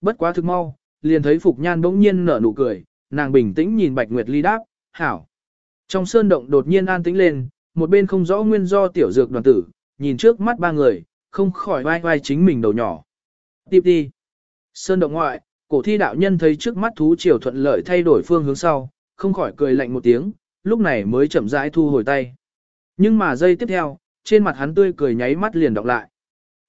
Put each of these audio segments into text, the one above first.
Bất quá thực mau, liền thấy Phục Nhan bỗng nhiên nở nụ cười, nàng bình tĩnh nhìn Bạch Nguyệt Ly đáp, hảo. Trong sơn động đột nhiên an tĩnh lên, một bên không rõ nguyên do tiểu dược đoàn tử, nhìn trước mắt ba người, không khỏi vai vai chính mình đầu nhỏ. Tiếp đi. Sơn động ngoại, cổ thi đạo nhân thấy trước mắt thú triều thuận lợi thay đổi phương hướng sau, không khỏi cười lạnh một tiếng, lúc này mới chậm rãi thu hồi tay. Nhưng mà giây tiếp theo, trên mặt hắn tươi cười nháy mắt liền đọc lại.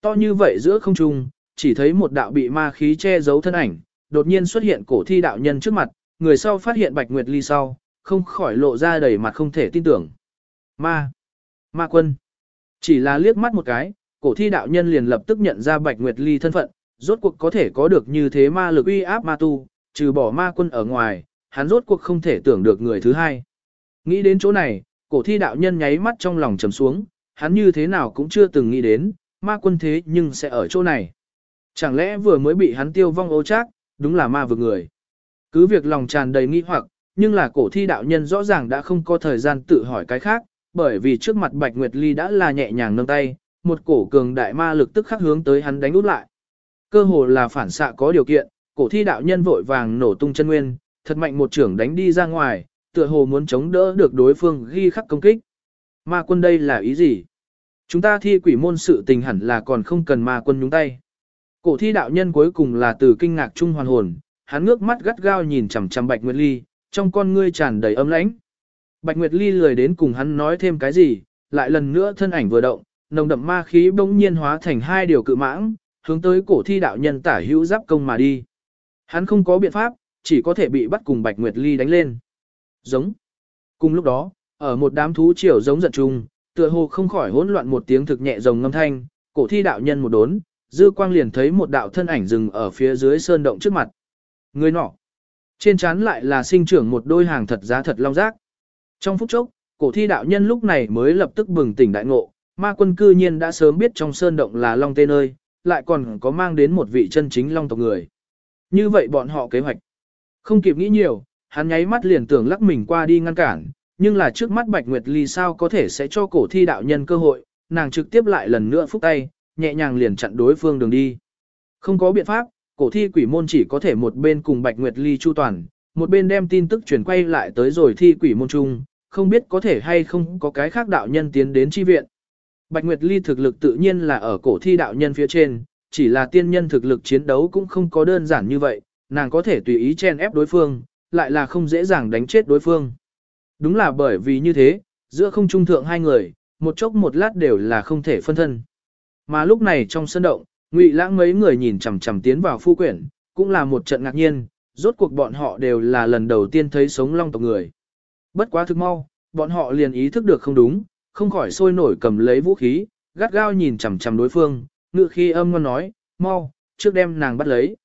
To như vậy giữa không trung, chỉ thấy một đạo bị ma khí che giấu thân ảnh, đột nhiên xuất hiện cổ thi đạo nhân trước mặt, người sau phát hiện Bạch Nguyệt Ly sau, không khỏi lộ ra đầy mặt không thể tin tưởng. Ma! Ma quân! Chỉ là liếc mắt một cái, cổ thi đạo nhân liền lập tức nhận ra Bạch Nguyệt Ly thân phận, rốt cuộc có thể có được như thế ma lực uy áp ma tu, trừ bỏ ma quân ở ngoài, hắn rốt cuộc không thể tưởng được người thứ hai. Nghĩ đến chỗ này, cổ thi đạo nhân nháy mắt trong lòng trầm xuống, hắn như thế nào cũng chưa từng nghĩ đến, ma quân thế nhưng sẽ ở chỗ này. Chẳng lẽ vừa mới bị hắn tiêu vong ô trác, đúng là ma vực người. Cứ việc lòng tràn đầy nghi hoặc, nhưng là cổ thi đạo nhân rõ ràng đã không có thời gian tự hỏi cái khác, bởi vì trước mặt Bạch Nguyệt Ly đã là nhẹ nhàng nâng tay, một cổ cường đại ma lực tức khắc hướng tới hắn đánh út lại. Cơ hồ là phản xạ có điều kiện, cổ thi đạo nhân vội vàng nổ tung chân nguyên, thật mạnh một trưởng đánh đi ra ngoài, tựa hồ muốn chống đỡ được đối phương ghi khắc công kích. Ma quân đây là ý gì? Chúng ta thi quỷ môn sự tình hẳn là còn không cần ma quân nhúng tay. Cổ thi đạo nhân cuối cùng là từ kinh ngạc trung hoàn hồn, hắn ngước mắt gắt gao nhìn chằm chằm Bạch Nguyệt Ly, trong con ngươi tràn đầy ấm lãnh. Bạch Nguyệt Ly lười đến cùng hắn nói thêm cái gì, lại lần nữa thân ảnh vừa động, nồng đậm ma khí bỗng nhiên hóa thành hai điều cự mãng, hướng tới cổ thi đạo nhân tả hữu giáp công mà đi. Hắn không có biện pháp, chỉ có thể bị bắt cùng Bạch Nguyệt Ly đánh lên. Giống. Cùng lúc đó, ở một đám thú triều giống giận chung, tựa hồ không khỏi hỗn loạn một tiếng thực nhẹ rồng ngâm thanh, cổ thi đạo nhân một đốn, dư quang liền thấy một đạo thân ảnh dừng ở phía dưới sơn động trước mặt. Người nọ. Trên trán lại là sinh trưởng một đôi hàng thật giá thật long giác. Trong phút chốc, cổ thi đạo nhân lúc này mới lập tức bừng tỉnh đại ngộ, ma quân cư nhiên đã sớm biết trong sơn động là long tên nơi, lại còn có mang đến một vị chân chính long tộc người. Như vậy bọn họ kế hoạch. Không kịp nghĩ nhiều, hắn nháy mắt liền tưởng lắc mình qua đi ngăn cản, nhưng là trước mắt Bạch Nguyệt Ly sao có thể sẽ cho cổ thi đạo nhân cơ hội, nàng trực tiếp lại lần nữa phúc tay, nhẹ nhàng liền chặn đối phương đường đi. Không có biện pháp, cổ thi quỷ môn chỉ có thể một bên cùng Bạch Nguyệt Ly chu toàn, một bên đem tin tức truyền quay lại tới rồi thi quỷ môn chung, không biết có thể hay không có cái khác đạo nhân tiến đến chi viện. Bạch Nguyệt Ly thực lực tự nhiên là ở cổ thi đạo nhân phía trên, chỉ là tiên nhân thực lực chiến đấu cũng không có đơn giản như vậy, nàng có thể tùy ý chen ép đối phương, lại là không dễ dàng đánh chết đối phương. Đúng là bởi vì như thế, giữa không trung thượng hai người, một chốc một lát đều là không thể phân thân. Mà lúc này trong sân động, Ngụy Lãng mấy người nhìn chằm chằm tiến vào phu quyển, cũng là một trận ngạc nhiên, rốt cuộc bọn họ đều là lần đầu tiên thấy sống long tộc người. Bất quá thực mau, bọn họ liền ý thức được không đúng, không khỏi sôi nổi cầm lấy vũ khí, gắt gao nhìn chằm chằm đối phương, ngự khi âm ngon nói, mau, trước đem nàng bắt lấy.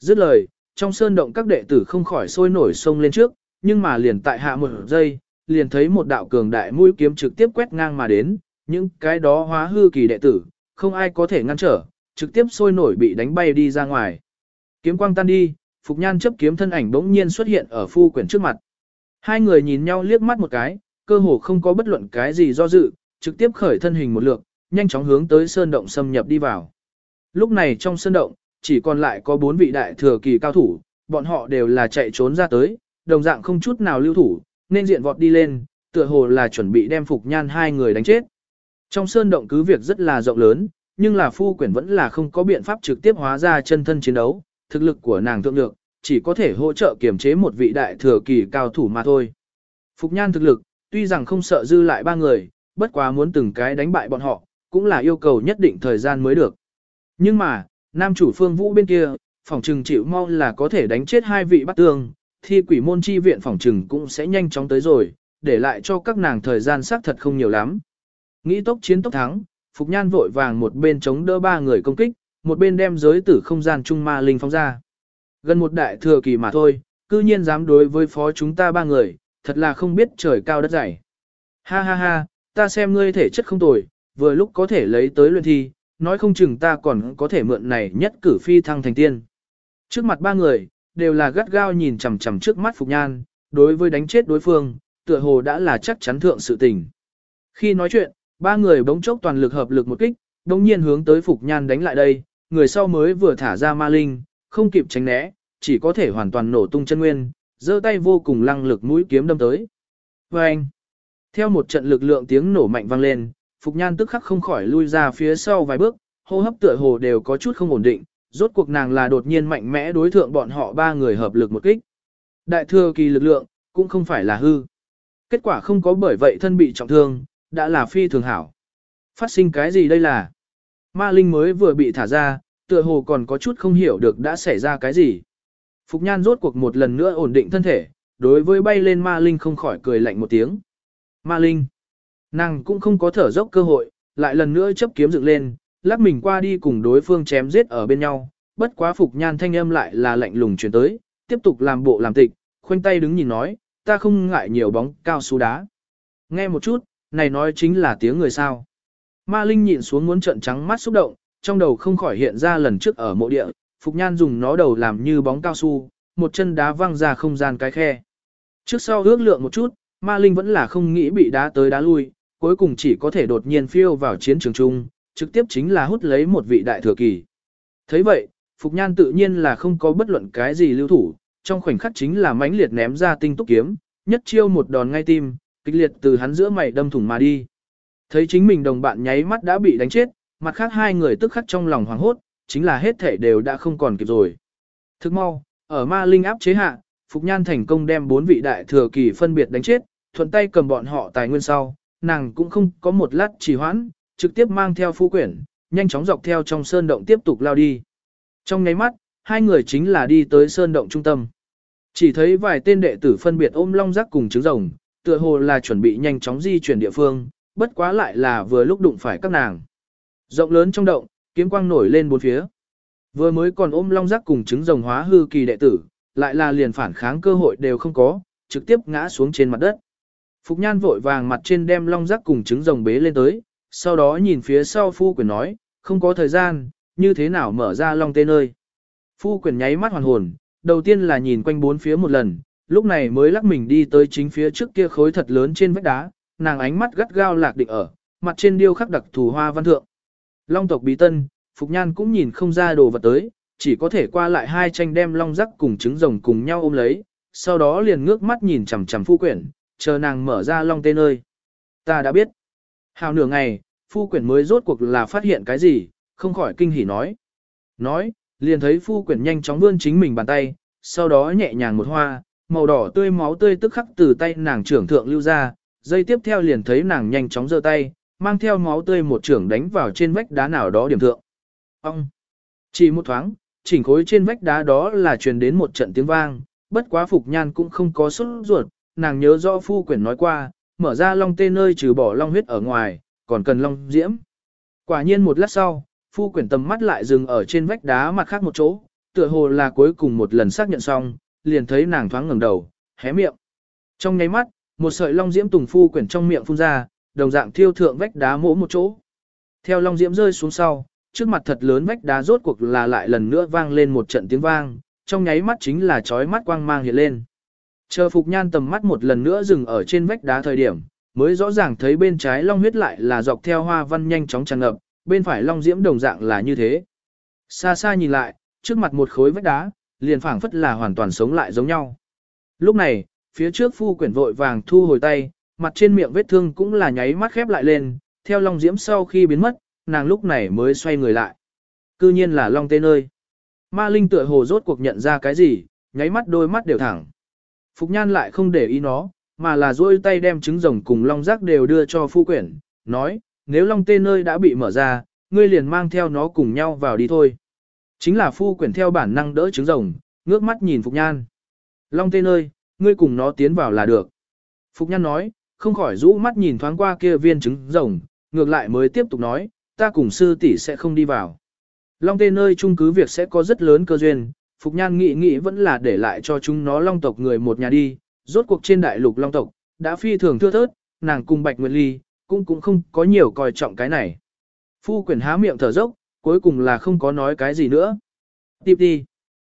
Dứt lời, trong sơn động các đệ tử không khỏi sôi nổi sông lên trước, nhưng mà liền tại hạ một giây, liền thấy một đạo cường đại mũi kiếm trực tiếp quét ngang mà đến, những cái đó hóa hư kỳ đệ tử, không ai có thể ngăn trở, trực tiếp sôi nổi bị đánh bay đi ra ngoài. Kiếm quang tan đi, Phục Nhan chấp kiếm thân ảnh bỗng nhiên xuất hiện ở phu quyển trước mặt. Hai người nhìn nhau liếc mắt một cái, cơ hồ không có bất luận cái gì do dự, trực tiếp khởi thân hình một lượt, nhanh chóng hướng tới sơn động xâm nhập đi vào. Lúc này trong sơn động, chỉ còn lại có bốn vị đại thừa kỳ cao thủ, bọn họ đều là chạy trốn ra tới, đồng dạng không chút nào lưu thủ, nên diện vọt đi lên, tựa hồ là chuẩn bị đem Phục Nhan hai người đánh chết. Trong sơn động cứ việc rất là rộng lớn, nhưng là phu quyển vẫn là không có biện pháp trực tiếp hóa ra chân thân chiến đấu, thực lực của nàng thượng lượng, chỉ có thể hỗ trợ kiểm chế một vị đại thừa kỳ cao thủ mà thôi. Phục Nhan thực lực, tuy rằng không sợ dư lại ba người, bất quá muốn từng cái đánh bại bọn họ, cũng là yêu cầu nhất định thời gian mới được. Nhưng mà, nam chủ phương vũ bên kia, phòng trừng chịu mau là có thể đánh chết hai vị bắt tương, thì quỷ môn chi viện phòng trừng cũng sẽ nhanh chóng tới rồi, để lại cho các nàng thời gian xác thật không nhiều lắm. Nghĩ tốc chiến tốc thắng, Phục Nhan vội vàng một bên chống đỡ ba người công kích, một bên đem giới tử không gian trung ma linh phóng ra. Gần một đại thừa kỳ mà thôi, cư nhiên dám đối với phó chúng ta ba người, thật là không biết trời cao đất dày. Ha ha ha, ta xem ngươi thể chất không tồi, vừa lúc có thể lấy tới luyện thi, nói không chừng ta còn có thể mượn này nhất cử phi thăng thành tiên. Trước mặt ba người, đều là gắt gao nhìn chằm chằm trước mắt Phục Nhan, đối với đánh chết đối phương, tựa hồ đã là chắc chắn thượng sự tình. Khi nói chuyện, ba người bỗng chốc toàn lực hợp lực một kích, đồng nhiên hướng tới Phục Nhan đánh lại đây, người sau mới vừa thả ra ma linh, không kịp tránh né, chỉ có thể hoàn toàn nổ tung chân nguyên, giơ tay vô cùng lăng lực mũi kiếm đâm tới. Vâng! theo một trận lực lượng tiếng nổ mạnh vang lên, Phục Nhan tức khắc không khỏi lui ra phía sau vài bước, hô hấp tựa hồ đều có chút không ổn định, rốt cuộc nàng là đột nhiên mạnh mẽ đối thượng bọn họ ba người hợp lực một kích. Đại thừa kỳ lực lượng, cũng không phải là hư. Kết quả không có bởi vậy thân bị trọng thương, đã là phi thường hảo. Phát sinh cái gì đây là? Ma Linh mới vừa bị thả ra, tựa hồ còn có chút không hiểu được đã xảy ra cái gì. Phục Nhan rốt cuộc một lần nữa ổn định thân thể, đối với bay lên Ma Linh không khỏi cười lạnh một tiếng. Ma Linh. Nàng cũng không có thở dốc cơ hội, lại lần nữa chấp kiếm dựng lên, lắc mình qua đi cùng đối phương chém giết ở bên nhau. Bất quá Phục Nhan thanh âm lại là lạnh lùng chuyển tới, tiếp tục làm bộ làm tịch, khoanh tay đứng nhìn nói, ta không ngại nhiều bóng cao su đá. Nghe một chút, này nói chính là tiếng người sao. Ma Linh nhịn xuống muốn trận trắng mắt xúc động, trong đầu không khỏi hiện ra lần trước ở mộ địa, Phục Nhan dùng nó đầu làm như bóng cao su, một chân đá văng ra không gian cái khe. Trước sau ước lượng một chút, Ma Linh vẫn là không nghĩ bị đá tới đá lui, cuối cùng chỉ có thể đột nhiên phiêu vào chiến trường chung, trực tiếp chính là hút lấy một vị đại thừa kỳ. thấy vậy, Phục Nhan tự nhiên là không có bất luận cái gì lưu thủ, trong khoảnh khắc chính là mãnh liệt ném ra tinh túc kiếm, nhất chiêu một đòn ngay tim, kịch liệt từ hắn giữa mày đâm thủng mà đi. Thấy chính mình đồng bạn nháy mắt đã bị đánh chết, mặt khác hai người tức khắc trong lòng hoảng hốt, chính là hết thể đều đã không còn kịp rồi. Thức mau, ở ma linh áp chế hạ, Phục Nhan thành công đem bốn vị đại thừa kỳ phân biệt đánh chết, thuận tay cầm bọn họ tài nguyên sau, nàng cũng không có một lát trì hoãn, trực tiếp mang theo phu quyển, nhanh chóng dọc theo trong sơn động tiếp tục lao đi. Trong nháy mắt, hai người chính là đi tới sơn động trung tâm. Chỉ thấy vài tên đệ tử phân biệt ôm long rắc cùng trứng rồng, tựa hồ là chuẩn bị nhanh chóng di chuyển địa phương, bất quá lại là vừa lúc đụng phải các nàng. Rộng lớn trong động, kiếm quang nổi lên bốn phía. Vừa mới còn ôm long rắc cùng trứng rồng hóa hư kỳ đệ tử, lại là liền phản kháng cơ hội đều không có, trực tiếp ngã xuống trên mặt đất. Phục nhan vội vàng mặt trên đem long rắc cùng trứng rồng bế lên tới, sau đó nhìn phía sau phu quyền nói, không có thời gian, như thế nào mở ra long tên ơi. Phu quyền nháy mắt hoàn hồn, đầu tiên là nhìn quanh bốn phía một lần, lúc này mới lắc mình đi tới chính phía trước kia khối thật lớn trên vách đá, nàng ánh mắt gắt gao lạc định ở, mặt trên điêu khắc đặc thù hoa văn thượng. Long tộc bí tân, Phục Nhan cũng nhìn không ra đồ vật tới, chỉ có thể qua lại hai tranh đem long rắc cùng trứng rồng cùng nhau ôm lấy, sau đó liền ngước mắt nhìn chằm chằm phu quyển, chờ nàng mở ra long tên ơi. Ta đã biết. Hào nửa ngày, phu quyển mới rốt cuộc là phát hiện cái gì, không khỏi kinh hỉ nói. Nói, liền thấy phu quyển nhanh chóng vươn chính mình bàn tay, sau đó nhẹ nhàng một hoa, màu đỏ tươi máu tươi tức khắc từ tay nàng trưởng thượng lưu ra, dây tiếp theo liền thấy nàng nhanh chóng giơ tay, mang theo máu tươi một trưởng đánh vào trên vách đá nào đó điểm thượng. Ông! Chỉ một thoáng, chỉnh khối trên vách đá đó là truyền đến một trận tiếng vang, bất quá Phục Nhan cũng không có xuất ruột, nàng nhớ rõ phu quyển nói qua, mở ra long tê nơi trừ bỏ long huyết ở ngoài, còn cần long diễm. Quả nhiên một lát sau, phu quyển tầm mắt lại dừng ở trên vách đá mặt khác một chỗ, tựa hồ là cuối cùng một lần xác nhận xong, liền thấy nàng thoáng ngẩng đầu, hé miệng. Trong nháy mắt, một sợi long diễm tùng phu quyển trong miệng phun ra, đồng dạng thiêu thượng vách đá mỗ một chỗ. Theo long diễm rơi xuống sau, trước mặt thật lớn vách đá rốt cuộc là lại lần nữa vang lên một trận tiếng vang, trong nháy mắt chính là chói mắt quang mang hiện lên. Chờ Phục Nhan tầm mắt một lần nữa dừng ở trên vách đá thời điểm, mới rõ ràng thấy bên trái long huyết lại là dọc theo hoa văn nhanh chóng tràn ngập, bên phải long diễm đồng dạng là như thế. Xa xa nhìn lại, trước mặt một khối vách đá, liền phảng phất là hoàn toàn sống lại giống nhau. Lúc này, phía trước phu quyển vội vàng thu hồi tay, mặt trên miệng vết thương cũng là nháy mắt khép lại lên, theo long diễm sau khi biến mất, nàng lúc này mới xoay người lại. Cư nhiên là long tên ơi. Ma Linh tựa hồ rốt cuộc nhận ra cái gì, nháy mắt đôi mắt đều thẳng. Phục Nhan lại không để ý nó, mà là duỗi tay đem trứng rồng cùng long rác đều đưa cho phu quyển, nói, nếu long tên nơi đã bị mở ra, ngươi liền mang theo nó cùng nhau vào đi thôi. Chính là phu quyển theo bản năng đỡ trứng rồng, ngước mắt nhìn Phục Nhan. Long tên ơi, ngươi cùng nó tiến vào là được. Phục Nhan nói, không khỏi rũ mắt nhìn thoáng qua kia viên trứng rồng, ngược lại mới tiếp tục nói, ta cùng sư tỷ sẽ không đi vào. Long tên nơi chung cứ việc sẽ có rất lớn cơ duyên, Phục Nhan nghĩ nghĩ vẫn là để lại cho chúng nó long tộc người một nhà đi, rốt cuộc trên đại lục long tộc, đã phi thường thưa thớt, nàng cùng Bạch Nguyệt Ly, cũng cũng không có nhiều coi trọng cái này. Phu quyển há miệng thở dốc, cuối cùng là không có nói cái gì nữa. Tiếp đi.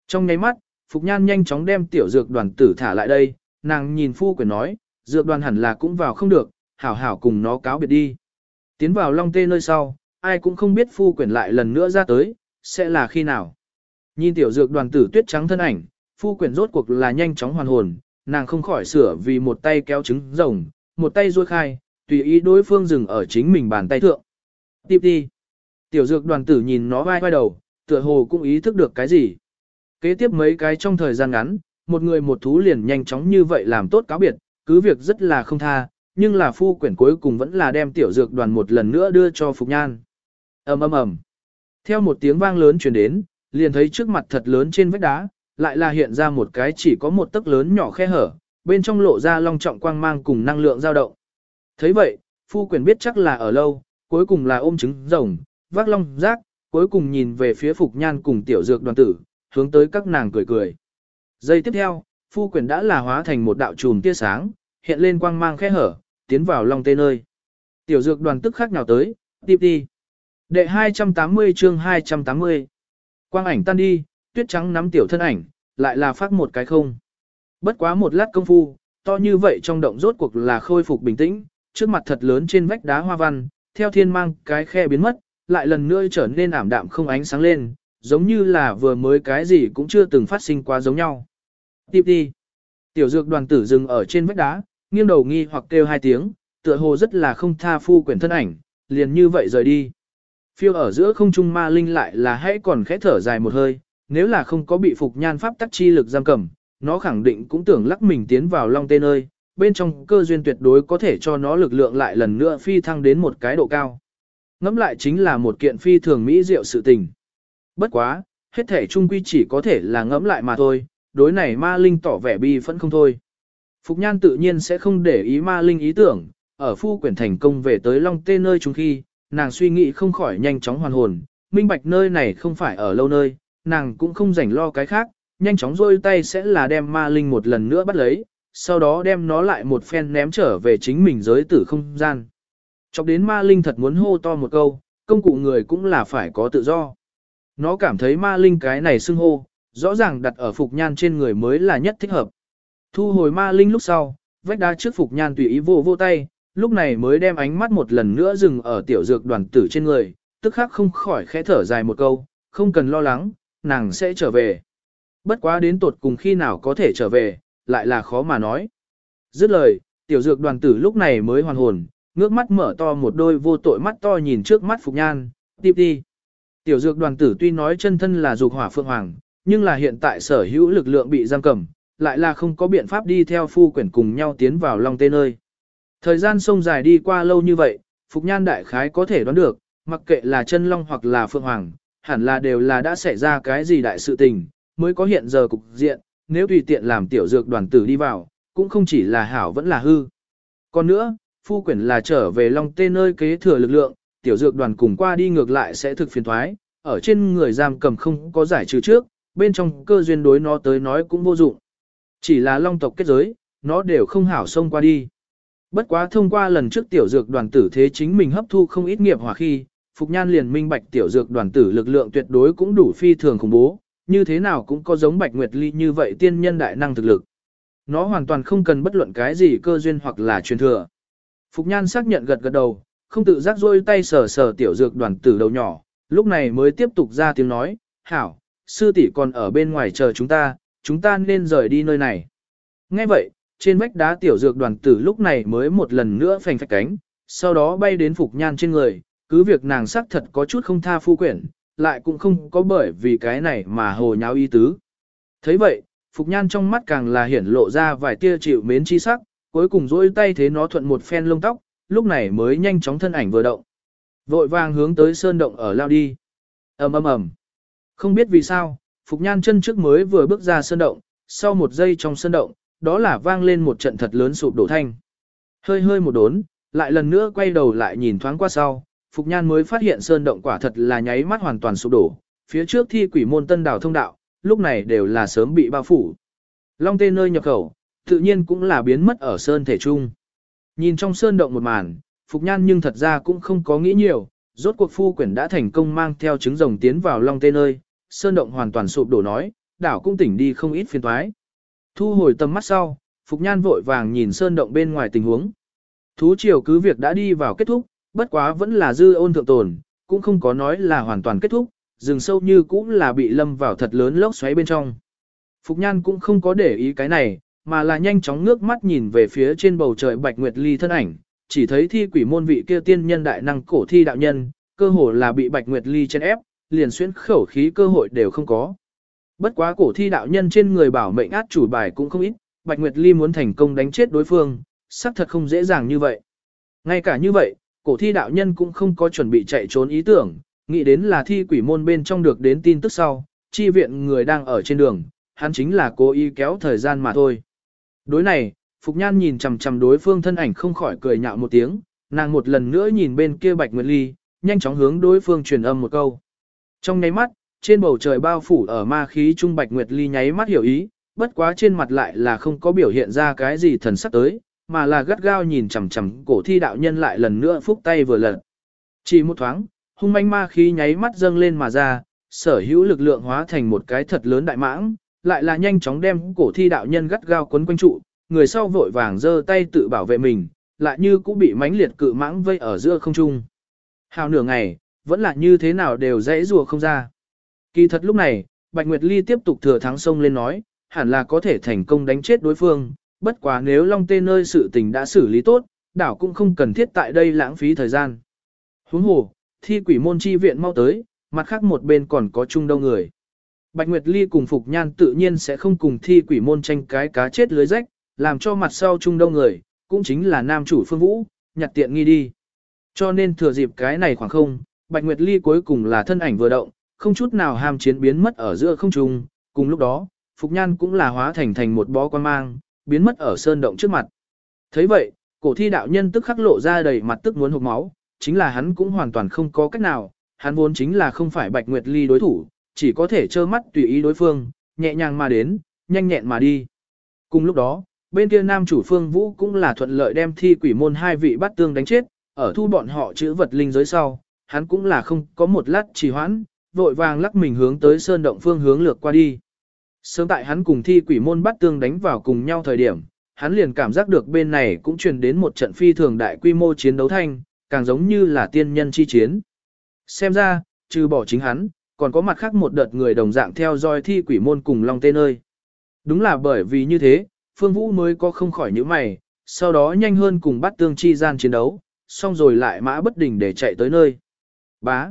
Trong nháy mắt, Phục Nhan nhanh chóng đem tiểu dược đoàn tử thả lại đây, nàng nhìn phu quyển nói, dược đoàn hẳn là cũng vào không được, hảo hảo cùng nó cáo biệt đi. Tiến vào long tê nơi sau, ai cũng không biết phu quyển lại lần nữa ra tới, sẽ là khi nào. Nhìn tiểu dược đoàn tử tuyết trắng thân ảnh, phu quyển rốt cuộc là nhanh chóng hoàn hồn, nàng không khỏi sửa vì một tay kéo trứng rồng, một tay duỗi khai, tùy ý đối phương dừng ở chính mình bàn tay thượng. Tiếp đi. Tiểu dược đoàn tử nhìn nó vai vai đầu, tựa hồ cũng ý thức được cái gì. Kế tiếp mấy cái trong thời gian ngắn, một người một thú liền nhanh chóng như vậy làm tốt cáo biệt, cứ việc rất là không tha, nhưng là phu quyển cuối cùng vẫn là đem tiểu dược đoàn một lần nữa đưa cho Phục Nhan. ầm ầm ầm. Theo một tiếng vang lớn truyền đến, liền thấy trước mặt thật lớn trên vách đá, lại là hiện ra một cái chỉ có một tấc lớn nhỏ khe hở, bên trong lộ ra long trọng quang mang cùng năng lượng dao động. thấy vậy, phu Quyển biết chắc là ở lâu, cuối cùng là ôm trứng rồng, vác long rác, cuối cùng nhìn về phía Phục Nhan cùng tiểu dược đoàn tử, hướng tới các nàng cười cười. Giây tiếp theo, phu quyền đã là hóa thành một đạo trùm tia sáng, hiện lên quang mang khe hở, tiến vào long tê nơi. Tiểu dược đoàn tức khác nào tới, tiếp đi. Đệ 280 chương 280. Quang ảnh tan đi, tuyết trắng nắm tiểu thân ảnh, lại là phát một cái không. Bất quá một lát công phu, to như vậy trong động rốt cuộc là khôi phục bình tĩnh, trước mặt thật lớn trên vách đá hoa văn, theo thiên mang cái khe biến mất, lại lần nữa trở nên ảm đạm không ánh sáng lên, giống như là vừa mới cái gì cũng chưa từng phát sinh quá giống nhau. Tiếp đi. Tiểu dược đoàn tử dừng ở trên vách đá, nghiêng đầu nghi hoặc kêu hai tiếng, tựa hồ rất là không tha phu quyển thân ảnh, liền như vậy rời đi. Phiêu ở giữa không trung ma linh lại là hãy còn khẽ thở dài một hơi, nếu là không có bị phục nhan pháp tắc chi lực giam cầm, nó khẳng định cũng tưởng lắc mình tiến vào long tên ơi, bên trong cơ duyên tuyệt đối có thể cho nó lực lượng lại lần nữa phi thăng đến một cái độ cao. Ngẫm lại chính là một kiện phi thường mỹ diệu sự tình. Bất quá, hết thể trung quy chỉ có thể là ngẫm lại mà thôi, đối này ma linh tỏ vẻ bi phẫn không thôi. Phục nhan tự nhiên sẽ không để ý ma linh ý tưởng, ở phu quyển thành công về tới long tê nơi chung khi, nàng suy nghĩ không khỏi nhanh chóng hoàn hồn, minh bạch nơi này không phải ở lâu nơi, nàng cũng không rảnh lo cái khác, nhanh chóng rôi tay sẽ là đem ma linh một lần nữa bắt lấy, sau đó đem nó lại một phen ném trở về chính mình giới tử không gian. Chọc đến ma linh thật muốn hô to một câu, công cụ người cũng là phải có tự do. Nó cảm thấy ma linh cái này xưng hô, rõ ràng đặt ở phục nhan trên người mới là nhất thích hợp. Thu hồi ma linh lúc sau, vách đá trước phục nhan tùy ý vô vô tay, lúc này mới đem ánh mắt một lần nữa dừng ở tiểu dược đoàn tử trên người, tức khắc không khỏi khẽ thở dài một câu, không cần lo lắng, nàng sẽ trở về. Bất quá đến tột cùng khi nào có thể trở về, lại là khó mà nói. Dứt lời, tiểu dược đoàn tử lúc này mới hoàn hồn, ngước mắt mở to một đôi vô tội mắt to nhìn trước mắt Phục Nhan, tiếp đi. Tiểu dược đoàn tử tuy nói chân thân là dục hỏa phượng hoàng, nhưng là hiện tại sở hữu lực lượng bị giam cầm, lại là không có biện pháp đi theo phu quyển cùng nhau tiến vào Long Tê nơi. Thời gian sông dài đi qua lâu như vậy, Phục Nhan đại khái có thể đoán được, mặc kệ là chân long hoặc là phượng hoàng, hẳn là đều là đã xảy ra cái gì đại sự tình, mới có hiện giờ cục diện, nếu tùy tiện làm tiểu dược đoàn tử đi vào, cũng không chỉ là hảo vẫn là hư. Còn nữa, phu quyển là trở về Long Tê nơi kế thừa lực lượng, tiểu dược đoàn cùng qua đi ngược lại sẽ thực phiền thoái, ở trên người giam cầm không có giải trừ trước, bên trong cơ duyên đối nó tới nói cũng vô dụng. Chỉ là long tộc kết giới, nó đều không hảo xông qua đi. Bất quá thông qua lần trước tiểu dược đoàn tử thế chính mình hấp thu không ít nghiệp hỏa khi, Phục Nhan liền minh bạch tiểu dược đoàn tử lực lượng tuyệt đối cũng đủ phi thường khủng bố, như thế nào cũng có giống Bạch Nguyệt Ly như vậy tiên nhân đại năng thực lực. Nó hoàn toàn không cần bất luận cái gì cơ duyên hoặc là truyền thừa. Phục Nhan xác nhận gật gật đầu, không tự giác rôi tay sờ sờ tiểu dược đoàn tử đầu nhỏ, lúc này mới tiếp tục ra tiếng nói, hảo, sư tỷ còn ở bên ngoài chờ chúng ta, chúng ta nên rời đi nơi này. Nghe vậy, trên vách đá tiểu dược đoàn tử lúc này mới một lần nữa phành phạch cánh, sau đó bay đến Phục Nhan trên người, cứ việc nàng sắc thật có chút không tha phu quyển, lại cũng không có bởi vì cái này mà hồ nháo y tứ. thấy vậy, Phục Nhan trong mắt càng là hiển lộ ra vài tia chịu mến chi sắc, cuối cùng duỗi tay thế nó thuận một phen lông tóc, lúc này mới nhanh chóng thân ảnh vừa động. Vội vàng hướng tới sơn động ở lao đi. ầm ầm ầm. Không biết vì sao, Phục Nhan chân trước mới vừa bước ra sơn động, sau một giây trong sơn động, đó là vang lên một trận thật lớn sụp đổ thanh. Hơi hơi một đốn, lại lần nữa quay đầu lại nhìn thoáng qua sau, Phục Nhan mới phát hiện sơn động quả thật là nháy mắt hoàn toàn sụp đổ, phía trước thi quỷ môn tân đảo thông đạo, lúc này đều là sớm bị bao phủ. Long tên nơi nhập khẩu, tự nhiên cũng là biến mất ở sơn thể trung. Nhìn trong sơn động một màn, Phục Nhan nhưng thật ra cũng không có nghĩ nhiều, rốt cuộc phu quyển đã thành công mang theo trứng rồng tiến vào long tên nơi, sơn động hoàn toàn sụp đổ nói, đảo cũng tỉnh đi không ít phiền toái. Thu hồi tầm mắt sau, Phục Nhan vội vàng nhìn sơn động bên ngoài tình huống. Thú triều cứ việc đã đi vào kết thúc, bất quá vẫn là dư ôn thượng tồn, cũng không có nói là hoàn toàn kết thúc, rừng sâu như cũng là bị lâm vào thật lớn lốc xoáy bên trong. Phục Nhan cũng không có để ý cái này, mà là nhanh chóng ngước mắt nhìn về phía trên bầu trời Bạch Nguyệt Ly thân ảnh, chỉ thấy thi quỷ môn vị kia tiên nhân đại năng cổ thi đạo nhân, cơ hồ là bị Bạch Nguyệt Ly chen ép, liền xuyên khẩu khí cơ hội đều không có. Bất quá cổ thi đạo nhân trên người bảo mệnh át chủ bài cũng không ít, Bạch Nguyệt Ly muốn thành công đánh chết đối phương, xác thật không dễ dàng như vậy. Ngay cả như vậy, cổ thi đạo nhân cũng không có chuẩn bị chạy trốn ý tưởng, nghĩ đến là thi quỷ môn bên trong được đến tin tức sau, chi viện người đang ở trên đường, hắn chính là cố ý kéo thời gian mà thôi. Đối này, Phục Nhan nhìn chằm chằm đối phương thân ảnh không khỏi cười nhạo một tiếng, nàng một lần nữa nhìn bên kia Bạch Nguyệt Ly, nhanh chóng hướng đối phương truyền âm một câu. Trong nháy mắt, trên bầu trời bao phủ ở ma khí trung Bạch Nguyệt Ly nháy mắt hiểu ý, bất quá trên mặt lại là không có biểu hiện ra cái gì thần sắc tới, mà là gắt gao nhìn chằm chằm cổ thi đạo nhân lại lần nữa phúc tay vừa lật. Chỉ một thoáng, hung manh ma khí nháy mắt dâng lên mà ra, sở hữu lực lượng hóa thành một cái thật lớn đại mãng, lại là nhanh chóng đem cổ thi đạo nhân gắt gao quấn quanh trụ, người sau vội vàng giơ tay tự bảo vệ mình, lại như cũng bị mãnh liệt cự mãng vây ở giữa không trung. Hào nửa ngày, vẫn là như thế nào đều dễ rùa không ra. Kỳ thật lúc này, Bạch Nguyệt Ly tiếp tục thừa thắng sông lên nói, hẳn là có thể thành công đánh chết đối phương, bất quá nếu Long Tê nơi sự tình đã xử lý tốt, đảo cũng không cần thiết tại đây lãng phí thời gian. Huống hồ, thi quỷ môn chi viện mau tới, mặt khác một bên còn có chung đâu người. Bạch Nguyệt Ly cùng Phục Nhan tự nhiên sẽ không cùng thi quỷ môn tranh cái cá chết lưới rách, làm cho mặt sau chung đâu người, cũng chính là nam chủ phương vũ, nhặt tiện nghi đi. Cho nên thừa dịp cái này khoảng không, Bạch Nguyệt Ly cuối cùng là thân ảnh vừa động, không chút nào ham chiến biến mất ở giữa không trung, cùng lúc đó, Phục Nhan cũng là hóa thành thành một bó quan mang, biến mất ở sơn động trước mặt. thấy vậy, cổ thi đạo nhân tức khắc lộ ra đầy mặt tức muốn hụt máu, chính là hắn cũng hoàn toàn không có cách nào, hắn vốn chính là không phải Bạch Nguyệt Ly đối thủ, chỉ có thể trơ mắt tùy ý đối phương, nhẹ nhàng mà đến, nhanh nhẹn mà đi. Cùng lúc đó, bên kia nam chủ phương vũ cũng là thuận lợi đem thi quỷ môn hai vị bắt tương đánh chết, ở thu bọn họ chữ vật linh giới sau, hắn cũng là không có một lát trì hoãn, vội vàng lắc mình hướng tới sơn động phương hướng lược qua đi. Sớm tại hắn cùng thi quỷ môn bắt tương đánh vào cùng nhau thời điểm, hắn liền cảm giác được bên này cũng truyền đến một trận phi thường đại quy mô chiến đấu thanh, càng giống như là tiên nhân chi chiến. Xem ra, trừ bỏ chính hắn, còn có mặt khác một đợt người đồng dạng theo dõi thi quỷ môn cùng Long Tên ơi. Đúng là bởi vì như thế, Phương Vũ mới có không khỏi những mày, sau đó nhanh hơn cùng bắt tương chi gian chiến đấu, xong rồi lại mã bất đình để chạy tới nơi. Bá.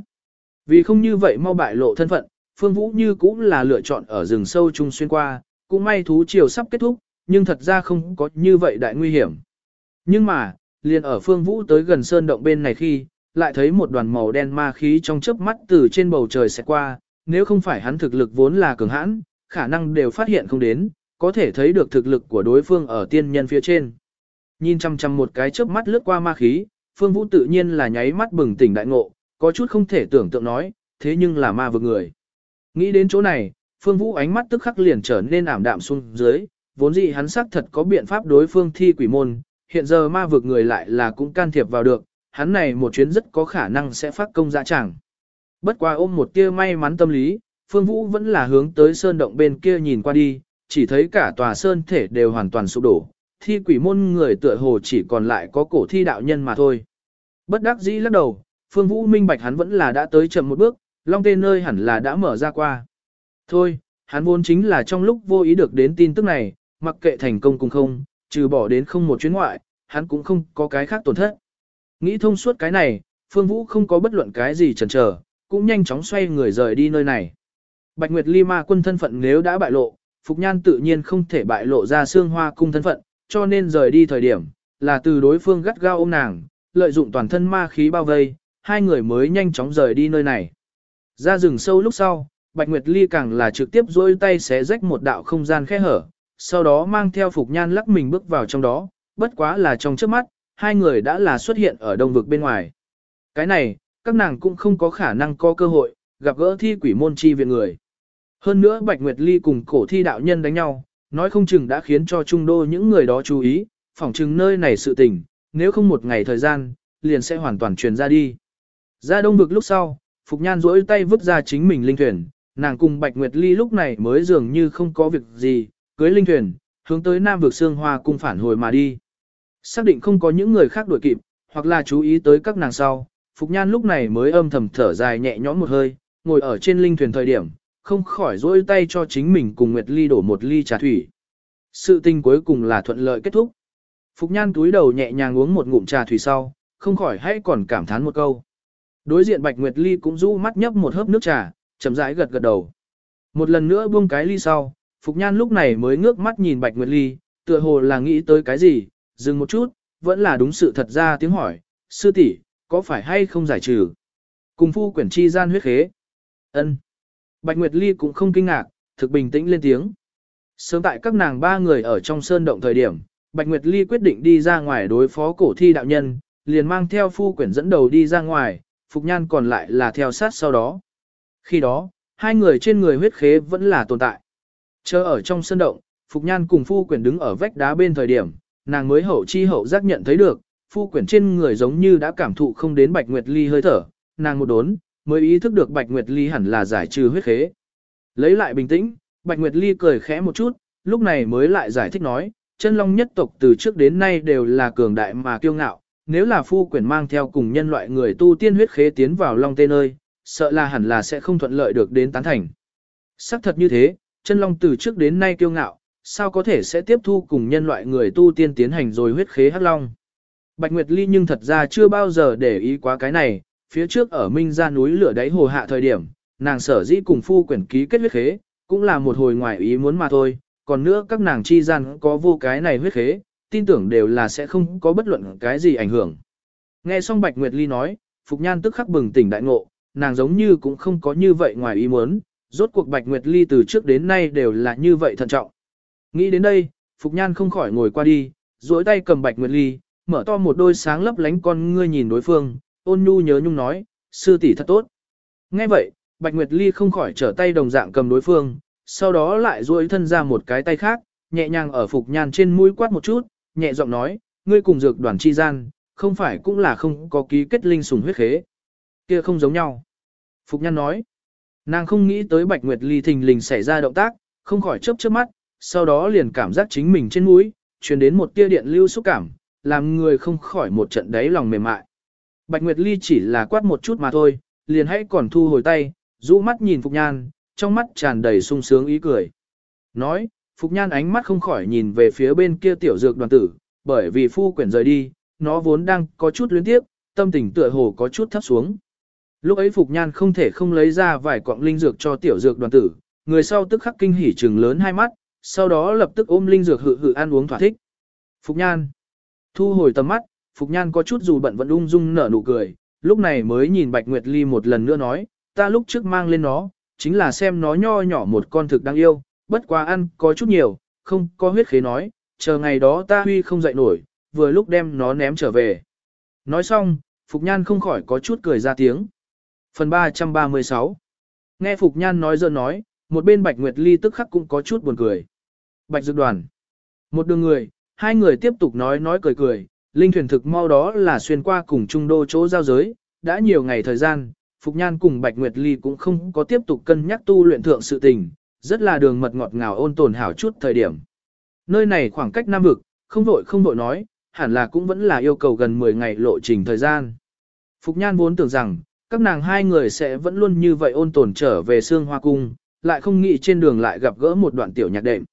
Vì không như vậy mau bại lộ thân phận, Phương Vũ như cũng là lựa chọn ở rừng sâu chung xuyên qua, cũng may thú chiều sắp kết thúc, nhưng thật ra không có như vậy đại nguy hiểm. Nhưng mà, liền ở Phương Vũ tới gần sơn động bên này khi, lại thấy một đoàn màu đen ma khí trong chớp mắt từ trên bầu trời sẽ qua, nếu không phải hắn thực lực vốn là cường hãn, khả năng đều phát hiện không đến, có thể thấy được thực lực của đối phương ở tiên nhân phía trên. Nhìn chăm chăm một cái chớp mắt lướt qua ma khí, Phương Vũ tự nhiên là nháy mắt bừng tỉnh đại ngộ, có chút không thể tưởng tượng nói, thế nhưng là ma vực người. Nghĩ đến chỗ này, Phương Vũ ánh mắt tức khắc liền trở nên ảm đạm xuống dưới, vốn dĩ hắn xác thật có biện pháp đối phương thi quỷ môn, hiện giờ ma vực người lại là cũng can thiệp vào được, hắn này một chuyến rất có khả năng sẽ phát công dã chẳng. Bất qua ôm một tia may mắn tâm lý, Phương Vũ vẫn là hướng tới sơn động bên kia nhìn qua đi, chỉ thấy cả tòa sơn thể đều hoàn toàn sụp đổ, thi quỷ môn người tựa hồ chỉ còn lại có cổ thi đạo nhân mà thôi. Bất đắc dĩ lắc đầu, Phương Vũ minh bạch hắn vẫn là đã tới chậm một bước, long tên nơi hẳn là đã mở ra qua. Thôi, hắn vốn chính là trong lúc vô ý được đến tin tức này, mặc kệ thành công cùng không, trừ bỏ đến không một chuyến ngoại, hắn cũng không có cái khác tổn thất. Nghĩ thông suốt cái này, Phương Vũ không có bất luận cái gì chần chờ, cũng nhanh chóng xoay người rời đi nơi này. Bạch Nguyệt Ly ma quân thân phận nếu đã bại lộ, Phục Nhan tự nhiên không thể bại lộ ra xương hoa cung thân phận, cho nên rời đi thời điểm, là từ đối phương gắt gao ôm nàng, lợi dụng toàn thân ma khí bao vây, hai người mới nhanh chóng rời đi nơi này. Ra rừng sâu lúc sau, Bạch Nguyệt Ly càng là trực tiếp dối tay xé rách một đạo không gian khe hở, sau đó mang theo Phục Nhan lắc mình bước vào trong đó, bất quá là trong trước mắt, hai người đã là xuất hiện ở đông vực bên ngoài. Cái này, các nàng cũng không có khả năng có cơ hội, gặp gỡ thi quỷ môn chi viện người. Hơn nữa Bạch Nguyệt Ly cùng cổ thi đạo nhân đánh nhau, nói không chừng đã khiến cho trung đô những người đó chú ý, phỏng chừng nơi này sự tình, nếu không một ngày thời gian, liền sẽ hoàn toàn truyền ra đi. Ra đông vực lúc sau, Phục Nhan rỗi tay vứt ra chính mình linh thuyền, nàng cùng Bạch Nguyệt Ly lúc này mới dường như không có việc gì, cưới linh thuyền, hướng tới Nam vực Sương Hoa cung phản hồi mà đi. Xác định không có những người khác đuổi kịp, hoặc là chú ý tới các nàng sau, Phục Nhan lúc này mới âm thầm thở dài nhẹ nhõm một hơi, ngồi ở trên linh thuyền thời điểm, không khỏi dỗi tay cho chính mình cùng Nguyệt Ly đổ một ly trà thủy. Sự tình cuối cùng là thuận lợi kết thúc. Phục nhan túi đầu nhẹ nhàng uống một ngụm trà thủy sau, không khỏi hay còn cảm thán một câu. Đối diện Bạch Nguyệt Ly cũng rũ mắt nhấp một hớp nước trà, chậm rãi gật gật đầu. Một lần nữa buông cái ly sau, Phục Nhan lúc này mới ngước mắt nhìn Bạch Nguyệt Ly, tựa hồ là nghĩ tới cái gì, dừng một chút, vẫn là đúng sự thật ra tiếng hỏi, sư tỷ có phải hay không giải trừ? Cùng phu quyển chi gian huyết khế. ân Bạch Nguyệt Ly cũng không kinh ngạc, thực bình tĩnh lên tiếng. Sớm tại các nàng ba người ở trong sơn động thời điểm, Bạch Nguyệt Ly quyết định đi ra ngoài đối phó cổ thi đạo nhân, liền mang theo phu quyển dẫn đầu đi ra ngoài, Phục Nhan còn lại là theo sát sau đó. Khi đó, hai người trên người huyết khế vẫn là tồn tại. Chờ ở trong sơn động, Phục Nhan cùng phu quyển đứng ở vách đá bên thời điểm, nàng mới hậu chi hậu giác nhận thấy được, phu quyển trên người giống như đã cảm thụ không đến Bạch Nguyệt Ly hơi thở, nàng một đốn, mới ý thức được Bạch Nguyệt Ly hẳn là giải trừ huyết khế. Lấy lại bình tĩnh, Bạch Nguyệt Ly cười khẽ một chút, lúc này mới lại giải thích nói, chân long nhất tộc từ trước đến nay đều là cường đại mà kiêu ngạo, nếu là phu quyển mang theo cùng nhân loại người tu tiên huyết khế tiến vào long tê nơi, sợ là hẳn là sẽ không thuận lợi được đến tán thành. Sắc thật như thế, chân long từ trước đến nay kiêu ngạo, sao có thể sẽ tiếp thu cùng nhân loại người tu tiên tiến hành rồi huyết khế hắc long. Bạch Nguyệt Ly nhưng thật ra chưa bao giờ để ý quá cái này, phía trước ở Minh ra núi lửa đáy hồ hạ thời điểm, nàng sở dĩ cùng phu quyển ký kết huyết khế, cũng là một hồi ngoài ý muốn mà thôi, còn nữa các nàng chi gian có vô cái này huyết khế, tin tưởng đều là sẽ không có bất luận cái gì ảnh hưởng. Nghe xong Bạch Nguyệt Ly nói, Phục Nhan tức khắc bừng tỉnh đại ngộ, nàng giống như cũng không có như vậy ngoài ý muốn, rốt cuộc Bạch Nguyệt Ly từ trước đến nay đều là như vậy thận trọng. Nghĩ đến đây, Phục Nhan không khỏi ngồi qua đi, duỗi tay cầm Bạch Nguyệt Ly, mở to một đôi sáng lấp lánh con ngươi nhìn đối phương, ôn nhu nhớ nhung nói, sư tỷ thật tốt. Nghe vậy, Bạch Nguyệt Ly không khỏi trở tay đồng dạng cầm đối phương, sau đó lại duỗi thân ra một cái tay khác, nhẹ nhàng ở Phục Nhan trên mũi quát một chút, nhẹ giọng nói, ngươi cùng dược đoàn chi gian, không phải cũng là không có ký kết linh sủng huyết khế. Kia không giống nhau. Phục Nhan nói, nàng không nghĩ tới Bạch Nguyệt Ly thình lình xảy ra động tác, không khỏi chớp chớp mắt, sau đó liền cảm giác chính mình trên mũi, truyền đến một tia điện lưu xúc cảm, làm người không khỏi một trận đáy lòng mềm mại. Bạch Nguyệt Ly chỉ là quát một chút mà thôi, liền hãy còn thu hồi tay, rũ mắt nhìn Phục Nhan, trong mắt tràn đầy sung sướng ý cười. Nói, Phục Nhan ánh mắt không khỏi nhìn về phía bên kia tiểu dược đoàn tử, bởi vì phu quyển rời đi, nó vốn đang có chút luyến tiếp, tâm tình tựa hồ có chút thấp xuống. Lúc ấy Phục Nhan không thể không lấy ra vài quặng linh dược cho tiểu dược đoàn tử, người sau tức khắc kinh hỉ trừng lớn hai mắt, sau đó lập tức ôm linh dược hự hự ăn uống thỏa thích. Phục Nhan thu hồi tầm mắt, Phục Nhan có chút dù bận vẫn ung dung nở nụ cười, lúc này mới nhìn Bạch Nguyệt Ly một lần nữa nói, ta lúc trước mang lên nó, chính là xem nó nho nhỏ một con thực đáng yêu, bất quá ăn có chút nhiều, không có huyết khế nói, chờ ngày đó ta huy không dậy nổi, vừa lúc đem nó ném trở về. Nói xong, Phục Nhan không khỏi có chút cười ra tiếng. Phần 336 Nghe Phục Nhan nói dơ nói, một bên Bạch Nguyệt Ly tức khắc cũng có chút buồn cười. Bạch Dược Đoàn Một đường người, hai người tiếp tục nói nói cười cười, linh thuyền thực mau đó là xuyên qua cùng trung đô chỗ giao giới, đã nhiều ngày thời gian, Phục Nhan cùng Bạch Nguyệt Ly cũng không có tiếp tục cân nhắc tu luyện thượng sự tình, rất là đường mật ngọt ngào ôn tồn hảo chút thời điểm. Nơi này khoảng cách Nam Vực, không vội không vội nói, hẳn là cũng vẫn là yêu cầu gần 10 ngày lộ trình thời gian. Phục Nhan vốn tưởng rằng, các nàng hai người sẽ vẫn luôn như vậy ôn tồn trở về xương Hoa Cung, lại không nghĩ trên đường lại gặp gỡ một đoạn tiểu nhạc đệm.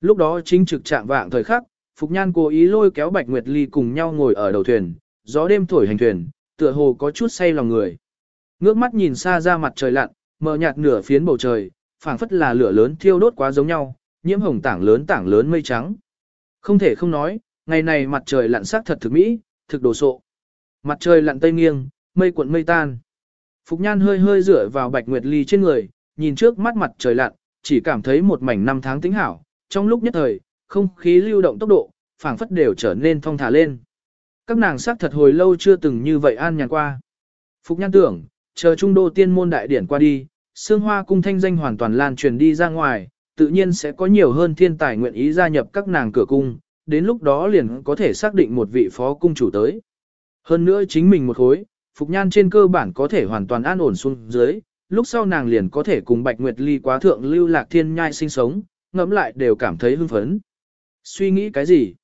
Lúc đó chính trực trạng vạng thời khắc, Phục Nhan cố ý lôi kéo Bạch Nguyệt Ly cùng nhau ngồi ở đầu thuyền, gió đêm thổi hành thuyền, tựa hồ có chút say lòng người. Ngước mắt nhìn xa ra mặt trời lặn, mờ nhạt nửa phiến bầu trời, phảng phất là lửa lớn thiêu đốt quá giống nhau, nhiễm hồng tảng lớn tảng lớn mây trắng. Không thể không nói, ngày này mặt trời lặn sắc thật thực mỹ, thực đồ sộ. Mặt trời lặn tây nghiêng, mây cuộn mây tan. Phục Nhan hơi hơi rửa vào Bạch Nguyệt Ly trên người, nhìn trước mắt mặt trời lặn, chỉ cảm thấy một mảnh năm tháng tính hảo, trong lúc nhất thời, không khí lưu động tốc độ, phảng phất đều trở nên thong thả lên. Các nàng sắc thật hồi lâu chưa từng như vậy an nhàn qua. Phục Nhan tưởng, chờ trung đô tiên môn đại điển qua đi, xương Hoa cung thanh danh hoàn toàn lan truyền đi ra ngoài, tự nhiên sẽ có nhiều hơn thiên tài nguyện ý gia nhập các nàng cửa cung, đến lúc đó liền có thể xác định một vị phó cung chủ tới. Hơn nữa chính mình một khối, Phục Nhan trên cơ bản có thể hoàn toàn an ổn xuống dưới, lúc sau nàng liền có thể cùng Bạch Nguyệt Ly quá thượng lưu lạc thiên nhai sinh sống, ngẫm lại đều cảm thấy hưng phấn. Suy nghĩ cái gì?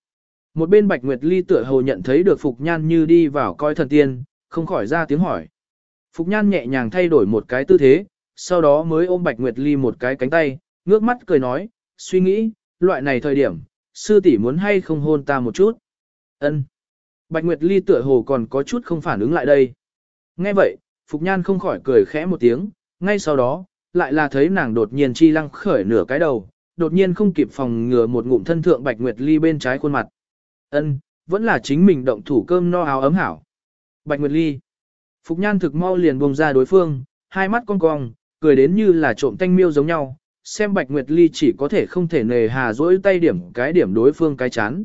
Một bên Bạch Nguyệt Ly tựa hồ nhận thấy được Phục Nhan như đi vào coi thần tiên, không khỏi ra tiếng hỏi. Phục Nhan nhẹ nhàng thay đổi một cái tư thế, sau đó mới ôm Bạch Nguyệt Ly một cái cánh tay, ngước mắt cười nói, suy nghĩ, loại này thời điểm, sư tỷ muốn hay không hôn ta một chút. Ân. Bạch Nguyệt Ly tựa hồ còn có chút không phản ứng lại đây. Nghe vậy, Phục Nhan không khỏi cười khẽ một tiếng, ngay sau đó, lại là thấy nàng đột nhiên chi lăng khởi nửa cái đầu, đột nhiên không kịp phòng ngừa một ngụm thân thượng Bạch Nguyệt Ly bên trái khuôn mặt. Ân, vẫn là chính mình động thủ cơm no áo ấm hảo. Bạch Nguyệt Ly. Phục Nhan thực mau liền buông ra đối phương, hai mắt cong cong, cười đến như là trộm tanh miêu giống nhau, xem Bạch Nguyệt Ly chỉ có thể không thể nề hà dỗi tay điểm cái điểm đối phương cái chán.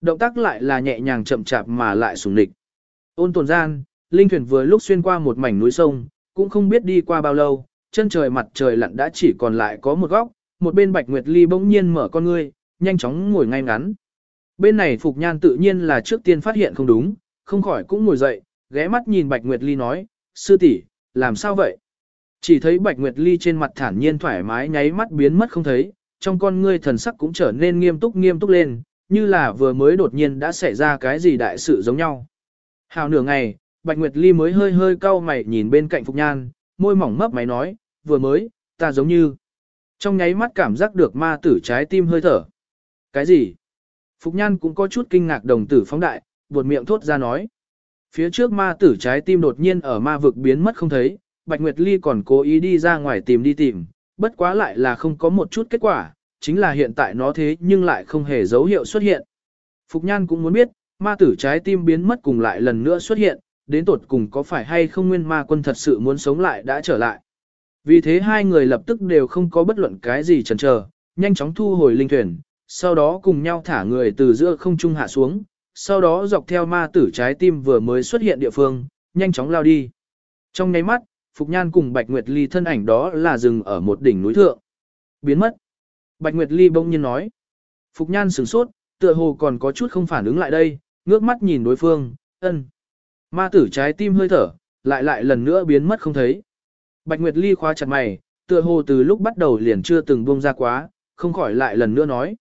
Động tác lại là nhẹ nhàng chậm chạp mà lại sùng địch. Ôn tồn gian, Linh thuyền vừa lúc xuyên qua một mảnh núi sông, cũng không biết đi qua bao lâu, chân trời mặt trời lặn đã chỉ còn lại có một góc, một bên Bạch Nguyệt Ly bỗng nhiên mở con ngươi, nhanh chóng ngồi ngay ngắn. Bên này Phục Nhan tự nhiên là trước tiên phát hiện không đúng, không khỏi cũng ngồi dậy, ghé mắt nhìn Bạch Nguyệt Ly nói, sư tỷ làm sao vậy? Chỉ thấy Bạch Nguyệt Ly trên mặt thản nhiên thoải mái nháy mắt biến mất không thấy, trong con ngươi thần sắc cũng trở nên nghiêm túc nghiêm túc lên, như là vừa mới đột nhiên đã xảy ra cái gì đại sự giống nhau. Hào nửa ngày, Bạch Nguyệt Ly mới hơi hơi cau mày nhìn bên cạnh Phục Nhan, môi mỏng mấp máy nói, vừa mới, ta giống như. Trong nháy mắt cảm giác được ma tử trái tim hơi thở. Cái gì? Phục Nhan cũng có chút kinh ngạc đồng tử phóng đại, buột miệng thốt ra nói. Phía trước ma tử trái tim đột nhiên ở ma vực biến mất không thấy, Bạch Nguyệt Ly còn cố ý đi ra ngoài tìm đi tìm, bất quá lại là không có một chút kết quả, chính là hiện tại nó thế nhưng lại không hề dấu hiệu xuất hiện. Phục Nhan cũng muốn biết, ma tử trái tim biến mất cùng lại lần nữa xuất hiện, đến tột cùng có phải hay không nguyên ma quân thật sự muốn sống lại đã trở lại. Vì thế hai người lập tức đều không có bất luận cái gì chần chờ, nhanh chóng thu hồi linh thuyền, sau đó cùng nhau thả người từ giữa không trung hạ xuống, sau đó dọc theo ma tử trái tim vừa mới xuất hiện địa phương, nhanh chóng lao đi. Trong nháy mắt, Phục Nhan cùng Bạch Nguyệt Ly thân ảnh đó là dừng ở một đỉnh núi thượng. Biến mất. Bạch Nguyệt Ly bỗng nhiên nói. Phục Nhan sửng sốt, tựa hồ còn có chút không phản ứng lại đây, ngước mắt nhìn đối phương, ân. Ma tử trái tim hơi thở, lại lại lần nữa biến mất không thấy. Bạch Nguyệt Ly khóa chặt mày, tựa hồ từ lúc bắt đầu liền chưa từng buông ra quá, không khỏi lại lần nữa nói.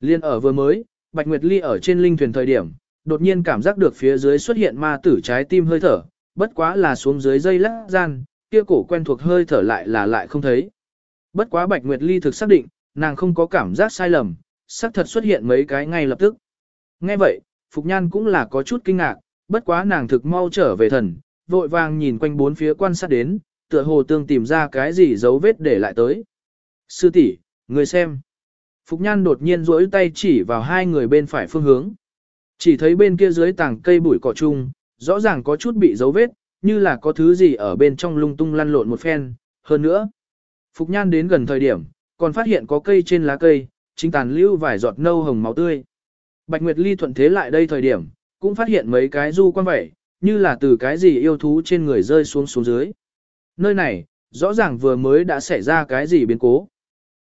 Liên ở vừa mới, Bạch Nguyệt Ly ở trên linh thuyền thời điểm, đột nhiên cảm giác được phía dưới xuất hiện ma tử trái tim hơi thở, bất quá là xuống dưới dây lắc gian, kia cổ quen thuộc hơi thở lại là lại không thấy. Bất quá Bạch Nguyệt Ly thực xác định, nàng không có cảm giác sai lầm, xác thật xuất hiện mấy cái ngay lập tức. Nghe vậy, Phục Nhan cũng là có chút kinh ngạc, bất quá nàng thực mau trở về thần, vội vàng nhìn quanh bốn phía quan sát đến, tựa hồ tương tìm ra cái gì dấu vết để lại tới. Sư tỷ, người xem. Phục Nhan đột nhiên duỗi tay chỉ vào hai người bên phải phương hướng. Chỉ thấy bên kia dưới tảng cây bụi cỏ chung, rõ ràng có chút bị dấu vết, như là có thứ gì ở bên trong lung tung lăn lộn một phen. Hơn nữa, Phục Nhan đến gần thời điểm, còn phát hiện có cây trên lá cây, chính tàn lưu vài giọt nâu hồng máu tươi. Bạch Nguyệt Ly thuận thế lại đây thời điểm, cũng phát hiện mấy cái du quan vậy như là từ cái gì yêu thú trên người rơi xuống xuống dưới. Nơi này, rõ ràng vừa mới đã xảy ra cái gì biến cố.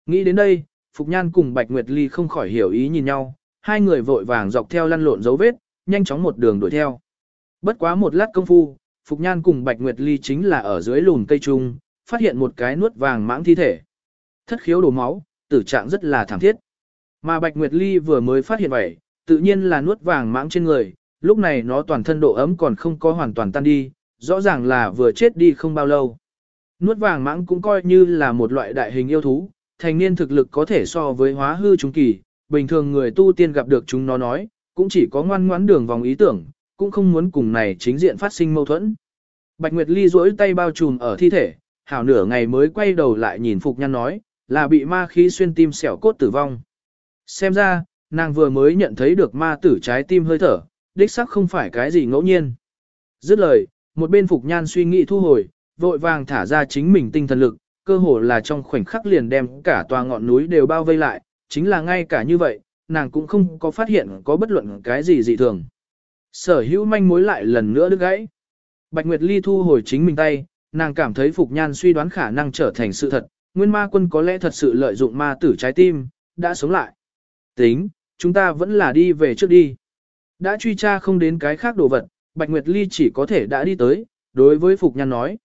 Nghĩ đến đây, Phục Nhan cùng Bạch Nguyệt Ly không khỏi hiểu ý nhìn nhau, hai người vội vàng dọc theo lăn lộn dấu vết, nhanh chóng một đường đuổi theo. Bất quá một lát công phu, Phục Nhan cùng Bạch Nguyệt Ly chính là ở dưới lùn cây trung, phát hiện một cái nuốt vàng mãng thi thể. Thất khiếu đổ máu, tử trạng rất là thảm thiết. Mà Bạch Nguyệt Ly vừa mới phát hiện vậy, tự nhiên là nuốt vàng mãng trên người, lúc này nó toàn thân độ ấm còn không có hoàn toàn tan đi, rõ ràng là vừa chết đi không bao lâu. Nuốt vàng mãng cũng coi như là một loại đại hình yêu thú, thành niên thực lực có thể so với hóa hư trung kỳ, bình thường người tu tiên gặp được chúng nó nói, cũng chỉ có ngoan ngoãn đường vòng ý tưởng, cũng không muốn cùng này chính diện phát sinh mâu thuẫn. Bạch Nguyệt Ly duỗi tay bao trùm ở thi thể, hảo nửa ngày mới quay đầu lại nhìn Phục Nhan nói, là bị ma khí xuyên tim xẻo cốt tử vong. Xem ra, nàng vừa mới nhận thấy được ma tử trái tim hơi thở, đích xác không phải cái gì ngẫu nhiên. Dứt lời, một bên Phục Nhan suy nghĩ thu hồi, vội vàng thả ra chính mình tinh thần lực, cơ hồ là trong khoảnh khắc liền đem cả tòa ngọn núi đều bao vây lại, chính là ngay cả như vậy, nàng cũng không có phát hiện có bất luận cái gì dị thường. Sở hữu manh mối lại lần nữa đứt gãy. Bạch Nguyệt Ly thu hồi chính mình tay, nàng cảm thấy Phục Nhan suy đoán khả năng trở thành sự thật, nguyên ma quân có lẽ thật sự lợi dụng ma tử trái tim, đã sống lại. Tính, chúng ta vẫn là đi về trước đi. Đã truy tra không đến cái khác đồ vật, Bạch Nguyệt Ly chỉ có thể đã đi tới, đối với Phục Nhan nói.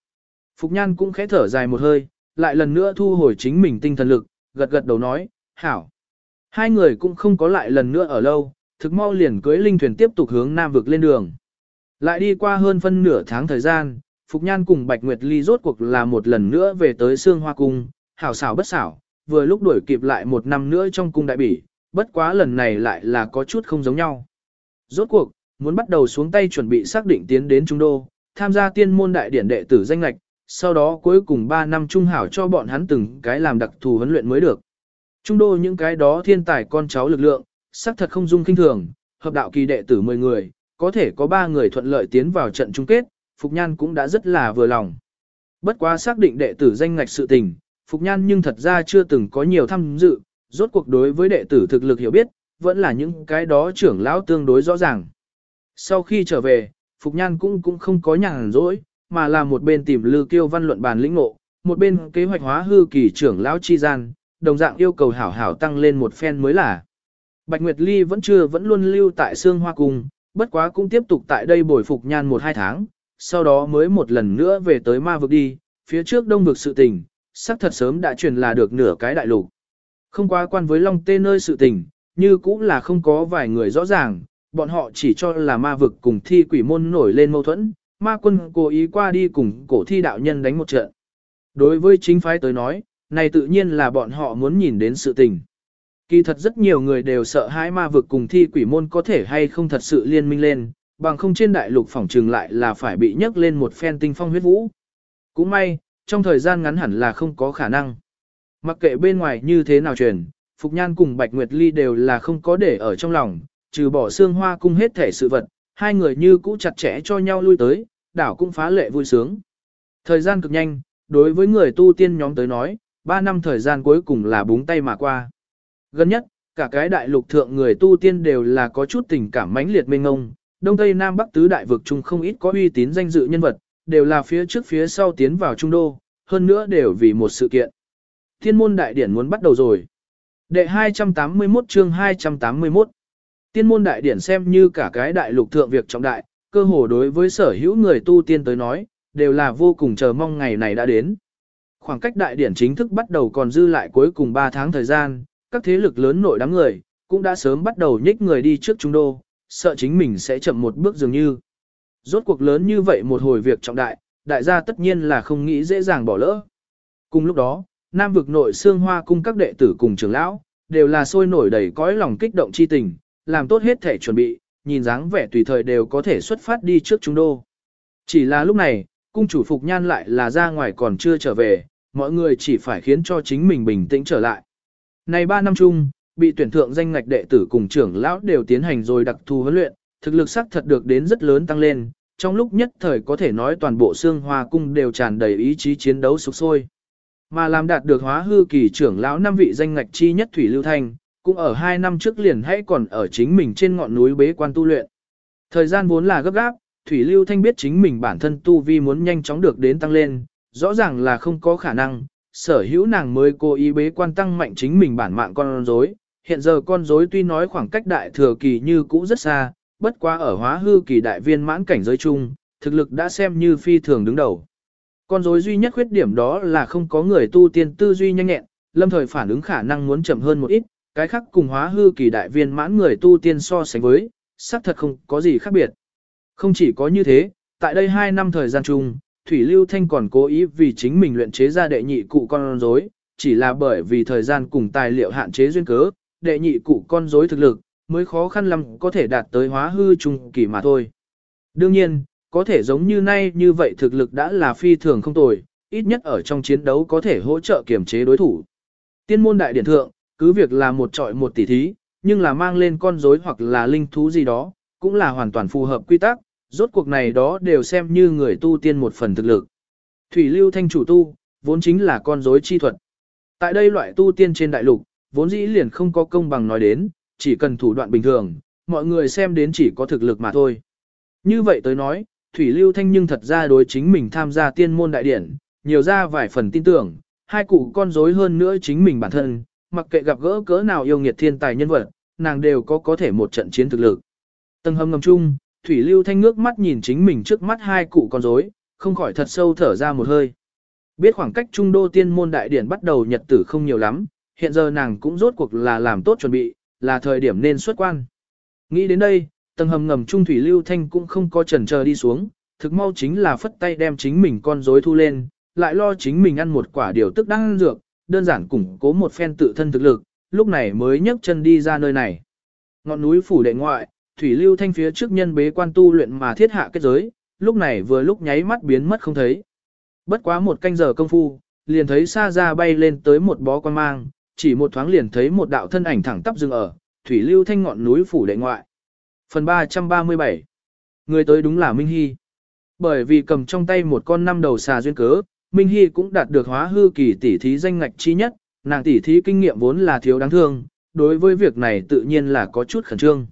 Phục Nhan cũng khẽ thở dài một hơi, lại lần nữa thu hồi chính mình tinh thần lực, gật gật đầu nói, hảo. Hai người cũng không có lại lần nữa ở lâu, thực mau liền cưới linh thuyền tiếp tục hướng nam vực lên đường. Lại đi qua hơn phân nửa tháng thời gian, Phục Nhan cùng Bạch Nguyệt Ly rốt cuộc là một lần nữa về tới Sương Hoa Cung, hảo xảo bất xảo, vừa lúc đuổi kịp lại một năm nữa trong cung đại bỉ, bất quá lần này lại là có chút không giống nhau. Rốt cuộc, muốn bắt đầu xuống tay chuẩn bị xác định tiến đến Trung Đô, tham gia tiên môn đại điển đệ tử danh lạch, sau đó cuối cùng 3 năm trung hảo cho bọn hắn từng cái làm đặc thù huấn luyện mới được. Trung Đô những cái đó thiên tài con cháu lực lượng, xác thật không dung kinh thường, hợp đạo kỳ đệ tử 10 người, có thể có 3 người thuận lợi tiến vào trận chung kết, Phục Nhan cũng đã rất là vừa lòng. Bất quá xác định đệ tử danh ngạch sự tình, Phục Nhan nhưng thật ra chưa từng có nhiều tham dự, rốt cuộc đối với đệ tử thực lực hiểu biết, vẫn là những cái đó trưởng lão tương đối rõ ràng. Sau khi trở về, Phục Nhan cũng cũng không có nhàn rỗi, mà là một bên tìm Lư Kiêu văn luận bàn lĩnh ngộ, một bên kế hoạch hóa hư kỳ trưởng lão chi gian, đồng dạng yêu cầu hảo hảo tăng lên một phen mới là. Bạch Nguyệt Ly vẫn chưa vẫn luôn lưu tại Sương Hoa Cung, bất quá cũng tiếp tục tại đây bồi Phục Nhan một hai tháng, sau đó mới một lần nữa về tới ma vực đi, phía trước đông vực sự tình, sắc thật sớm đã truyền là được nửa cái đại lục. Không quá quan với Long Tê nơi sự tình, như cũng là không có vài người rõ ràng, bọn họ chỉ cho là ma vực cùng thi quỷ môn nổi lên mâu thuẫn, ma quân cố ý qua đi cùng cổ thi đạo nhân đánh một trận. Đối với chính phái tới nói, này tự nhiên là bọn họ muốn nhìn đến sự tình. Kỳ thật rất nhiều người đều sợ hãi ma vực cùng thi quỷ môn có thể hay không thật sự liên minh lên, bằng không trên đại lục phỏng trừng lại là phải bị nhấc lên một phen tinh phong huyết vũ. Cũng may, trong thời gian ngắn hẳn là không có khả năng. Mặc kệ bên ngoài như thế nào truyền, Phục Nhan cùng Bạch Nguyệt Ly đều là không có để ở trong lòng, trừ bỏ xương hoa cung hết thể sự vật, hai người như cũ chặt chẽ cho nhau lui tới, đảo cũng phá lệ vui sướng. Thời gian cực nhanh, đối với người tu tiên nhóm tới nói, 3 năm thời gian cuối cùng là búng tay mà qua. Gần nhất, cả cái đại lục thượng người tu tiên đều là có chút tình cảm mãnh liệt mênh ngông, Đông Tây Nam Bắc tứ đại vực chung không ít có uy tín danh dự nhân vật, đều là phía trước phía sau tiến vào trung đô, hơn nữa đều vì một sự kiện. Thiên môn đại điển muốn bắt đầu rồi. Đệ 281 chương 281 Tiên môn đại điển xem như cả cái đại lục thượng việc trọng đại, cơ hồ đối với sở hữu người tu tiên tới nói, đều là vô cùng chờ mong ngày này đã đến. Khoảng cách đại điển chính thức bắt đầu còn dư lại cuối cùng 3 tháng thời gian, các thế lực lớn nội đám người, cũng đã sớm bắt đầu nhích người đi trước trung đô, sợ chính mình sẽ chậm một bước dường như. Rốt cuộc lớn như vậy một hồi việc trọng đại, đại gia tất nhiên là không nghĩ dễ dàng bỏ lỡ. Cùng lúc đó, Nam vực nội xương hoa cung các đệ tử cùng trưởng lão, đều là sôi nổi đầy cõi lòng kích động chi tình, làm tốt hết thể chuẩn bị, nhìn dáng vẻ tùy thời đều có thể xuất phát đi trước chúng đô. Chỉ là lúc này, cung chủ Phục Nhan lại là ra ngoài còn chưa trở về, mọi người chỉ phải khiến cho chính mình bình tĩnh trở lại. Này 3 năm chung, bị tuyển thượng danh ngạch đệ tử cùng trưởng lão đều tiến hành rồi đặc thù huấn luyện, thực lực sắc thật được đến rất lớn tăng lên, trong lúc nhất thời có thể nói toàn bộ xương hoa cung đều tràn đầy ý chí chiến đấu sục sôi. Mà làm đạt được hóa hư kỳ trưởng lão năm vị danh ngạch chi nhất Thủy Lưu Thanh, cũng ở hai năm trước liền hãy còn ở chính mình trên ngọn núi bế quan tu luyện. Thời gian vốn là gấp gáp, Thủy Lưu Thanh biết chính mình bản thân tu vi muốn nhanh chóng được đến tăng lên, rõ ràng là không có khả năng, sở hữu nàng mới cố ý bế quan tăng mạnh chính mình bản mạng con rối. Hiện giờ con rối tuy nói khoảng cách đại thừa kỳ như cũ rất xa, bất quá ở hóa hư kỳ đại viên mãn cảnh giới chung, thực lực đã xem như phi thường đứng đầu. Con rối duy nhất khuyết điểm đó là không có người tu tiên tư duy nhanh nhẹn, lâm thời phản ứng khả năng muốn chậm hơn một ít, cái khác cùng hóa hư kỳ đại viên mãn người tu tiên so sánh với, xác thật không có gì khác biệt. Không chỉ có như thế, tại đây 2 năm thời gian chung, Thủy Lưu Thanh còn cố ý vì chính mình luyện chế ra đệ nhị cụ con rối, chỉ là bởi vì thời gian cùng tài liệu hạn chế duyên cớ, đệ nhị cụ con rối thực lực, mới khó khăn lắm có thể đạt tới hóa hư trung kỳ mà thôi. Đương nhiên, có thể giống như nay như vậy thực lực đã là phi thường không tồi, ít nhất ở trong chiến đấu có thể hỗ trợ kiểm chế đối thủ. Tiên môn đại điển thượng, cứ việc là một trọi một tỷ thí, nhưng là mang lên con rối hoặc là linh thú gì đó, cũng là hoàn toàn phù hợp quy tắc, rốt cuộc này đó đều xem như người tu tiên một phần thực lực. Thủy lưu thanh chủ tu, vốn chính là con rối chi thuật. Tại đây loại tu tiên trên đại lục, vốn dĩ liền không có công bằng nói đến, chỉ cần thủ đoạn bình thường, mọi người xem đến chỉ có thực lực mà thôi. Như vậy tới nói, Thủy Lưu Thanh nhưng thật ra đối chính mình tham gia tiên môn đại điển, nhiều ra vài phần tin tưởng, hai cụ con rối hơn nữa chính mình bản thân, mặc kệ gặp gỡ cỡ nào yêu nghiệt thiên tài nhân vật, nàng đều có có thể một trận chiến thực lực. Tầng hầm ngầm chung, Thủy Lưu Thanh ngước mắt nhìn chính mình trước mắt hai cụ con rối, không khỏi thật sâu thở ra một hơi. Biết khoảng cách trung đô tiên môn đại điển bắt đầu nhật tử không nhiều lắm, hiện giờ nàng cũng rốt cuộc là làm tốt chuẩn bị, là thời điểm nên xuất quan. Nghĩ đến đây, tầng hầm ngầm trung thủy lưu thanh cũng không có chần chờ đi xuống, thực mau chính là phất tay đem chính mình con rối thu lên, lại lo chính mình ăn một quả điều tức đang ăn dược, đơn giản củng cố một phen tự thân thực lực, lúc này mới nhấc chân đi ra nơi này. Ngọn núi phủ đệ ngoại, thủy lưu thanh phía trước nhân bế quan tu luyện mà thiết hạ kết giới, lúc này vừa lúc nháy mắt biến mất không thấy. Bất quá một canh giờ công phu, liền thấy xa ra bay lên tới một bó quan mang, chỉ một thoáng liền thấy một đạo thân ảnh thẳng tắp dừng ở, thủy lưu thanh ngọn núi phủ đệ ngoại. Phần 337 Người tới đúng là Minh Hy. Bởi vì cầm trong tay một con năm đầu xà duyên cớ, Minh Hy cũng đạt được hóa hư kỳ tỷ thí danh ngạch chi nhất, nàng tỷ thí kinh nghiệm vốn là thiếu đáng thương, đối với việc này tự nhiên là có chút khẩn trương.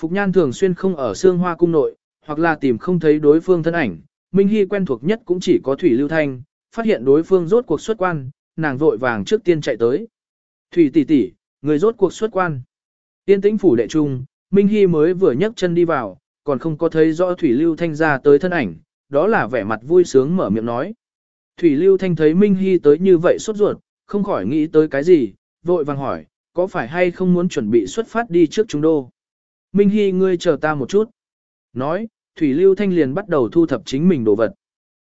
Phục Nhan thường xuyên không ở xương hoa cung nội, hoặc là tìm không thấy đối phương thân ảnh, Minh Hy quen thuộc nhất cũng chỉ có Thủy Lưu Thanh, phát hiện đối phương rốt cuộc xuất quan, nàng vội vàng trước tiên chạy tới. Thủy tỷ tỷ, người rốt cuộc xuất quan. Tiên tĩnh phủ đệ trung, Minh Hy mới vừa nhấc chân đi vào, còn không có thấy rõ Thủy Lưu Thanh ra tới thân ảnh, đó là vẻ mặt vui sướng mở miệng nói. Thủy Lưu Thanh thấy Minh Hy tới như vậy sốt ruột, không khỏi nghĩ tới cái gì, vội vàng hỏi, có phải hay không muốn chuẩn bị xuất phát đi trước chúng đô. Minh Hy ngươi chờ ta một chút. Nói, Thủy Lưu Thanh liền bắt đầu thu thập chính mình đồ vật.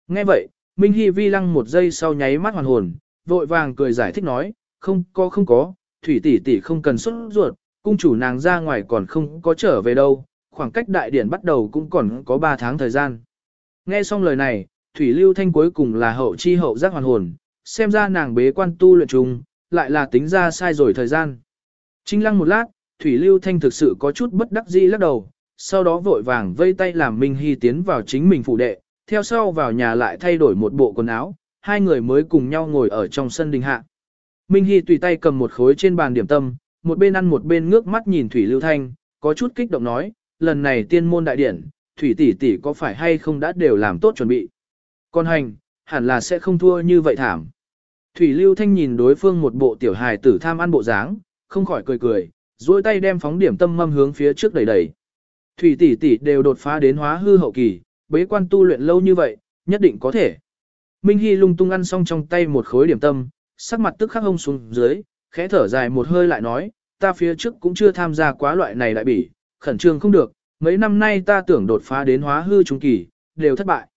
Nghe vậy, Minh Hy vi lăng một giây sau nháy mắt hoàn hồn, vội vàng cười giải thích nói, không có không có, Thủy tỷ tỷ không cần xuất ruột, cung chủ nàng ra ngoài còn không có trở về đâu, khoảng cách đại điển bắt đầu cũng còn có 3 tháng thời gian. Nghe xong lời này, Thủy Lưu Thanh cuối cùng là hậu chi hậu giác hoàn hồn, xem ra nàng bế quan tu luyện trùng, lại là tính ra sai rồi thời gian. Trinh lăng một lát, Thủy Lưu Thanh thực sự có chút bất đắc dĩ lắc đầu, sau đó vội vàng vây tay làm Minh Hy tiến vào chính mình phủ đệ, theo sau vào nhà lại thay đổi một bộ quần áo, hai người mới cùng nhau ngồi ở trong sân đình hạ. Minh Hy tùy tay cầm một khối trên bàn điểm tâm, một bên ăn một bên ngước mắt nhìn Thủy Lưu Thanh, có chút kích động nói, lần này tiên môn đại điển, Thủy tỷ tỷ có phải hay không đã đều làm tốt chuẩn bị. Con hành, hẳn là sẽ không thua như vậy thảm. Thủy Lưu Thanh nhìn đối phương một bộ tiểu hài tử tham ăn bộ dáng, không khỏi cười cười, duỗi tay đem phóng điểm tâm mâm hướng phía trước đẩy đẩy. Thủy tỷ tỷ đều đột phá đến hóa hư hậu kỳ, bế quan tu luyện lâu như vậy, nhất định có thể. Minh Hy lung tung ăn xong trong tay một khối điểm tâm, sắc mặt tức khắc hông xuống dưới, khẽ thở dài một hơi lại nói, ta phía trước cũng chưa tham gia quá loại này đại bỉ, khẩn trương không được, mấy năm nay ta tưởng đột phá đến hóa hư trung kỳ, đều thất bại.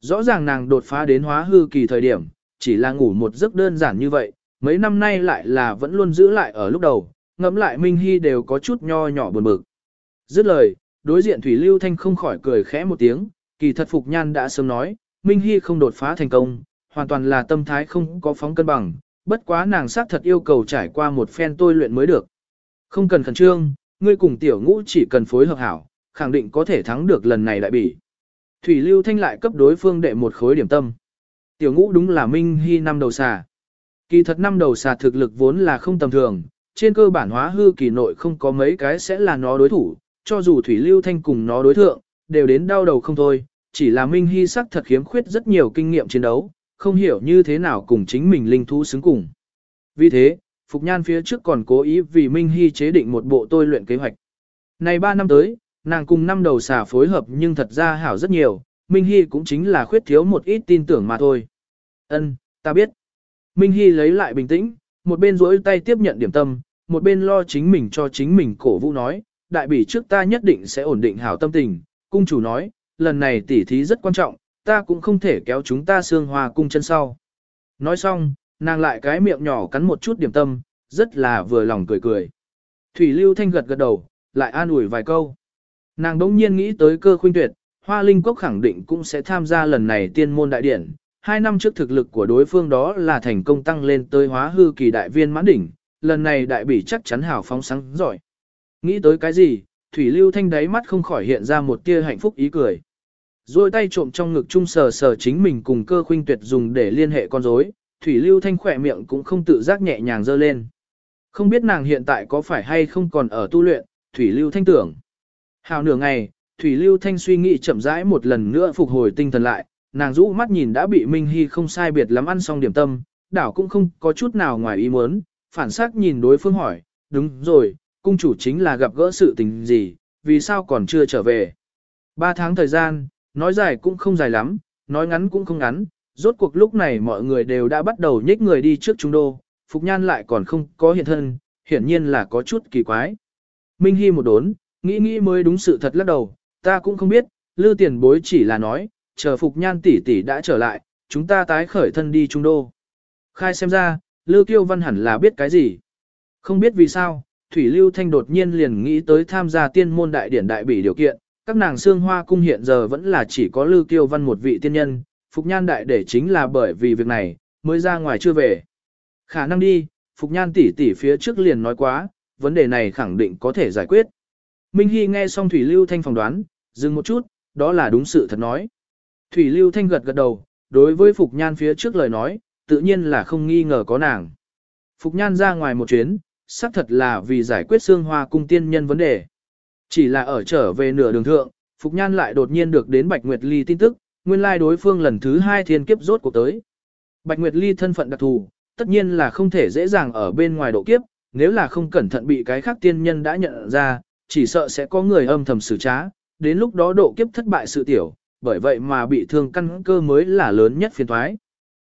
Rõ ràng nàng đột phá đến hóa hư kỳ thời điểm, chỉ là ngủ một giấc đơn giản như vậy, mấy năm nay lại là vẫn luôn giữ lại ở lúc đầu, ngẫm lại Minh Hy đều có chút nho nhỏ buồn bực. Dứt lời, đối diện Thủy Lưu Thanh không khỏi cười khẽ một tiếng, kỳ thật Phục Nhan đã sớm nói, Minh Hy không đột phá thành công, hoàn toàn là tâm thái không có phóng cân bằng, bất quá nàng xác thật yêu cầu trải qua một phen tôi luyện mới được. Không cần khẩn trương, ngươi cùng tiểu ngũ chỉ cần phối hợp hảo, khẳng định có thể thắng được lần này đại bỉ. Thủy Lưu Thanh lại cấp đối phương đệ một khối điểm tâm. Tiểu ngũ đúng là Minh Hy năm đầu xà. Kỳ thật năm đầu xà thực lực vốn là không tầm thường, trên cơ bản hóa hư kỳ nội không có mấy cái sẽ là nó đối thủ, cho dù Thủy Lưu Thanh cùng nó đối thượng, đều đến đau đầu không thôi, chỉ là Minh Hy sắc thật khiếm khuyết rất nhiều kinh nghiệm chiến đấu, không hiểu như thế nào cùng chính mình linh thú xứng cùng. Vì thế, Phục Nhan phía trước còn cố ý vì Minh Hy chế định một bộ tôi luyện kế hoạch. Này 3 năm tới, nàng cùng năm đầu xà phối hợp nhưng thật ra hảo rất nhiều, Minh Hy cũng chính là khuyết thiếu một ít tin tưởng mà thôi. Ân, ta biết. Minh Hy lấy lại bình tĩnh, một bên rỗi tay tiếp nhận điểm tâm, một bên lo chính mình cho chính mình cổ vũ nói, đại bỉ trước ta nhất định sẽ ổn định hảo tâm tình, cung chủ nói, lần này tỉ thí rất quan trọng, ta cũng không thể kéo chúng ta xương hòa cung chân sau. Nói xong, nàng lại cái miệng nhỏ cắn một chút điểm tâm, rất là vừa lòng cười cười. Thủy Lưu Thanh gật gật đầu, lại an ủi vài câu. Nàng đống nhiên nghĩ tới cơ khuynh tuyệt, Hoa Linh Quốc khẳng định cũng sẽ tham gia lần này tiên môn đại điển. Hai năm trước thực lực của đối phương đó là thành công tăng lên tới hóa hư kỳ đại viên mãn đỉnh, lần này đại bỉ chắc chắn hào phóng sáng giỏi. Nghĩ tới cái gì, Thủy Lưu Thanh đáy mắt không khỏi hiện ra một tia hạnh phúc ý cười. Rồi tay trộm trong ngực trung sờ sờ chính mình cùng cơ khuynh tuyệt dùng để liên hệ con rối, Thủy Lưu Thanh khỏe miệng cũng không tự giác nhẹ nhàng dơ lên. Không biết nàng hiện tại có phải hay không còn ở tu luyện, Thủy Lưu Thanh tưởng. Hào nửa ngày, Thủy Lưu Thanh suy nghĩ chậm rãi một lần nữa phục hồi tinh thần lại, nàng rũ mắt nhìn đã bị Minh Hy không sai biệt lắm ăn xong điểm tâm, đảo cũng không có chút nào ngoài ý muốn, phản sắc nhìn đối phương hỏi, đúng rồi, cung chủ chính là gặp gỡ sự tình gì, vì sao còn chưa trở về. Ba tháng thời gian, nói dài cũng không dài lắm, nói ngắn cũng không ngắn, rốt cuộc lúc này mọi người đều đã bắt đầu nhích người đi trước trung đô, Phục Nhan lại còn không có hiện thân, hiển nhiên là có chút kỳ quái. Minh Hy một đốn, nghĩ nghĩ mới đúng sự thật lắc đầu, ta cũng không biết, Lư tiền bối chỉ là nói, chờ Phục Nhan tỷ tỷ đã trở lại, chúng ta tái khởi thân đi trung đô. Khai xem ra, Lư Kiêu Văn hẳn là biết cái gì. Không biết vì sao, Thủy Lưu Thanh đột nhiên liền nghĩ tới tham gia tiên môn đại điển đại bỉ điều kiện, các nàng xương hoa cung hiện giờ vẫn là chỉ có Lư Kiêu Văn một vị tiên nhân, Phục Nhan đại để chính là bởi vì việc này, mới ra ngoài chưa về. Khả năng đi, Phục Nhan tỷ tỷ phía trước liền nói quá, vấn đề này khẳng định có thể giải quyết. Minh Hy nghe xong Thủy Lưu Thanh phỏng đoán, dừng một chút, đó là đúng sự thật nói. Thủy Lưu Thanh gật gật đầu, đối với Phục Nhan phía trước lời nói, tự nhiên là không nghi ngờ có nàng. Phục Nhan ra ngoài một chuyến, xác thật là vì giải quyết xương hoa cung tiên nhân vấn đề. Chỉ là ở trở về nửa đường thượng, Phục Nhan lại đột nhiên được đến Bạch Nguyệt Ly tin tức, nguyên lai đối phương lần thứ hai thiên kiếp rốt cuộc tới. Bạch Nguyệt Ly thân phận đặc thù, tất nhiên là không thể dễ dàng ở bên ngoài độ kiếp, nếu là không cẩn thận bị cái khác tiên nhân đã nhận ra, chỉ sợ sẽ có người âm thầm xử trá, đến lúc đó độ kiếp thất bại sự tiểu, bởi vậy mà bị thương căn cơ mới là lớn nhất phiền thoái.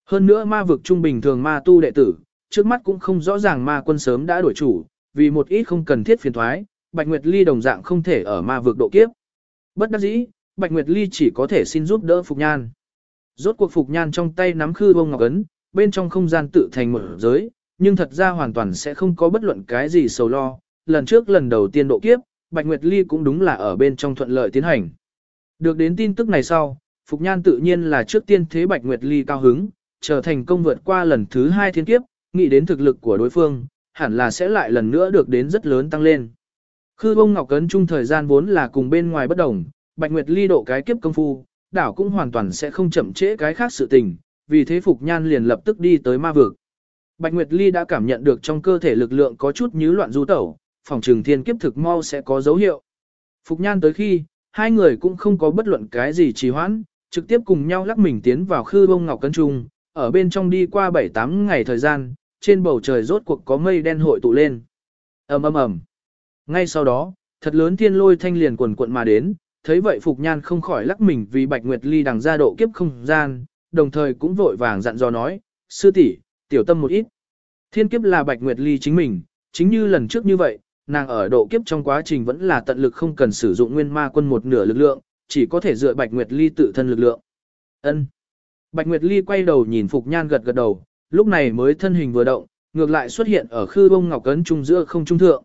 Hơn nữa ma vực trung bình thường ma tu đệ tử, trước mắt cũng không rõ ràng ma quân sớm đã đổi chủ, vì một ít không cần thiết phiền thoái, Bạch Nguyệt Ly đồng dạng không thể ở ma vực độ kiếp. Bất đắc dĩ, Bạch Nguyệt Ly chỉ có thể xin giúp đỡ Phục Nhan. Rốt cuộc Phục Nhan trong tay nắm khư bông ngọc ấn, bên trong không gian tự thành một giới, nhưng thật ra hoàn toàn sẽ không có bất luận cái gì sầu lo. Lần trước lần đầu tiên độ kiếp, Bạch Nguyệt Ly cũng đúng là ở bên trong thuận lợi tiến hành. Được đến tin tức này sau, Phục Nhan tự nhiên là trước tiên thế Bạch Nguyệt Ly cao hứng, trở thành công vượt qua lần thứ hai thiên kiếp, nghĩ đến thực lực của đối phương, hẳn là sẽ lại lần nữa được đến rất lớn tăng lên. Khư bông ngọc cấn chung thời gian vốn là cùng bên ngoài bất đồng, Bạch Nguyệt Ly độ cái kiếp công phu, đảo cũng hoàn toàn sẽ không chậm trễ cái khác sự tình, vì thế Phục Nhan liền lập tức đi tới ma vực. Bạch Nguyệt Ly đã cảm nhận được trong cơ thể lực lượng có chút như loạn du tẩu, phòng trường thiên kiếp thực mau sẽ có dấu hiệu. Phục Nhan tới khi, hai người cũng không có bất luận cái gì trì hoãn, trực tiếp cùng nhau lắc mình tiến vào khư bông ngọc cân trung, ở bên trong đi qua 7-8 ngày thời gian, trên bầu trời rốt cuộc có mây đen hội tụ lên. ầm ầm ầm. Ngay sau đó, thật lớn thiên lôi thanh liền quần cuộn mà đến, thấy vậy Phục Nhan không khỏi lắc mình vì Bạch Nguyệt Ly đằng ra độ kiếp không gian, đồng thời cũng vội vàng dặn dò nói, sư tỷ tiểu tâm một ít. Thiên kiếp là Bạch Nguyệt Ly chính mình, chính như lần trước như vậy, nàng ở độ kiếp trong quá trình vẫn là tận lực không cần sử dụng nguyên ma quân một nửa lực lượng, chỉ có thể dựa Bạch Nguyệt Ly tự thân lực lượng. Ân. Bạch Nguyệt Ly quay đầu nhìn Phục Nhan gật gật đầu, lúc này mới thân hình vừa động, ngược lại xuất hiện ở khư bông ngọc cấn trung giữa không trung thượng.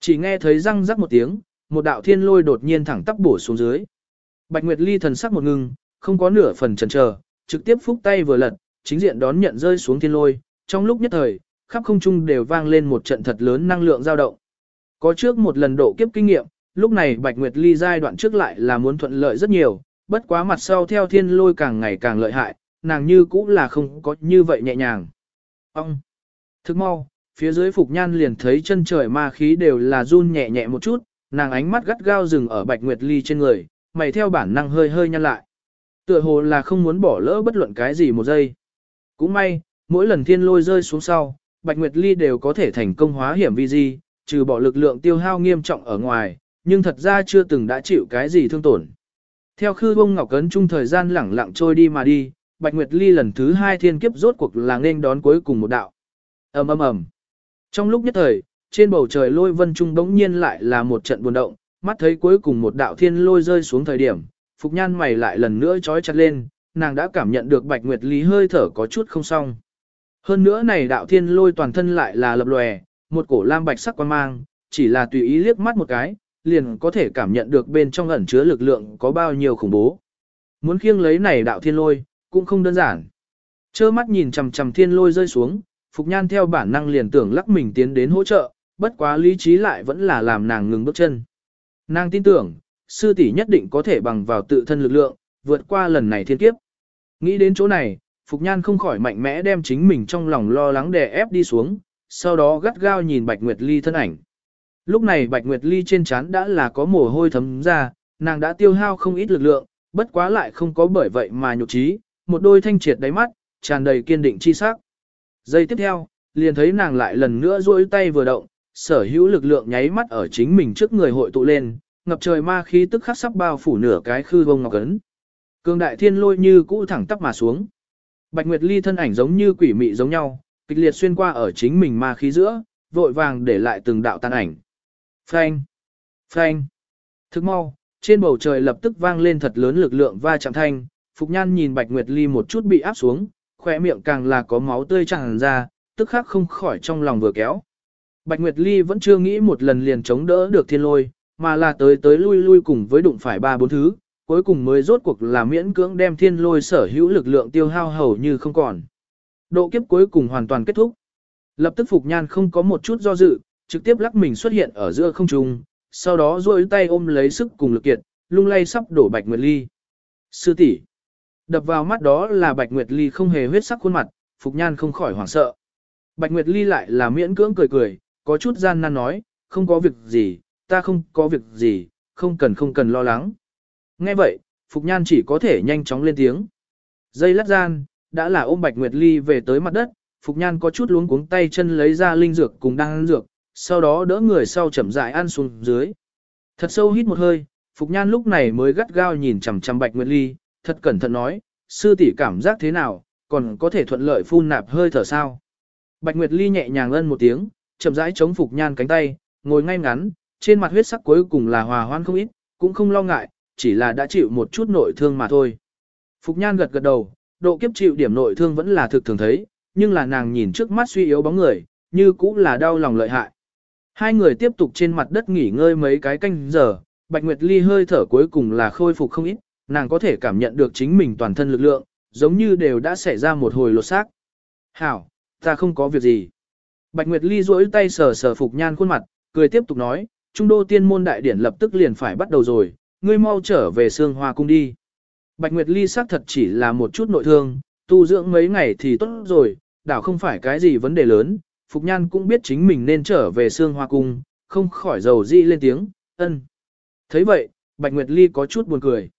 Chỉ nghe thấy răng rắc một tiếng, một đạo thiên lôi đột nhiên thẳng tắp bổ xuống dưới. Bạch Nguyệt Ly thần sắc một ngưng, không có nửa phần chần chờ, trực tiếp phúc tay vừa lật, chính diện đón nhận rơi xuống thiên lôi, trong lúc nhất thời, khắp không trung đều vang lên một trận thật lớn năng lượng dao động. Có trước một lần độ kiếp kinh nghiệm, lúc này Bạch Nguyệt Ly giai đoạn trước lại là muốn thuận lợi rất nhiều, bất quá mặt sau theo thiên lôi càng ngày càng lợi hại, nàng như cũng là không có như vậy nhẹ nhàng. Ông! Thức mau, phía dưới Phục Nhan liền thấy chân trời ma khí đều là run nhẹ nhẹ một chút, nàng ánh mắt gắt gao dừng ở Bạch Nguyệt Ly trên người, mày theo bản năng hơi hơi nhăn lại. Tựa hồ là không muốn bỏ lỡ bất luận cái gì một giây. Cũng may, mỗi lần thiên lôi rơi xuống sau, Bạch Nguyệt Ly đều có thể thành công hóa hiểm vi di, trừ bỏ lực lượng tiêu hao nghiêm trọng ở ngoài, nhưng thật ra chưa từng đã chịu cái gì thương tổn. Theo khư bông ngọc cấn chung thời gian lẳng lặng trôi đi mà đi, Bạch Nguyệt Ly lần thứ hai thiên kiếp rốt cuộc là nên đón cuối cùng một đạo. ầm ầm ầm. Trong lúc nhất thời, trên bầu trời lôi vân trung bỗng nhiên lại là một trận buồn động, mắt thấy cuối cùng một đạo thiên lôi rơi xuống thời điểm, Phục Nhan mày lại lần nữa trói chặt lên, nàng đã cảm nhận được Bạch Nguyệt lý hơi thở có chút không xong. Hơn nữa này đạo thiên lôi toàn thân lại là lập lòe, một cổ lam bạch sắc quan mang, chỉ là tùy ý liếc mắt một cái, liền có thể cảm nhận được bên trong ẩn chứa lực lượng có bao nhiêu khủng bố. Muốn khiêng lấy này đạo thiên lôi, cũng không đơn giản. Chơ mắt nhìn chằm chằm thiên lôi rơi xuống, Phục Nhan theo bản năng liền tưởng lắc mình tiến đến hỗ trợ, bất quá lý trí lại vẫn là làm nàng ngừng bước chân. Nàng tin tưởng, sư tỷ nhất định có thể bằng vào tự thân lực lượng, vượt qua lần này thiên kiếp. Nghĩ đến chỗ này, Phục Nhan không khỏi mạnh mẽ đem chính mình trong lòng lo lắng đè ép đi xuống, sau đó gắt gao nhìn Bạch Nguyệt Ly thân ảnh. Lúc này Bạch Nguyệt Ly trên trán đã là có mồ hôi thấm ra, nàng đã tiêu hao không ít lực lượng, bất quá lại không có bởi vậy mà nhục trí, một đôi thanh triệt đáy mắt, tràn đầy kiên định chi sắc. Giây tiếp theo, liền thấy nàng lại lần nữa duỗi tay vừa động, sở hữu lực lượng nháy mắt ở chính mình trước người hội tụ lên, ngập trời ma khí tức khắc sắp bao phủ nửa cái khư bông ngọc ấn. Cương đại thiên lôi như cũ thẳng tắp mà xuống. Bạch Nguyệt Ly thân ảnh giống như quỷ mị giống nhau, kịch liệt xuyên qua ở chính mình ma khí giữa, vội vàng để lại từng đạo tan ảnh. Phanh! Phanh! Thức mau, trên bầu trời lập tức vang lên thật lớn lực lượng va chạm thanh, Phục Nhan nhìn Bạch Nguyệt Ly một chút bị áp xuống, khỏe miệng càng là có máu tươi tràn ra, tức khắc không khỏi trong lòng vừa kéo. Bạch Nguyệt Ly vẫn chưa nghĩ một lần liền chống đỡ được thiên lôi, mà là tới tới lui lui cùng với đụng phải ba bốn thứ, cuối cùng mới rốt cuộc là miễn cưỡng đem thiên lôi sở hữu lực lượng tiêu hao hầu như không còn. Độ kiếp cuối cùng hoàn toàn kết thúc. Lập tức Phục Nhan không có một chút do dự, trực tiếp lắc mình xuất hiện ở giữa không trung, sau đó duỗi tay ôm lấy sức cùng lực kiệt, lung lay sắp đổ Bạch Nguyệt Ly. Sư tỷ Đập vào mắt đó là Bạch Nguyệt Ly không hề huyết sắc khuôn mặt, Phục Nhan không khỏi hoảng sợ. Bạch Nguyệt Ly lại là miễn cưỡng cười cười, có chút gian nan nói, không có việc gì, ta không có việc gì, không cần không cần lo lắng. Nghe vậy, Phục Nhan chỉ có thể nhanh chóng lên tiếng. Dây lát gian, đã là ôm Bạch Nguyệt Ly về tới mặt đất, Phục Nhan có chút luống cuống tay chân lấy ra linh dược cùng đang ăn dược, sau đó đỡ người sau chậm rãi ăn xuống dưới. Thật sâu hít một hơi, Phục Nhan lúc này mới gắt gao nhìn chằm chằm Bạch Nguyệt Ly, thật cẩn thận nói, sư tỷ cảm giác thế nào, còn có thể thuận lợi phun nạp hơi thở sao. Bạch Nguyệt Ly nhẹ nhàng ân một tiếng, chậm rãi chống Phục Nhan cánh tay, ngồi ngay ngắn, trên mặt huyết sắc cuối cùng là hòa hoan không ít, cũng không lo ngại, chỉ là đã chịu một chút nội thương mà thôi. Phục Nhan gật gật đầu, độ kiếp chịu điểm nội thương vẫn là thực thường thấy, nhưng là nàng nhìn trước mắt suy yếu bóng người, như cũng là đau lòng lợi hại. Hai người tiếp tục trên mặt đất nghỉ ngơi mấy cái canh giờ, Bạch Nguyệt Ly hơi thở cuối cùng là khôi phục không ít, nàng có thể cảm nhận được chính mình toàn thân lực lượng, giống như đều đã xảy ra một hồi lột xác. Hảo, ta không có việc gì. Bạch Nguyệt Ly duỗi tay sờ sờ Phục Nhan khuôn mặt, cười tiếp tục nói, Trung Đô Tiên Môn Đại Điển lập tức liền phải bắt đầu rồi, ngươi mau trở về Sương Hoa Cung đi. Bạch Nguyệt Ly xác thật chỉ là một chút nội thương, tu dưỡng mấy ngày thì tốt rồi, đảo không phải cái gì vấn đề lớn, Phục Nhan cũng biết chính mình nên trở về Sương Hoa Cung, không khỏi dầu di lên tiếng, ân. thấy vậy, Bạch Nguyệt Ly có chút buồn cười.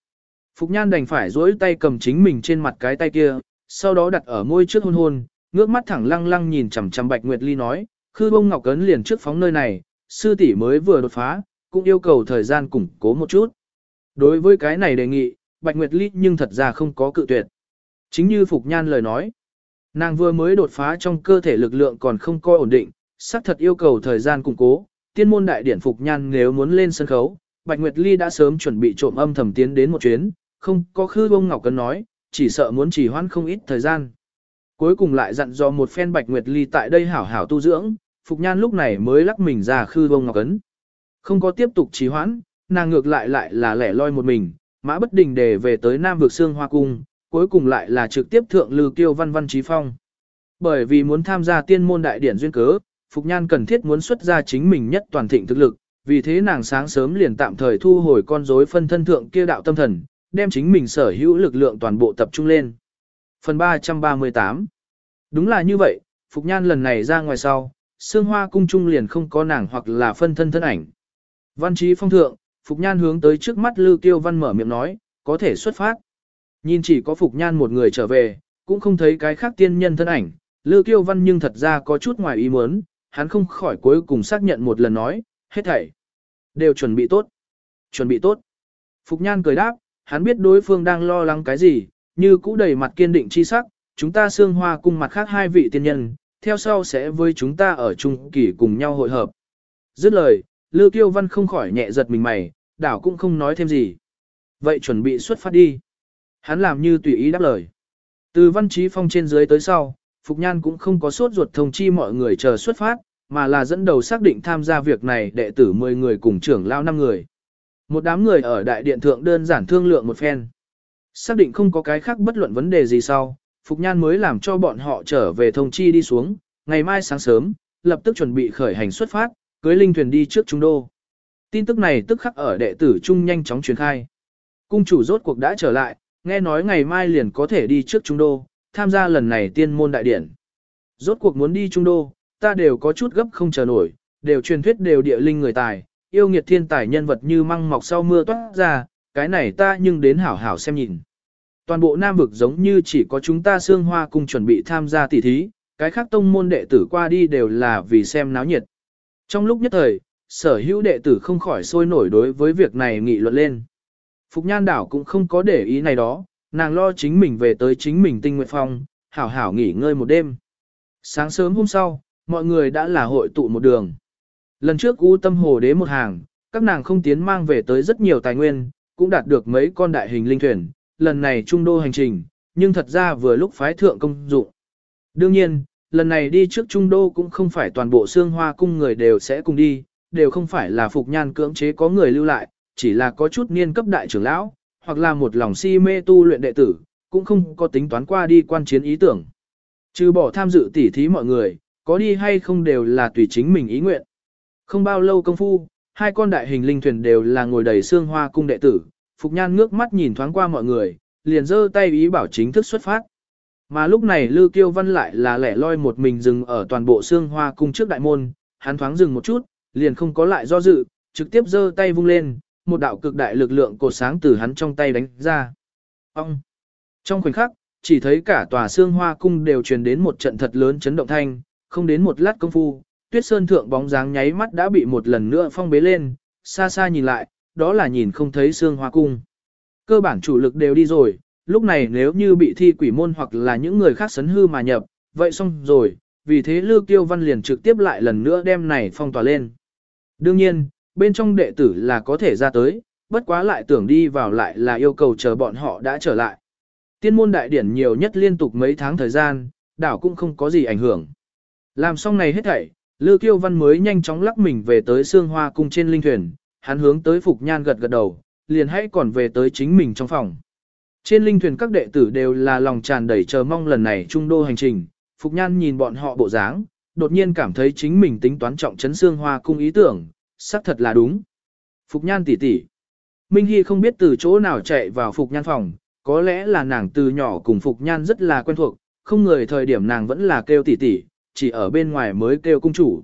Phục Nhan đành phải duỗi tay cầm chính mình trên mặt cái tay kia, sau đó đặt ở môi trước hôn hôn, ngước mắt thẳng lăng lăng nhìn chằm chằm Bạch Nguyệt Ly nói, khư bông ngọc cấn liền trước phóng nơi này, sư tỷ mới vừa đột phá, cũng yêu cầu thời gian củng cố một chút. Đối với cái này đề nghị, Bạch Nguyệt Ly nhưng thật ra không có cự tuyệt. Chính như Phục Nhan lời nói, nàng vừa mới đột phá trong cơ thể lực lượng còn không coi ổn định, xác thật yêu cầu thời gian củng cố, tiên môn đại điển Phục Nhan nếu muốn lên sân khấu, Bạch Nguyệt Ly đã sớm chuẩn bị trộm âm thầm tiến đến một chuyến, không có khư bông ngọc cấn nói, chỉ sợ muốn chỉ hoãn không ít thời gian. Cuối cùng lại dặn dò một phen Bạch Nguyệt Ly tại đây hảo hảo tu dưỡng, Phục Nhan lúc này mới lắc mình ra khư bông ngọc ấn, Không có tiếp tục trì hoãn, nàng ngược lại lại là lẻ loi một mình, mã bất đình để về tới Nam vực Sương Hoa Cung, cuối cùng lại là trực tiếp thượng lưu kiêu văn văn trí phong. Bởi vì muốn tham gia tiên môn đại điển duyên cớ, Phục Nhan cần thiết muốn xuất ra chính mình nhất toàn thịnh thực lực, vì thế nàng sáng sớm liền tạm thời thu hồi con rối phân thân thượng kia đạo tâm thần, đem chính mình sở hữu lực lượng toàn bộ tập trung lên. Phần 338 Đúng là như vậy, Phục Nhan lần này ra ngoài sau, Sương Hoa cung trung liền không có nàng hoặc là phân thân thân ảnh. Văn trí phong thượng, Phục Nhan hướng tới trước mắt Lư Kiêu Văn mở miệng nói, có thể xuất phát. Nhìn chỉ có Phục Nhan một người trở về, cũng không thấy cái khác tiên nhân thân ảnh, Lư Kiêu Văn nhưng thật ra có chút ngoài ý muốn, hắn không khỏi cuối cùng xác nhận một lần nói, hết thảy. Đều chuẩn bị tốt. Chuẩn bị tốt. Phục Nhan cười đáp, hắn biết đối phương đang lo lắng cái gì, như cũ đầy mặt kiên định chi sắc, chúng ta xương hoa cung mặt khác hai vị tiên nhân, theo sau sẽ với chúng ta ở chung kỳ cùng nhau hội hợp. Dứt lời, Lưu Kiêu Văn không khỏi nhẹ giật mình mày, đảo cũng không nói thêm gì. Vậy chuẩn bị xuất phát đi. Hắn làm như tùy ý đáp lời. Từ văn trí phong trên dưới tới sau, Phục Nhan cũng không có sốt ruột thông chi mọi người chờ xuất phát, mà là dẫn đầu xác định tham gia việc này đệ tử 10 người cùng trưởng lao 5 người. Một đám người ở đại điện thượng đơn giản thương lượng một phen. Xác định không có cái khác bất luận vấn đề gì sau, Phục Nhan mới làm cho bọn họ trở về thông chi đi xuống, ngày mai sáng sớm, lập tức chuẩn bị khởi hành xuất phát, cưới linh thuyền đi trước trung đô. Tin tức này tức khắc ở đệ tử trung nhanh chóng truyền khai. Cung chủ rốt cuộc đã trở lại, nghe nói ngày mai liền có thể đi trước trung đô, tham gia lần này tiên môn đại điển. Rốt cuộc muốn đi trung đô, ta đều có chút gấp không chờ nổi, đều truyền thuyết đều địa linh người tài, yêu nghiệt thiên tài nhân vật như măng mọc sau mưa toát ra, cái này ta nhưng đến hảo hảo xem nhìn. Toàn bộ Nam vực giống như chỉ có chúng ta xương hoa cùng chuẩn bị tham gia tỷ thí, cái khác tông môn đệ tử qua đi đều là vì xem náo nhiệt. Trong lúc nhất thời, sở hữu đệ tử không khỏi sôi nổi đối với việc này nghị luận lên. Phục Nhan Đảo cũng không có để ý này đó, nàng lo chính mình về tới chính mình tinh nguyện phong, hảo hảo nghỉ ngơi một đêm. Sáng sớm hôm sau, mọi người đã là hội tụ một đường. Lần trước U tâm hồ đế một hàng, các nàng không tiến mang về tới rất nhiều tài nguyên, cũng đạt được mấy con đại hình linh thuyền, lần này trung đô hành trình, nhưng thật ra vừa lúc phái thượng công dụng. Đương nhiên, lần này đi trước trung đô cũng không phải toàn bộ xương hoa cung người đều sẽ cùng đi, đều không phải là phục nhan cưỡng chế có người lưu lại, chỉ là có chút niên cấp đại trưởng lão, hoặc là một lòng si mê tu luyện đệ tử, cũng không có tính toán qua đi quan chiến ý tưởng. Trừ bỏ tham dự tỉ thí mọi người, có đi hay không đều là tùy chính mình ý nguyện. Không bao lâu công phu, hai con đại hình linh thuyền đều là ngồi đầy xương hoa cung đệ tử, Phục Nhan ngước mắt nhìn thoáng qua mọi người, liền giơ tay ý bảo chính thức xuất phát. Mà lúc này Lư Kiêu Văn lại là lẻ loi một mình dừng ở toàn bộ xương hoa cung trước đại môn, hắn thoáng dừng một chút, liền không có lại do dự, trực tiếp giơ tay vung lên, một đạo cực đại lực lượng cột sáng từ hắn trong tay đánh ra. Ông! Trong khoảnh khắc, chỉ thấy cả tòa xương hoa cung đều truyền đến một trận thật lớn chấn động thanh, không đến một lát công phu, tuyết sơn thượng bóng dáng nháy mắt đã bị một lần nữa phong bế lên, xa xa nhìn lại, đó là nhìn không thấy xương hoa cung. Cơ bản chủ lực đều đi rồi, lúc này nếu như bị thi quỷ môn hoặc là những người khác sấn hư mà nhập, vậy xong rồi, vì thế Lưu Kiêu Văn liền trực tiếp lại lần nữa đem này phong tỏa lên. Đương nhiên, bên trong đệ tử là có thể ra tới, bất quá lại tưởng đi vào lại là yêu cầu chờ bọn họ đã trở lại. Tiên môn đại điển nhiều nhất liên tục mấy tháng thời gian, đảo cũng không có gì ảnh hưởng. Làm xong này hết thảy, Lư Kiêu Văn mới nhanh chóng lắc mình về tới Sương Hoa cung trên linh thuyền, hắn hướng tới Phục Nhan gật gật đầu, liền hãy còn về tới chính mình trong phòng. Trên linh thuyền các đệ tử đều là lòng tràn đầy chờ mong lần này trung đô hành trình, Phục Nhan nhìn bọn họ bộ dáng, đột nhiên cảm thấy chính mình tính toán trọng trấn Sương Hoa cung ý tưởng, xác thật là đúng. Phục Nhan tỷ tỷ. Minh Hy không biết từ chỗ nào chạy vào Phục Nhan phòng, có lẽ là nàng từ nhỏ cùng Phục Nhan rất là quen thuộc, không người thời điểm nàng vẫn là kêu tỷ tỷ, chỉ ở bên ngoài mới kêu cung chủ.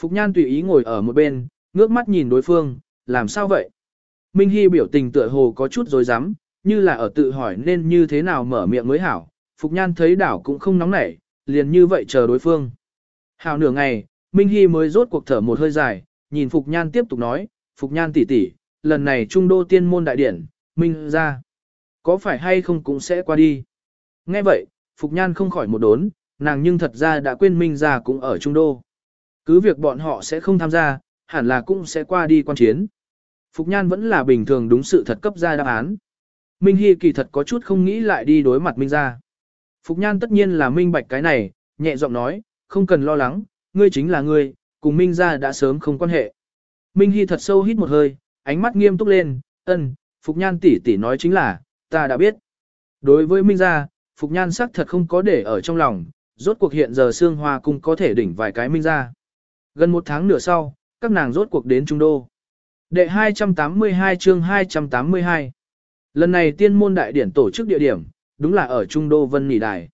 Phục Nhan tùy ý ngồi ở một bên, ngước mắt nhìn đối phương, làm sao vậy? Minh Hy biểu tình tựa hồ có chút dối rắm như là ở tự hỏi nên như thế nào mở miệng mới hảo. Phục Nhan thấy đảo cũng không nóng nảy, liền như vậy chờ đối phương. Hảo nửa ngày, Minh Hy mới rốt cuộc thở một hơi dài, nhìn Phục Nhan tiếp tục nói, Phục Nhan tỷ tỷ, lần này trung đô tiên môn đại điển, Minh ra. Có phải hay không cũng sẽ qua đi. Nghe vậy, Phục Nhan không khỏi một đốn, nàng nhưng thật ra đã quên Minh ra cũng ở trung đô. Cứ việc bọn họ sẽ không tham gia, hẳn là cũng sẽ qua đi quan chiến. Phục Nhan vẫn là bình thường đúng sự thật cấp ra đáp án. Minh Hy kỳ thật có chút không nghĩ lại đi đối mặt Minh ra. Phục Nhan tất nhiên là minh bạch cái này, nhẹ giọng nói, không cần lo lắng, ngươi chính là ngươi, cùng Minh ra đã sớm không quan hệ. Minh Hy thật sâu hít một hơi, ánh mắt nghiêm túc lên, ân, Phục Nhan tỷ tỷ nói chính là, ta đã biết. Đối với Minh gia, Phục Nhan sắc thật không có để ở trong lòng, rốt cuộc hiện giờ Sương Hoa Cung có thể đỉnh vài cái Minh ra. Gần một tháng nửa sau, các nàng rốt cuộc đến Trung Đô. Đệ 282 chương 282 Lần này tiên môn đại điển tổ chức địa điểm, đúng là ở Trung Đô Vân Nỉ Đài.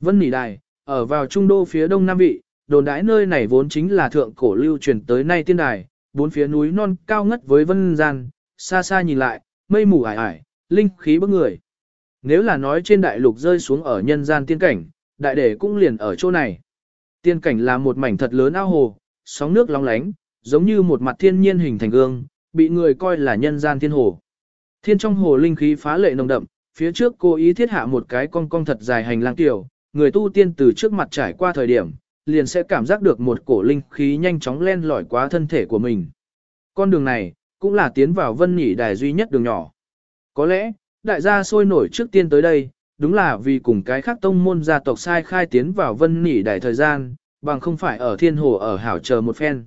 Vân Nỉ Đài, ở vào Trung Đô phía đông Nam Vị, đồn đãi nơi này vốn chính là thượng cổ lưu truyền tới nay tiên đài, bốn phía núi non cao ngất với vân gian, xa xa nhìn lại, mây mù ải ải, linh khí bức người. Nếu là nói trên đại lục rơi xuống ở nhân gian tiên cảnh, đại đệ cũng liền ở chỗ này. Tiên cảnh là một mảnh thật lớn ao hồ, sóng nước long lánh, giống như một mặt thiên nhiên hình thành gương, bị người coi là nhân gian thiên hồ. Thiên trong hồ linh khí phá lệ nồng đậm, phía trước cô ý thiết hạ một cái cong cong thật dài hành lang tiểu, người tu tiên từ trước mặt trải qua thời điểm, liền sẽ cảm giác được một cổ linh khí nhanh chóng len lỏi qua thân thể của mình. Con đường này, cũng là tiến vào vân nhỉ đài duy nhất đường nhỏ. Có lẽ, đại gia sôi nổi trước tiên tới đây, đúng là vì cùng cái khác tông môn gia tộc sai khai tiến vào vân nỉ đài thời gian, bằng không phải ở thiên hồ ở hảo chờ một phen.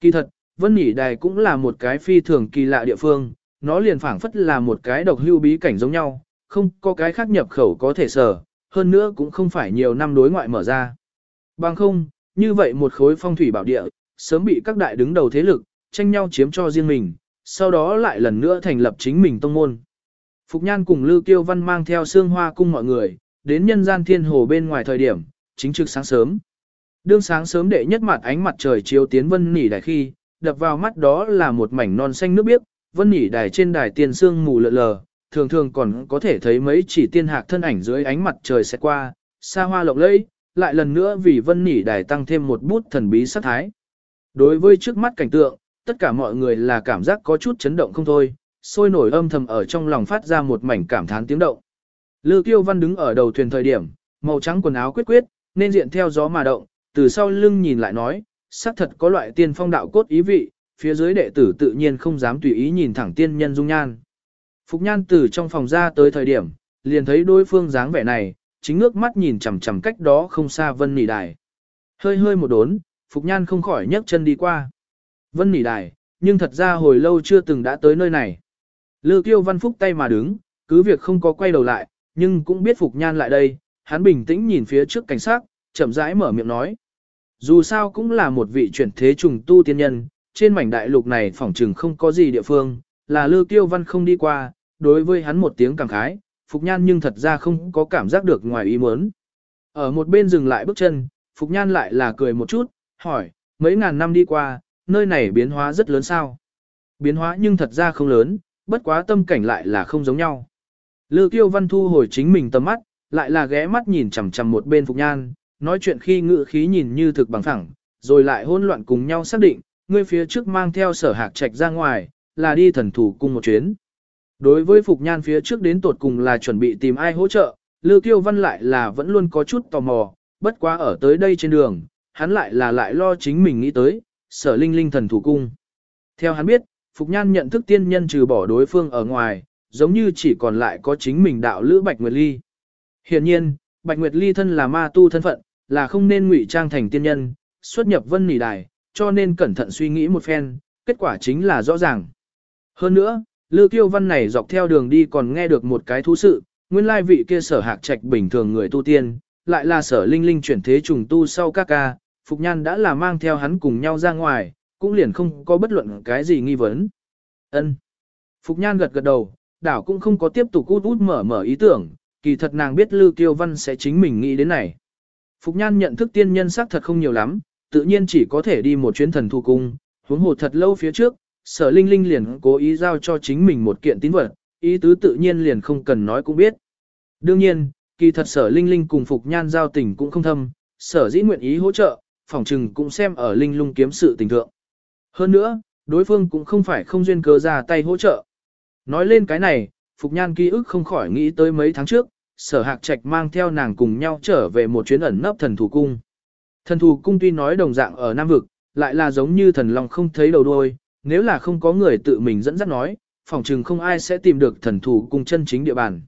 Kỳ thật, vân nỉ đài cũng là một cái phi thường kỳ lạ địa phương, nó liền phảng phất là một cái độc hưu bí cảnh giống nhau, không có cái khác nhập khẩu có thể sở, hơn nữa cũng không phải nhiều năm đối ngoại mở ra. Bằng không, như vậy một khối phong thủy bảo địa, sớm bị các đại đứng đầu thế lực, tranh nhau chiếm cho riêng mình, sau đó lại lần nữa thành lập chính mình tông môn. Phục Nhan cùng Lưu Kiêu Văn mang theo Sương hoa cung mọi người, đến nhân gian thiên hồ bên ngoài thời điểm, chính trực sáng sớm. Đương sáng sớm đệ nhất mặt ánh mặt trời chiếu tiến vân nỉ đài khi, đập vào mắt đó là một mảnh non xanh nước biếc, vân nỉ đài trên đài tiền sương mù lờ lờ, thường thường còn có thể thấy mấy chỉ tiên hạc thân ảnh dưới ánh mặt trời sẽ qua, xa hoa lộng lẫy, lại lần nữa vì vân nỉ đài tăng thêm một bút thần bí sắc thái. Đối với trước mắt cảnh tượng, tất cả mọi người là cảm giác có chút chấn động không thôi, sôi nổi âm thầm ở trong lòng phát ra một mảnh cảm thán tiếng động. Lư Kiêu Văn đứng ở đầu thuyền thời điểm, màu trắng quần áo quyết quyết, nên diện theo gió mà động, từ sau lưng nhìn lại nói, xác thật có loại tiên phong đạo cốt ý vị, phía dưới đệ tử tự nhiên không dám tùy ý nhìn thẳng tiên nhân dung nhan. Phục Nhan từ trong phòng ra tới thời điểm, liền thấy đối phương dáng vẻ này, chính ngước mắt nhìn chằm chằm cách đó không xa Vân Nỉ Đài. Hơi hơi một đốn, Phục Nhan không khỏi nhấc chân đi qua. Vân Nỉ Đài, nhưng thật ra hồi lâu chưa từng đã tới nơi này. Lư Kiêu Văn Phúc tay mà đứng, cứ việc không có quay đầu lại, nhưng cũng biết Phục Nhan lại đây, hắn bình tĩnh nhìn phía trước cảnh sát, chậm rãi mở miệng nói. Dù sao cũng là một vị chuyển thế trùng tu tiên nhân, trên mảnh đại lục này phỏng trừng không có gì địa phương, là Lư Kiêu Văn không đi qua, đối với hắn một tiếng cảm khái, Phục Nhan nhưng thật ra không có cảm giác được ngoài ý muốn. Ở một bên dừng lại bước chân, Phục Nhan lại là cười một chút, hỏi, mấy ngàn năm đi qua, nơi này biến hóa rất lớn sao? Biến hóa nhưng thật ra không lớn, bất quá tâm cảnh lại là không giống nhau. Lư Kiêu Văn thu hồi chính mình tầm mắt, lại là ghé mắt nhìn chằm chằm một bên Phục Nhan, nói chuyện khi ngự khí nhìn như thực bằng phẳng, rồi lại hỗn loạn cùng nhau xác định, ngươi phía trước mang theo sở hạc trạch ra ngoài, là đi thần thủ cung một chuyến. Đối với Phục Nhan phía trước đến tột cùng là chuẩn bị tìm ai hỗ trợ, Lư Kiêu Văn lại là vẫn luôn có chút tò mò, bất quá ở tới đây trên đường, hắn lại là lại lo chính mình nghĩ tới, sở linh linh thần thủ cung. Theo hắn biết, Phục Nhan nhận thức tiên nhân trừ bỏ đối phương ở ngoài, giống như chỉ còn lại có chính mình đạo lữ Bạch Nguyệt Ly. Hiện nhiên, Bạch Nguyệt Ly thân là ma tu thân phận, là không nên ngụy trang thành tiên nhân, xuất nhập vân nỉ đài, cho nên cẩn thận suy nghĩ một phen, kết quả chính là rõ ràng. Hơn nữa, Lư Kiêu Văn này dọc theo đường đi còn nghe được một cái thú sự, nguyên lai vị kia sở hạc trạch bình thường người tu tiên, lại là sở linh linh chuyển thế trùng tu sau các ca, Phục Nhan đã là mang theo hắn cùng nhau ra ngoài, cũng liền không có bất luận cái gì nghi vấn. ân Phục Nhan gật gật đầu, đảo cũng không có tiếp tục út út mở mở ý tưởng, kỳ thật nàng biết Lư Kiêu Văn sẽ chính mình nghĩ đến này. Phục Nhan nhận thức tiên nhân sắc thật không nhiều lắm, tự nhiên chỉ có thể đi một chuyến thần thu cung, huống hồ thật lâu phía trước, sở linh linh liền cố ý giao cho chính mình một kiện tín vật, ý tứ tự nhiên liền không cần nói cũng biết. Đương nhiên, kỳ thật sở linh linh cùng Phục Nhan giao tình cũng không thâm, sở dĩ nguyện ý hỗ trợ, phỏng trừng cũng xem ở linh lung kiếm sự tình thượng. Hơn nữa, đối phương cũng không phải không duyên cớ ra tay hỗ trợ. Nói lên cái này, Phục Nhan ký ức không khỏi nghĩ tới mấy tháng trước, sở hạc trạch mang theo nàng cùng nhau trở về một chuyến ẩn nấp thần thủ cung. Thần thủ cung tuy nói đồng dạng ở Nam Vực, lại là giống như thần long không thấy đầu đuôi, nếu là không có người tự mình dẫn dắt nói, phỏng chừng không ai sẽ tìm được thần thủ cung chân chính địa bàn.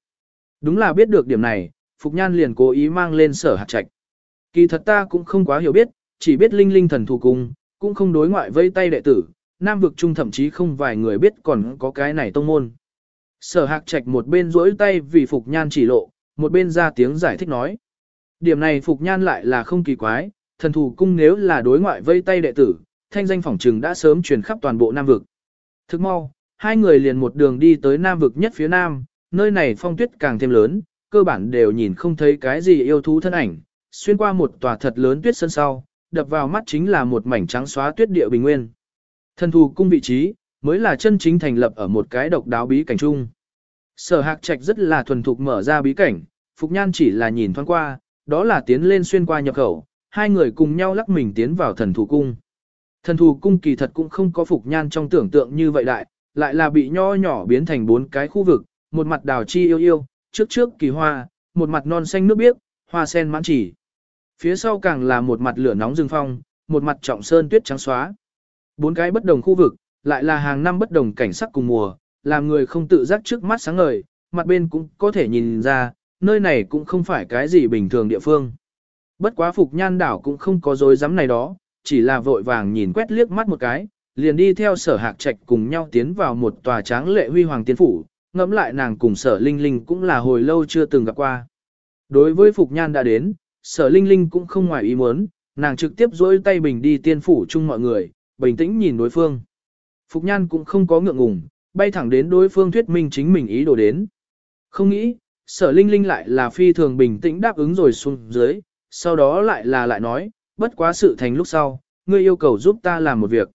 Đúng là biết được điểm này, Phục Nhan liền cố ý mang lên sở hạt trạch. Kỳ thật ta cũng không quá hiểu biết, chỉ biết linh linh thần thủ cung, cũng không đối ngoại vây tay đệ tử, Nam vực trung thậm chí không vài người biết còn có cái này tông môn. Sở hạc trạch một bên rỗi tay vì Phục Nhan chỉ lộ, một bên ra tiếng giải thích nói. Điểm này Phục Nhan lại là không kỳ quái, thần thủ cung nếu là đối ngoại vây tay đệ tử, thanh danh phỏng trừng đã sớm truyền khắp toàn bộ Nam vực. Thức mau, hai người liền một đường đi tới Nam vực nhất phía Nam, nơi này phong tuyết càng thêm lớn, cơ bản đều nhìn không thấy cái gì yêu thú thân ảnh, xuyên qua một tòa thật lớn tuyết sân sau, đập vào mắt chính là một mảnh trắng xóa tuyết địa bình nguyên. Thần thù cung vị trí, mới là chân chính thành lập ở một cái độc đáo bí cảnh chung. Sở hạc trạch rất là thuần thục mở ra bí cảnh, Phục Nhan chỉ là nhìn thoáng qua, đó là tiến lên xuyên qua nhập khẩu, hai người cùng nhau lắc mình tiến vào thần thù cung. Thần thù cung kỳ thật cũng không có Phục Nhan trong tưởng tượng như vậy đại, lại là bị nho nhỏ biến thành bốn cái khu vực, một mặt đào chi yêu yêu, trước trước kỳ hoa, một mặt non xanh nước biếc, hoa sen mãn chỉ. Phía sau càng là một mặt lửa nóng rừng phong, một mặt trọng sơn tuyết trắng xóa. Bốn cái bất đồng khu vực, lại là hàng năm bất đồng cảnh sắc cùng mùa, làm người không tự giác trước mắt sáng ngời, mặt bên cũng có thể nhìn ra, nơi này cũng không phải cái gì bình thường địa phương. Bất quá Phục Nhan đảo cũng không có dối dám này đó, chỉ là vội vàng nhìn quét liếc mắt một cái, liền đi theo sở hạc trạch cùng nhau tiến vào một tòa tráng lệ huy hoàng tiến phủ, ngẫm lại nàng cùng sở linh linh cũng là hồi lâu chưa từng gặp qua. Đối với Phục Nhan đã đến, sở linh linh cũng không ngoài ý muốn, nàng trực tiếp dối tay bình đi tiên phủ chung mọi người, bình tĩnh nhìn đối phương. Phục Nhan cũng không có ngượng ngùng, bay thẳng đến đối phương thuyết minh chính mình ý đồ đến. Không nghĩ, sở linh linh lại là phi thường bình tĩnh đáp ứng rồi xuống dưới, sau đó lại là lại nói, bất quá sự thành lúc sau, ngươi yêu cầu giúp ta làm một việc.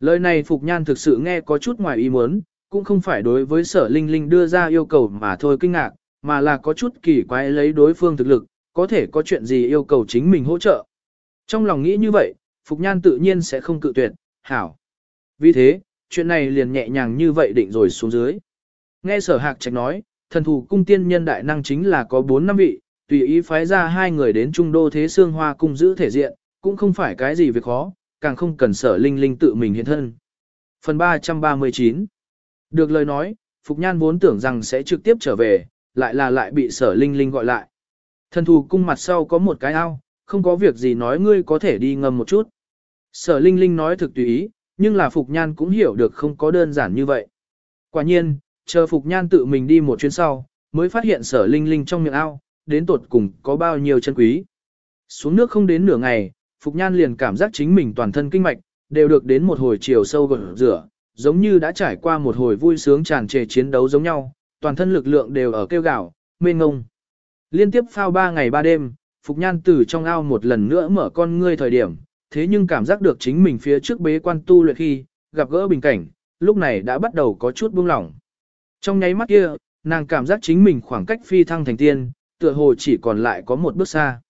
Lời này Phục Nhan thực sự nghe có chút ngoài ý muốn, cũng không phải đối với sở linh linh đưa ra yêu cầu mà thôi kinh ngạc, mà là có chút kỳ quái lấy đối phương thực lực, có thể có chuyện gì yêu cầu chính mình hỗ trợ. Trong lòng nghĩ như vậy, Phục Nhan tự nhiên sẽ không cự tuyệt, hảo. Vì thế, chuyện này liền nhẹ nhàng như vậy định rồi xuống dưới. Nghe sở hạc trạch nói, thần thủ cung tiên nhân đại năng chính là có 4 năm vị, tùy ý phái ra hai người đến trung đô thế xương hoa cung giữ thể diện, cũng không phải cái gì việc khó, càng không cần sở linh linh tự mình hiện thân. Phần 339 Được lời nói, Phục Nhan vốn tưởng rằng sẽ trực tiếp trở về, lại là lại bị sở linh linh gọi lại. Thần thù cung mặt sau có một cái ao, không có việc gì nói ngươi có thể đi ngâm một chút. Sở linh linh nói thực tùy ý, nhưng là Phục Nhan cũng hiểu được không có đơn giản như vậy. Quả nhiên, chờ Phục Nhan tự mình đi một chuyến sau, mới phát hiện sở linh linh trong miệng ao, đến tột cùng có bao nhiêu chân quý. Xuống nước không đến nửa ngày, Phục Nhan liền cảm giác chính mình toàn thân kinh mạch, đều được đến một hồi chiều sâu gật rửa, giống như đã trải qua một hồi vui sướng tràn trề chiến đấu giống nhau, toàn thân lực lượng đều ở kêu gạo, mê ngông. Liên tiếp phao 3 ngày 3 đêm, Phục Nhan từ trong ao một lần nữa mở con ngươi thời điểm, thế nhưng cảm giác được chính mình phía trước bế quan tu luyện khi, gặp gỡ bình cảnh, lúc này đã bắt đầu có chút buông lỏng. Trong nháy mắt kia, nàng cảm giác chính mình khoảng cách phi thăng thành tiên, tựa hồ chỉ còn lại có một bước xa.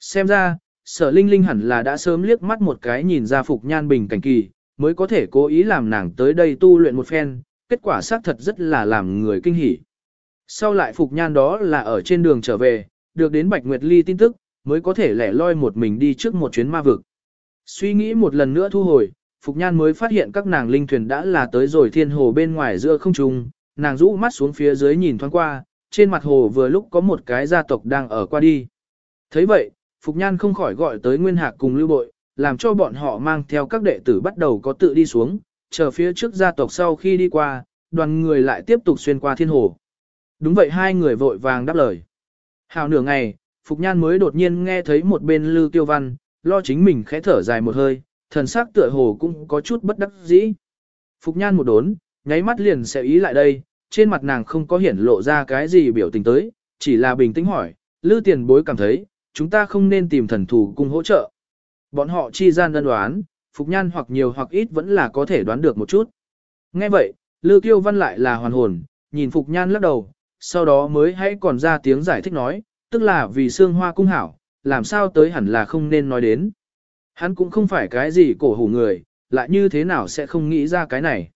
Xem ra, sở linh linh hẳn là đã sớm liếc mắt một cái nhìn ra Phục Nhan bình cảnh kỳ, mới có thể cố ý làm nàng tới đây tu luyện một phen, kết quả xác thật rất là làm người kinh hỉ. Sau lại Phục Nhan đó là ở trên đường trở về, được đến Bạch Nguyệt Ly tin tức, mới có thể lẻ loi một mình đi trước một chuyến ma vực. Suy nghĩ một lần nữa thu hồi, Phục Nhan mới phát hiện các nàng linh thuyền đã là tới rồi thiên hồ bên ngoài giữa không trung, nàng rũ mắt xuống phía dưới nhìn thoáng qua, trên mặt hồ vừa lúc có một cái gia tộc đang ở qua đi. thấy vậy, Phục Nhan không khỏi gọi tới Nguyên Hạc cùng lưu bội, làm cho bọn họ mang theo các đệ tử bắt đầu có tự đi xuống, chờ phía trước gia tộc sau khi đi qua, đoàn người lại tiếp tục xuyên qua thiên hồ. Đúng vậy hai người vội vàng đáp lời. Hào nửa ngày, Phục Nhan mới đột nhiên nghe thấy một bên Lưu Tiêu Văn, lo chính mình khẽ thở dài một hơi, thần sắc tựa hồ cũng có chút bất đắc dĩ. Phục Nhan một đốn, nháy mắt liền sẽ ý lại đây, trên mặt nàng không có hiển lộ ra cái gì biểu tình tới, chỉ là bình tĩnh hỏi, Lưu Tiền Bối cảm thấy, chúng ta không nên tìm thần thủ cùng hỗ trợ. Bọn họ chi gian đơn đoán, Phục Nhan hoặc nhiều hoặc ít vẫn là có thể đoán được một chút. Nghe vậy, Lưu Tiêu Văn lại là hoàn hồn, nhìn Phục Nhan lắc đầu, sau đó mới hãy còn ra tiếng giải thích nói, tức là vì xương hoa cung hảo, làm sao tới hẳn là không nên nói đến. Hắn cũng không phải cái gì cổ hủ người, lại như thế nào sẽ không nghĩ ra cái này.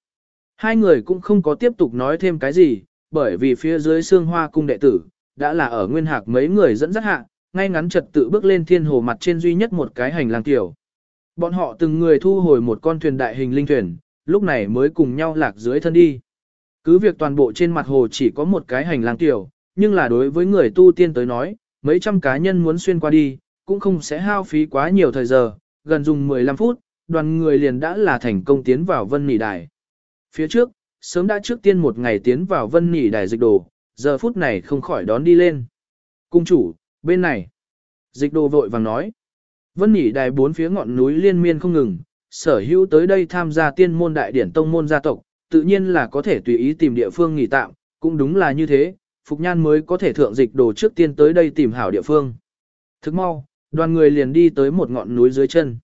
Hai người cũng không có tiếp tục nói thêm cái gì, bởi vì phía dưới xương hoa cung đệ tử, đã là ở nguyên hạc mấy người dẫn dắt hạ, ngay ngắn trật tự bước lên thiên hồ mặt trên duy nhất một cái hành lang tiểu. Bọn họ từng người thu hồi một con thuyền đại hình linh thuyền, lúc này mới cùng nhau lạc dưới thân đi. Cứ việc toàn bộ trên mặt hồ chỉ có một cái hành lang tiểu, nhưng là đối với người tu tiên tới nói, mấy trăm cá nhân muốn xuyên qua đi, cũng không sẽ hao phí quá nhiều thời giờ, gần dùng 15 phút, đoàn người liền đã là thành công tiến vào vân nỉ đài. Phía trước, sớm đã trước tiên một ngày tiến vào vân nỉ đài dịch đồ, giờ phút này không khỏi đón đi lên. Cung chủ, bên này. Dịch đồ vội vàng nói. Vân nỉ đài bốn phía ngọn núi liên miên không ngừng, sở hữu tới đây tham gia tiên môn đại điển tông môn gia tộc, tự nhiên là có thể tùy ý tìm địa phương nghỉ tạm, cũng đúng là như thế, Phục Nhan mới có thể thượng dịch đồ trước tiên tới đây tìm hảo địa phương. Thức mau, đoàn người liền đi tới một ngọn núi dưới chân.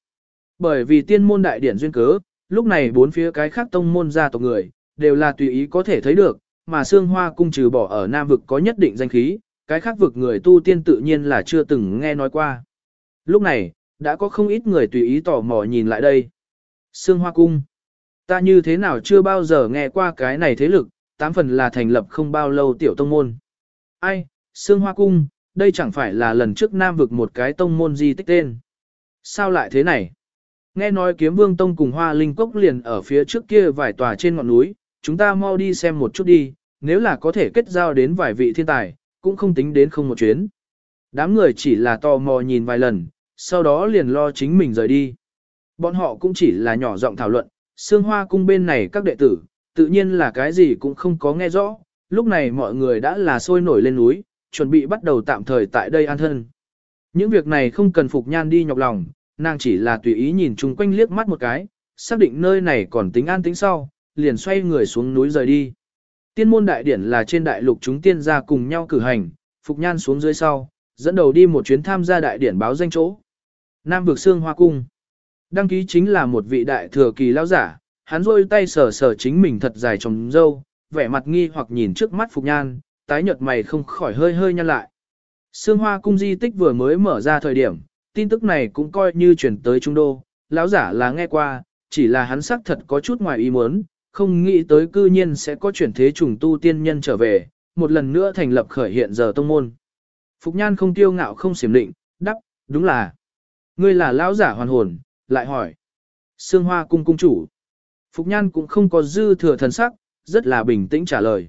Bởi vì tiên môn đại điển duyên cớ, lúc này bốn phía cái khác tông môn gia tộc người, đều là tùy ý có thể thấy được, mà xương hoa cung trừ bỏ ở Nam vực có nhất định danh khí, cái khác vực người tu tiên tự nhiên là chưa từng nghe nói qua. Lúc này, đã có không ít người tùy ý tò mò nhìn lại đây. Sương Hoa Cung. Ta như thế nào chưa bao giờ nghe qua cái này thế lực, tám phần là thành lập không bao lâu tiểu tông môn. Ai, Sương Hoa Cung, đây chẳng phải là lần trước Nam vực một cái tông môn di tích tên. Sao lại thế này? Nghe nói kiếm vương tông cùng hoa linh cốc liền ở phía trước kia vài tòa trên ngọn núi, chúng ta mau đi xem một chút đi, nếu là có thể kết giao đến vài vị thiên tài, cũng không tính đến không một chuyến. Đám người chỉ là tò mò nhìn vài lần, sau đó liền lo chính mình rời đi. Bọn họ cũng chỉ là nhỏ giọng thảo luận, Sương hoa cung bên này các đệ tử, tự nhiên là cái gì cũng không có nghe rõ, lúc này mọi người đã là sôi nổi lên núi, chuẩn bị bắt đầu tạm thời tại đây an thân. Những việc này không cần Phục Nhan đi nhọc lòng, nàng chỉ là tùy ý nhìn chung quanh liếc mắt một cái, xác định nơi này còn tính an tính sau, liền xoay người xuống núi rời đi. Tiên môn đại điển là trên đại lục chúng tiên gia cùng nhau cử hành, Phục Nhan xuống dưới sau, dẫn đầu đi một chuyến tham gia đại điển báo danh chỗ. Nam vực xương hoa cung. Đăng ký chính là một vị đại thừa kỳ lao giả, hắn rôi tay sờ sờ chính mình thật dài trong dâu, vẻ mặt nghi hoặc nhìn trước mắt Phục Nhan, tái nhợt mày không khỏi hơi hơi nhăn lại. Sương hoa cung di tích vừa mới mở ra thời điểm, tin tức này cũng coi như chuyển tới Trung Đô, lão giả là nghe qua, chỉ là hắn sắc thật có chút ngoài ý muốn, không nghĩ tới cư nhiên sẽ có chuyển thế trùng tu tiên nhân trở về, một lần nữa thành lập khởi hiện giờ tông môn. Phục Nhan không tiêu ngạo không xiểm định, đắp, đúng là. Ngươi là lão giả hoàn hồn, lại hỏi. Sương Hoa cung cung chủ. Phục Nhan cũng không có dư thừa thần sắc, rất là bình tĩnh trả lời.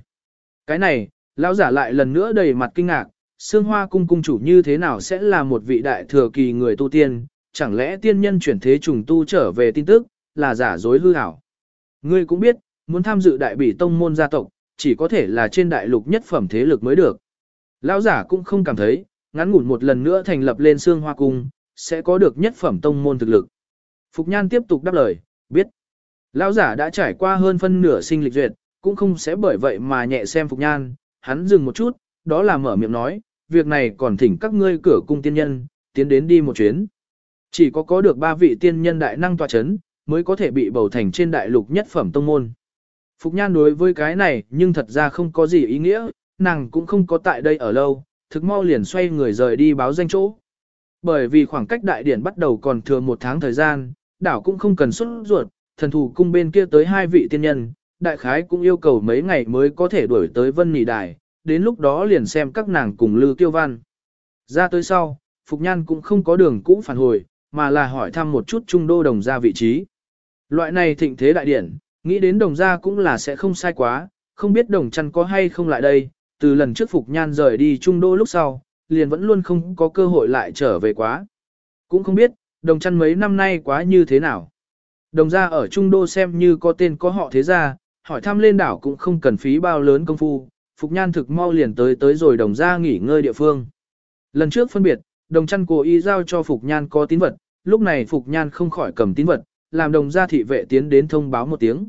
Cái này, lão giả lại lần nữa đầy mặt kinh ngạc, Sương Hoa cung cung chủ như thế nào sẽ là một vị đại thừa kỳ người tu tiên, chẳng lẽ tiên nhân chuyển thế trùng tu trở về tin tức, là giả dối hư ảo. Ngươi cũng biết, muốn tham dự đại bỉ tông môn gia tộc, chỉ có thể là trên đại lục nhất phẩm thế lực mới được. Lão giả cũng không cảm thấy, ngắn ngủn một lần nữa thành lập lên Sương Hoa cung, sẽ có được nhất phẩm tông môn thực lực. Phục Nhan tiếp tục đáp lời, biết. Lão giả đã trải qua hơn phân nửa sinh lịch duyệt, cũng không sẽ bởi vậy mà nhẹ xem Phục Nhan, hắn dừng một chút, đó là mở miệng nói, việc này còn thỉnh các ngươi cửa cung tiên nhân, tiến đến đi một chuyến. Chỉ có có được ba vị tiên nhân đại năng tọa chấn, mới có thể bị bầu thành trên đại lục nhất phẩm tông môn. Phục Nhan đối với cái này nhưng thật ra không có gì ý nghĩa, nàng cũng không có tại đây ở lâu, thực mau liền xoay người rời đi báo danh chỗ. Bởi vì khoảng cách đại điển bắt đầu còn thừa một tháng thời gian, đảo cũng không cần xuất ruột, thần thủ cung bên kia tới hai vị tiên nhân, đại khái cũng yêu cầu mấy ngày mới có thể đuổi tới vân nỉ đài, đến lúc đó liền xem các nàng cùng Lư Kiêu Văn. Ra tới sau, Phục Nhan cũng không có đường cũ phản hồi, mà là hỏi thăm một chút trung đô đồng gia vị trí. Loại này thịnh thế đại điển, nghĩ đến đồng gia cũng là sẽ không sai quá, không biết đồng chăn có hay không lại đây, từ lần trước Phục Nhan rời đi trung đô lúc sau, liền vẫn luôn không có cơ hội lại trở về quá. Cũng không biết, đồng chăn mấy năm nay quá như thế nào. Đồng gia ở trung đô xem như có tên có họ thế gia, hỏi thăm lên đảo cũng không cần phí bao lớn công phu, Phục Nhan thực mau liền tới tới rồi đồng gia nghỉ ngơi địa phương. Lần trước phân biệt, đồng chăn cố ý giao cho Phục Nhan có tín vật, lúc này Phục Nhan không khỏi cầm tín vật, làm đồng gia thị vệ tiến đến thông báo một tiếng.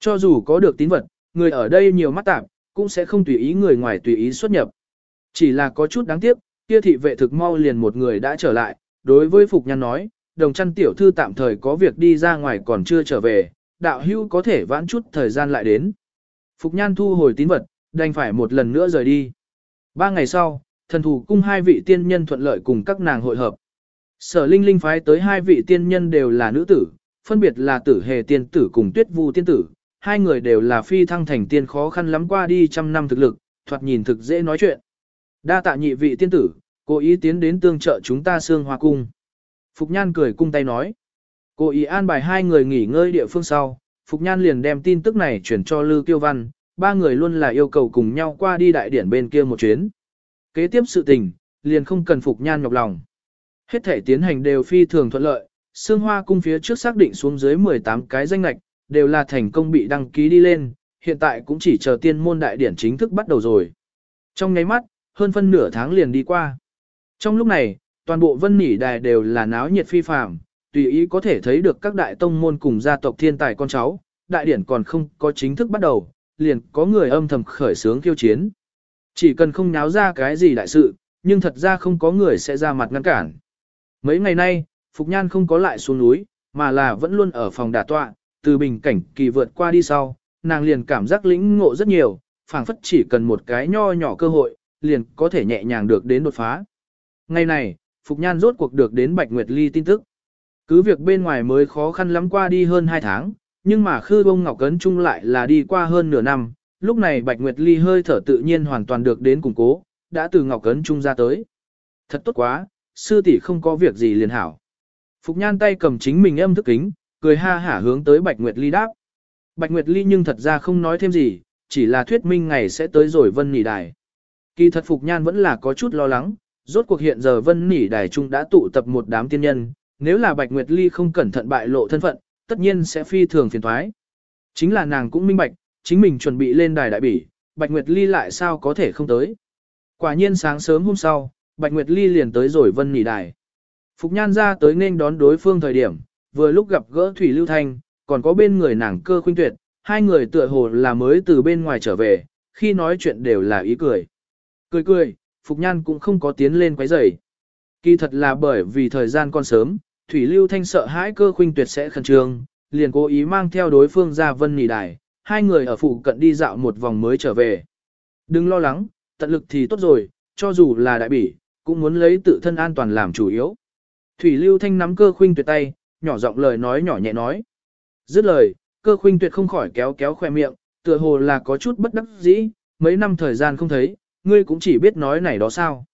Cho dù có được tín vật, người ở đây nhiều mắt tạp, cũng sẽ không tùy ý người ngoài tùy ý xuất nhập. Chỉ là có chút đáng tiếc, kia thị vệ thực mau liền một người đã trở lại, đối với Phục Nhan nói, đồng chăn tiểu thư tạm thời có việc đi ra ngoài còn chưa trở về, đạo hưu có thể vãn chút thời gian lại đến. Phục Nhan thu hồi tín vật, đành phải một lần nữa rời đi. Ba ngày sau, thần thủ cung hai vị tiên nhân thuận lợi cùng các nàng hội hợp. Sở Linh Linh phái tới hai vị tiên nhân đều là nữ tử, phân biệt là tử hề tiên tử cùng tuyết vu tiên tử, hai người đều là phi thăng thành tiên khó khăn lắm qua đi trăm năm thực lực, thoạt nhìn thực dễ nói chuyện. Đa tạ nhị vị tiên tử, Cô ý tiến đến tương trợ chúng ta xương hoa cung. Phục Nhan cười cung tay nói. cô ý an bài hai người nghỉ ngơi địa phương sau, Phục Nhan liền đem tin tức này chuyển cho Lư Kiêu Văn, ba người luôn là yêu cầu cùng nhau qua đi đại điển bên kia một chuyến. Kế tiếp sự tình, liền không cần Phục Nhan nhọc lòng. Hết thể tiến hành đều phi thường thuận lợi, Sương Hoa cung phía trước xác định xuống dưới 18 cái danh lạch, đều là thành công bị đăng ký đi lên, hiện tại cũng chỉ chờ tiên môn đại điển chính thức bắt đầu rồi. Trong ngáy mắt, hơn phân nửa tháng liền đi qua. Trong lúc này, toàn bộ vân nỉ đài đều là náo nhiệt phi phàm, tùy ý có thể thấy được các đại tông môn cùng gia tộc thiên tài con cháu, đại điển còn không có chính thức bắt đầu, liền có người âm thầm khởi sướng khiêu chiến. Chỉ cần không náo ra cái gì đại sự, nhưng thật ra không có người sẽ ra mặt ngăn cản. Mấy ngày nay, Phục Nhan không có lại xuống núi, mà là vẫn luôn ở phòng đà tọa, từ bình cảnh kỳ vượt qua đi sau, nàng liền cảm giác lĩnh ngộ rất nhiều, phảng phất chỉ cần một cái nho nhỏ cơ hội, liền có thể nhẹ nhàng được đến đột phá. Ngày này, Phục Nhan rốt cuộc được đến Bạch Nguyệt Ly tin tức. Cứ việc bên ngoài mới khó khăn lắm qua đi hơn 2 tháng, nhưng mà khư bông ngọc cấn trung lại là đi qua hơn nửa năm, lúc này Bạch Nguyệt Ly hơi thở tự nhiên hoàn toàn được đến củng cố, đã từ ngọc cấn trung ra tới. Thật tốt quá, sư tỷ không có việc gì liền hảo. Phục Nhan tay cầm chính mình âm thức kính, cười ha hả hướng tới Bạch Nguyệt Ly đáp. Bạch Nguyệt Ly nhưng thật ra không nói thêm gì, chỉ là thuyết minh ngày sẽ tới rồi vân nghỉ đài. Kỳ thật Phục Nhan vẫn là có chút lo lắng, rốt cuộc hiện giờ vân nỉ đài trung đã tụ tập một đám tiên nhân, nếu là Bạch Nguyệt Ly không cẩn thận bại lộ thân phận, tất nhiên sẽ phi thường phiền thoái. Chính là nàng cũng minh bạch, chính mình chuẩn bị lên đài đại bỉ, Bạch Nguyệt Ly lại sao có thể không tới. Quả nhiên sáng sớm hôm sau, Bạch Nguyệt Ly liền tới rồi vân nỉ đài. Phục Nhan ra tới nên đón đối phương thời điểm, vừa lúc gặp gỡ Thủy Lưu Thanh, còn có bên người nàng cơ khuynh tuyệt, hai người tựa hồ là mới từ bên ngoài trở về, khi nói chuyện đều là ý cười. Cười cười, Phục Nhan cũng không có tiến lên quấy rầy. Kỳ thật là bởi vì thời gian còn sớm, Thủy Lưu Thanh sợ hãi cơ khuynh tuyệt sẽ khẩn trương, liền cố ý mang theo đối phương ra vân nỉ đài, hai người ở phụ cận đi dạo một vòng mới trở về. Đừng lo lắng, tận lực thì tốt rồi, cho dù là đại bỉ, cũng muốn lấy tự thân an toàn làm chủ yếu. Thủy Lưu Thanh nắm cơ khuynh tuyệt tay, nhỏ giọng lời nói nhỏ nhẹ nói. Dứt lời, cơ khuynh tuyệt không khỏi kéo kéo khoe miệng, tựa hồ là có chút bất đắc dĩ, mấy năm thời gian không thấy, ngươi cũng chỉ biết nói này đó sao.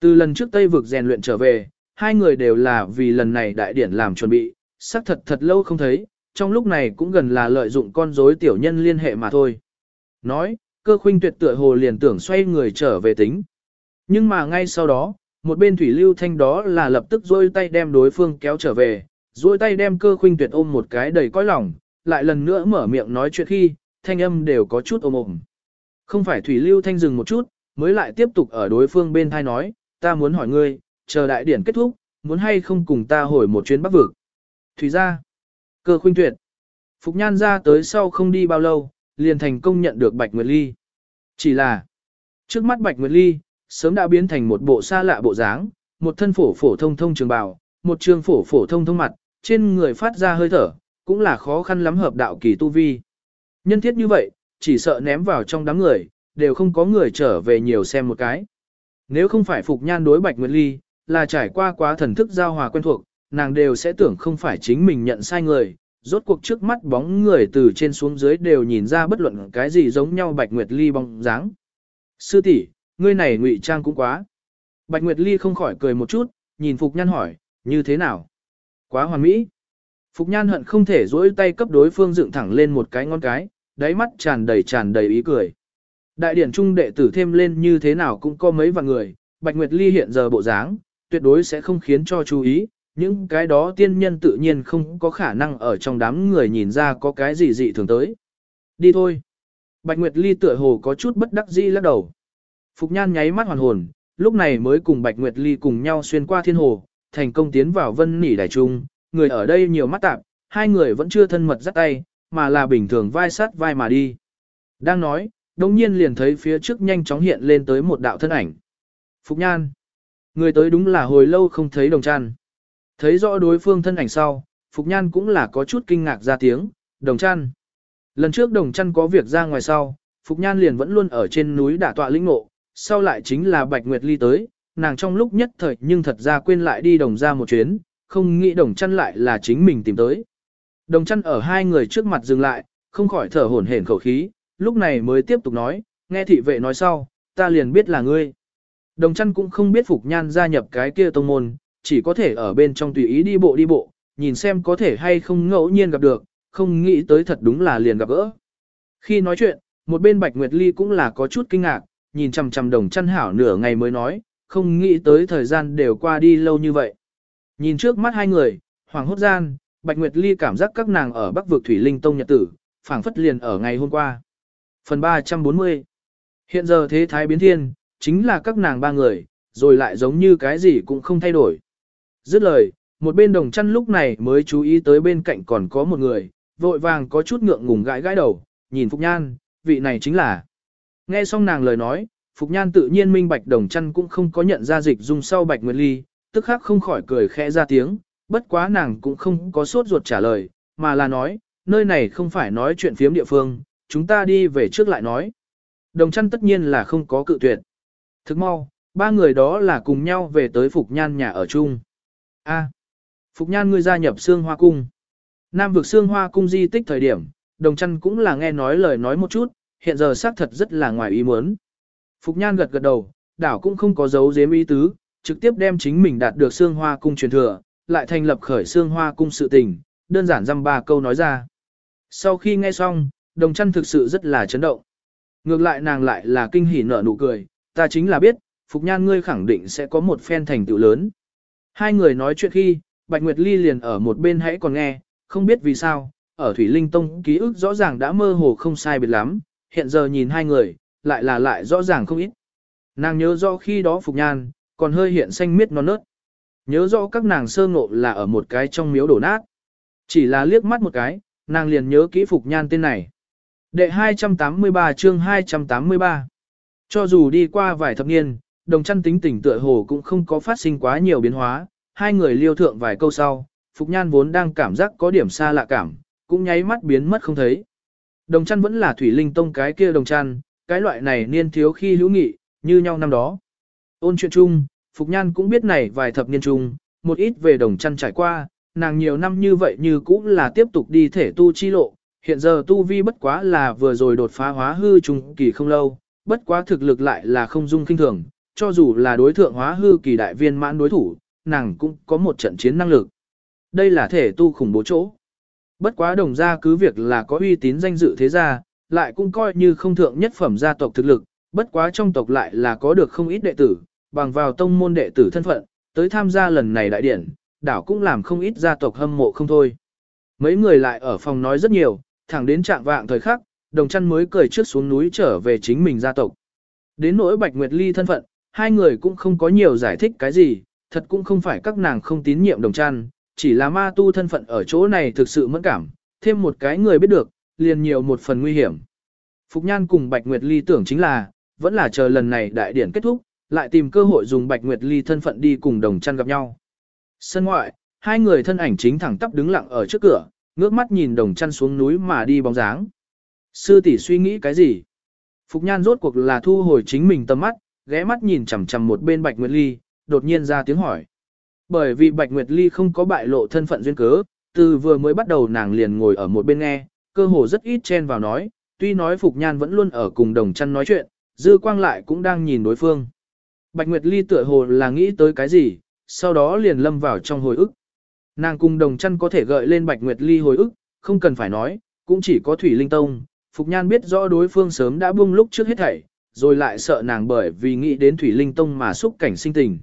Từ lần trước Tây vực rèn luyện trở về, hai người đều là vì lần này đại điển làm chuẩn bị, xác thật thật lâu không thấy, trong lúc này cũng gần là lợi dụng con rối tiểu nhân liên hệ mà thôi. Nói, cơ khuynh tuyệt tựa hồ liền tưởng xoay người trở về tính. Nhưng mà ngay sau đó, một bên thủy lưu thanh đó là lập tức dôi tay đem đối phương kéo trở về, dôi tay đem cơ khuynh tuyệt ôm một cái đầy cõi lòng, lại lần nữa mở miệng nói chuyện khi, thanh âm đều có chút ôm ôm. Không phải thủy lưu thanh dừng một chút, mới lại tiếp tục ở đối phương bên thai nói, ta muốn hỏi ngươi, chờ đại điển kết thúc, muốn hay không cùng ta hồi một chuyến bắc vực. Thủy ra, cơ khuynh tuyệt, Phục Nhan ra tới sau không đi bao lâu, liền thành công nhận được Bạch Nguyệt Ly. Chỉ là, trước mắt Bạch Nguyệt Ly, sớm đã biến thành một bộ xa lạ bộ dáng, một thân phổ phổ thông thông trường bào, một trường phổ phổ thông thông mặt, trên người phát ra hơi thở, cũng là khó khăn lắm hợp đạo kỳ tu vi. Nhân thiết như vậy, chỉ sợ ném vào trong đám người, đều không có người trở về nhiều xem một cái. Nếu không phải Phục Nhan đối Bạch Nguyệt Ly, là trải qua quá thần thức giao hòa quen thuộc, nàng đều sẽ tưởng không phải chính mình nhận sai người, rốt cuộc trước mắt bóng người từ trên xuống dưới đều nhìn ra bất luận cái gì giống nhau Bạch Nguyệt Ly bóng dáng. Sư tỷ, ngươi này ngụy trang cũng quá. Bạch Nguyệt Ly không khỏi cười một chút, nhìn Phục Nhan hỏi, như thế nào? Quá hoàn mỹ. Phục Nhan hận không thể dỗi tay cấp đối phương dựng thẳng lên một cái ngón cái, đáy mắt tràn đầy tràn đầy ý cười. Đại điển trung đệ tử thêm lên như thế nào cũng có mấy vạn người, Bạch Nguyệt Ly hiện giờ bộ dáng, tuyệt đối sẽ không khiến cho chú ý, những cái đó tiên nhân tự nhiên không có khả năng ở trong đám người nhìn ra có cái gì dị thường tới. Đi thôi. Bạch Nguyệt Ly tựa hồ có chút bất đắc dĩ lắc đầu. Phục Nhan nháy mắt hoàn hồn, lúc này mới cùng Bạch Nguyệt Ly cùng nhau xuyên qua thiên hồ, thành công tiến vào vân nỉ đại trung, người ở đây nhiều mắt tạp, hai người vẫn chưa thân mật dắt tay, mà là bình thường vai sát vai mà đi. Đang nói, đồng nhiên liền thấy phía trước nhanh chóng hiện lên tới một đạo thân ảnh. Phục Nhan. Người tới đúng là hồi lâu không thấy đồng Chăn, Thấy rõ đối phương thân ảnh sau, Phục Nhan cũng là có chút kinh ngạc ra tiếng, đồng chăn. Lần trước đồng chăn có việc ra ngoài sau, Phục Nhan liền vẫn luôn ở trên núi đả tọa linh ngộ, sau lại chính là Bạch Nguyệt Ly tới, nàng trong lúc nhất thời nhưng thật ra quên lại đi đồng ra một chuyến, không nghĩ đồng chăn lại là chính mình tìm tới. Đồng chăn ở hai người trước mặt dừng lại, không khỏi thở hổn hển khẩu khí, lúc này mới tiếp tục nói, nghe thị vệ nói sau, ta liền biết là ngươi. Đồng chăn cũng không biết Phục Nhan gia nhập cái kia tông môn, chỉ có thể ở bên trong tùy ý đi bộ đi bộ, nhìn xem có thể hay không ngẫu nhiên gặp được, không nghĩ tới thật đúng là liền gặp gỡ. Khi nói chuyện, một bên Bạch Nguyệt Ly cũng là có chút kinh ngạc, nhìn chằm chằm đồng chăn hảo nửa ngày mới nói, không nghĩ tới thời gian đều qua đi lâu như vậy. Nhìn trước mắt hai người, hoàng hốt gian, Bạch Nguyệt Ly cảm giác các nàng ở Bắc vực Thủy Linh Tông Nhật Tử, phảng phất liền ở ngày hôm qua. Phần 340 Hiện giờ thế thái biến thiên, chính là các nàng ba người, rồi lại giống như cái gì cũng không thay đổi. Dứt lời, một bên đồng chăn lúc này mới chú ý tới bên cạnh còn có một người, vội vàng có chút ngượng ngùng gãi gãi đầu, nhìn Phục Nhan, vị này chính là. Nghe xong nàng lời nói, Phục Nhan tự nhiên minh bạch đồng chăn cũng không có nhận ra dịch dung sau bạch nguyệt ly, tức khắc không khỏi cười khẽ ra tiếng, bất quá nàng cũng không có sốt ruột trả lời, mà là nói, nơi này không phải nói chuyện phiếm địa phương, chúng ta đi về trước lại nói. Đồng chăn tất nhiên là không có cự tuyệt. Thức mau, ba người đó là cùng nhau về tới Phục Nhan nhà ở chung. A. Phục Nhan ngươi gia nhập Sương Hoa Cung. Nam vực Sương Hoa Cung di tích thời điểm, đồng chăn cũng là nghe nói lời nói một chút, hiện giờ xác thật rất là ngoài ý muốn. Phục Nhan gật gật đầu, đảo cũng không có dấu giếm ý tứ, trực tiếp đem chính mình đạt được Sương Hoa Cung truyền thừa, lại thành lập khởi Sương Hoa Cung sự tình, đơn giản dăm ba câu nói ra. Sau khi nghe xong, đồng chăn thực sự rất là chấn động. Ngược lại nàng lại là kinh hỉ nở nụ cười, ta chính là biết, Phục Nhan ngươi khẳng định sẽ có một phen thành tựu lớn. Hai người nói chuyện khi, Bạch Nguyệt Ly liền ở một bên hãy còn nghe, không biết vì sao, ở Thủy Linh Tông ký ức rõ ràng đã mơ hồ không sai biệt lắm, hiện giờ nhìn hai người, lại là lại rõ ràng không ít. Nàng nhớ rõ khi đó Phục Nhan, còn hơi hiện xanh miết non nớt. Nhớ rõ các nàng sơ ngộ là ở một cái trong miếu đổ nát. Chỉ là liếc mắt một cái, nàng liền nhớ kỹ Phục Nhan tên này. Đệ 283 chương 283 Cho dù đi qua vài thập niên, đồng chăn tính tỉnh tựa hồ cũng không có phát sinh quá nhiều biến hóa, hai người liêu thượng vài câu sau, Phục Nhan vốn đang cảm giác có điểm xa lạ cảm, cũng nháy mắt biến mất không thấy. Đồng chăn vẫn là thủy linh tông cái kia đồng chăn, cái loại này niên thiếu khi hữu nghị, như nhau năm đó. Ôn chuyện chung, Phục Nhan cũng biết này vài thập niên chung, một ít về đồng chăn trải qua, nàng nhiều năm như vậy như cũng là tiếp tục đi thể tu chi lộ, hiện giờ tu vi bất quá là vừa rồi đột phá hóa hư trùng kỳ không lâu, bất quá thực lực lại là không dung kinh thường, cho dù là đối thượng hóa hư kỳ đại viên mãn đối thủ, nàng cũng có một trận chiến năng lực. Đây là thể tu khủng bố chỗ. Bất quá đồng gia cứ việc là có uy tín danh dự thế gia, lại cũng coi như không thượng nhất phẩm gia tộc thực lực, bất quá trong tộc lại là có được không ít đệ tử, bằng vào tông môn đệ tử thân phận, tới tham gia lần này đại điển, đảo cũng làm không ít gia tộc hâm mộ không thôi. Mấy người lại ở phòng nói rất nhiều, thẳng đến trạng vạng thời khắc, đồng chăn mới cười trước xuống núi trở về chính mình gia tộc. Đến nỗi Bạch Nguyệt Ly thân phận, hai người cũng không có nhiều giải thích cái gì, thật cũng không phải các nàng không tín nhiệm đồng chăn, chỉ là ma tu thân phận ở chỗ này thực sự mẫn cảm, thêm một cái người biết được, liền nhiều một phần nguy hiểm. Phục Nhan cùng Bạch Nguyệt Ly tưởng chính là, vẫn là chờ lần này đại điển kết thúc, lại tìm cơ hội dùng Bạch Nguyệt Ly thân phận đi cùng đồng chăn gặp nhau. Sân ngoại, hai người thân ảnh chính thẳng tắp đứng lặng ở trước cửa, ngước mắt nhìn đồng chăn xuống núi mà đi bóng dáng. Sư tỷ suy nghĩ cái gì? Phục Nhan rốt cuộc là thu hồi chính mình tầm mắt, ghé mắt nhìn chằm chằm một bên Bạch Nguyệt Ly, đột nhiên ra tiếng hỏi. Bởi vì Bạch Nguyệt Ly không có bại lộ thân phận duyên cớ, từ vừa mới bắt đầu nàng liền ngồi ở một bên nghe, cơ hồ rất ít chen vào nói, tuy nói Phục Nhan vẫn luôn ở cùng đồng chăn nói chuyện, dư quang lại cũng đang nhìn đối phương. Bạch Nguyệt Ly tựa hồ là nghĩ tới cái gì, sau đó liền lâm vào trong hồi ức. Nàng cùng đồng chân có thể gợi lên Bạch Nguyệt Ly hồi ức, không cần phải nói, cũng chỉ có Thủy Linh Tông. Phục Nhan biết rõ đối phương sớm đã buông lúc trước hết thảy, rồi lại sợ nàng bởi vì nghĩ đến Thủy Linh Tông mà xúc cảnh sinh tình.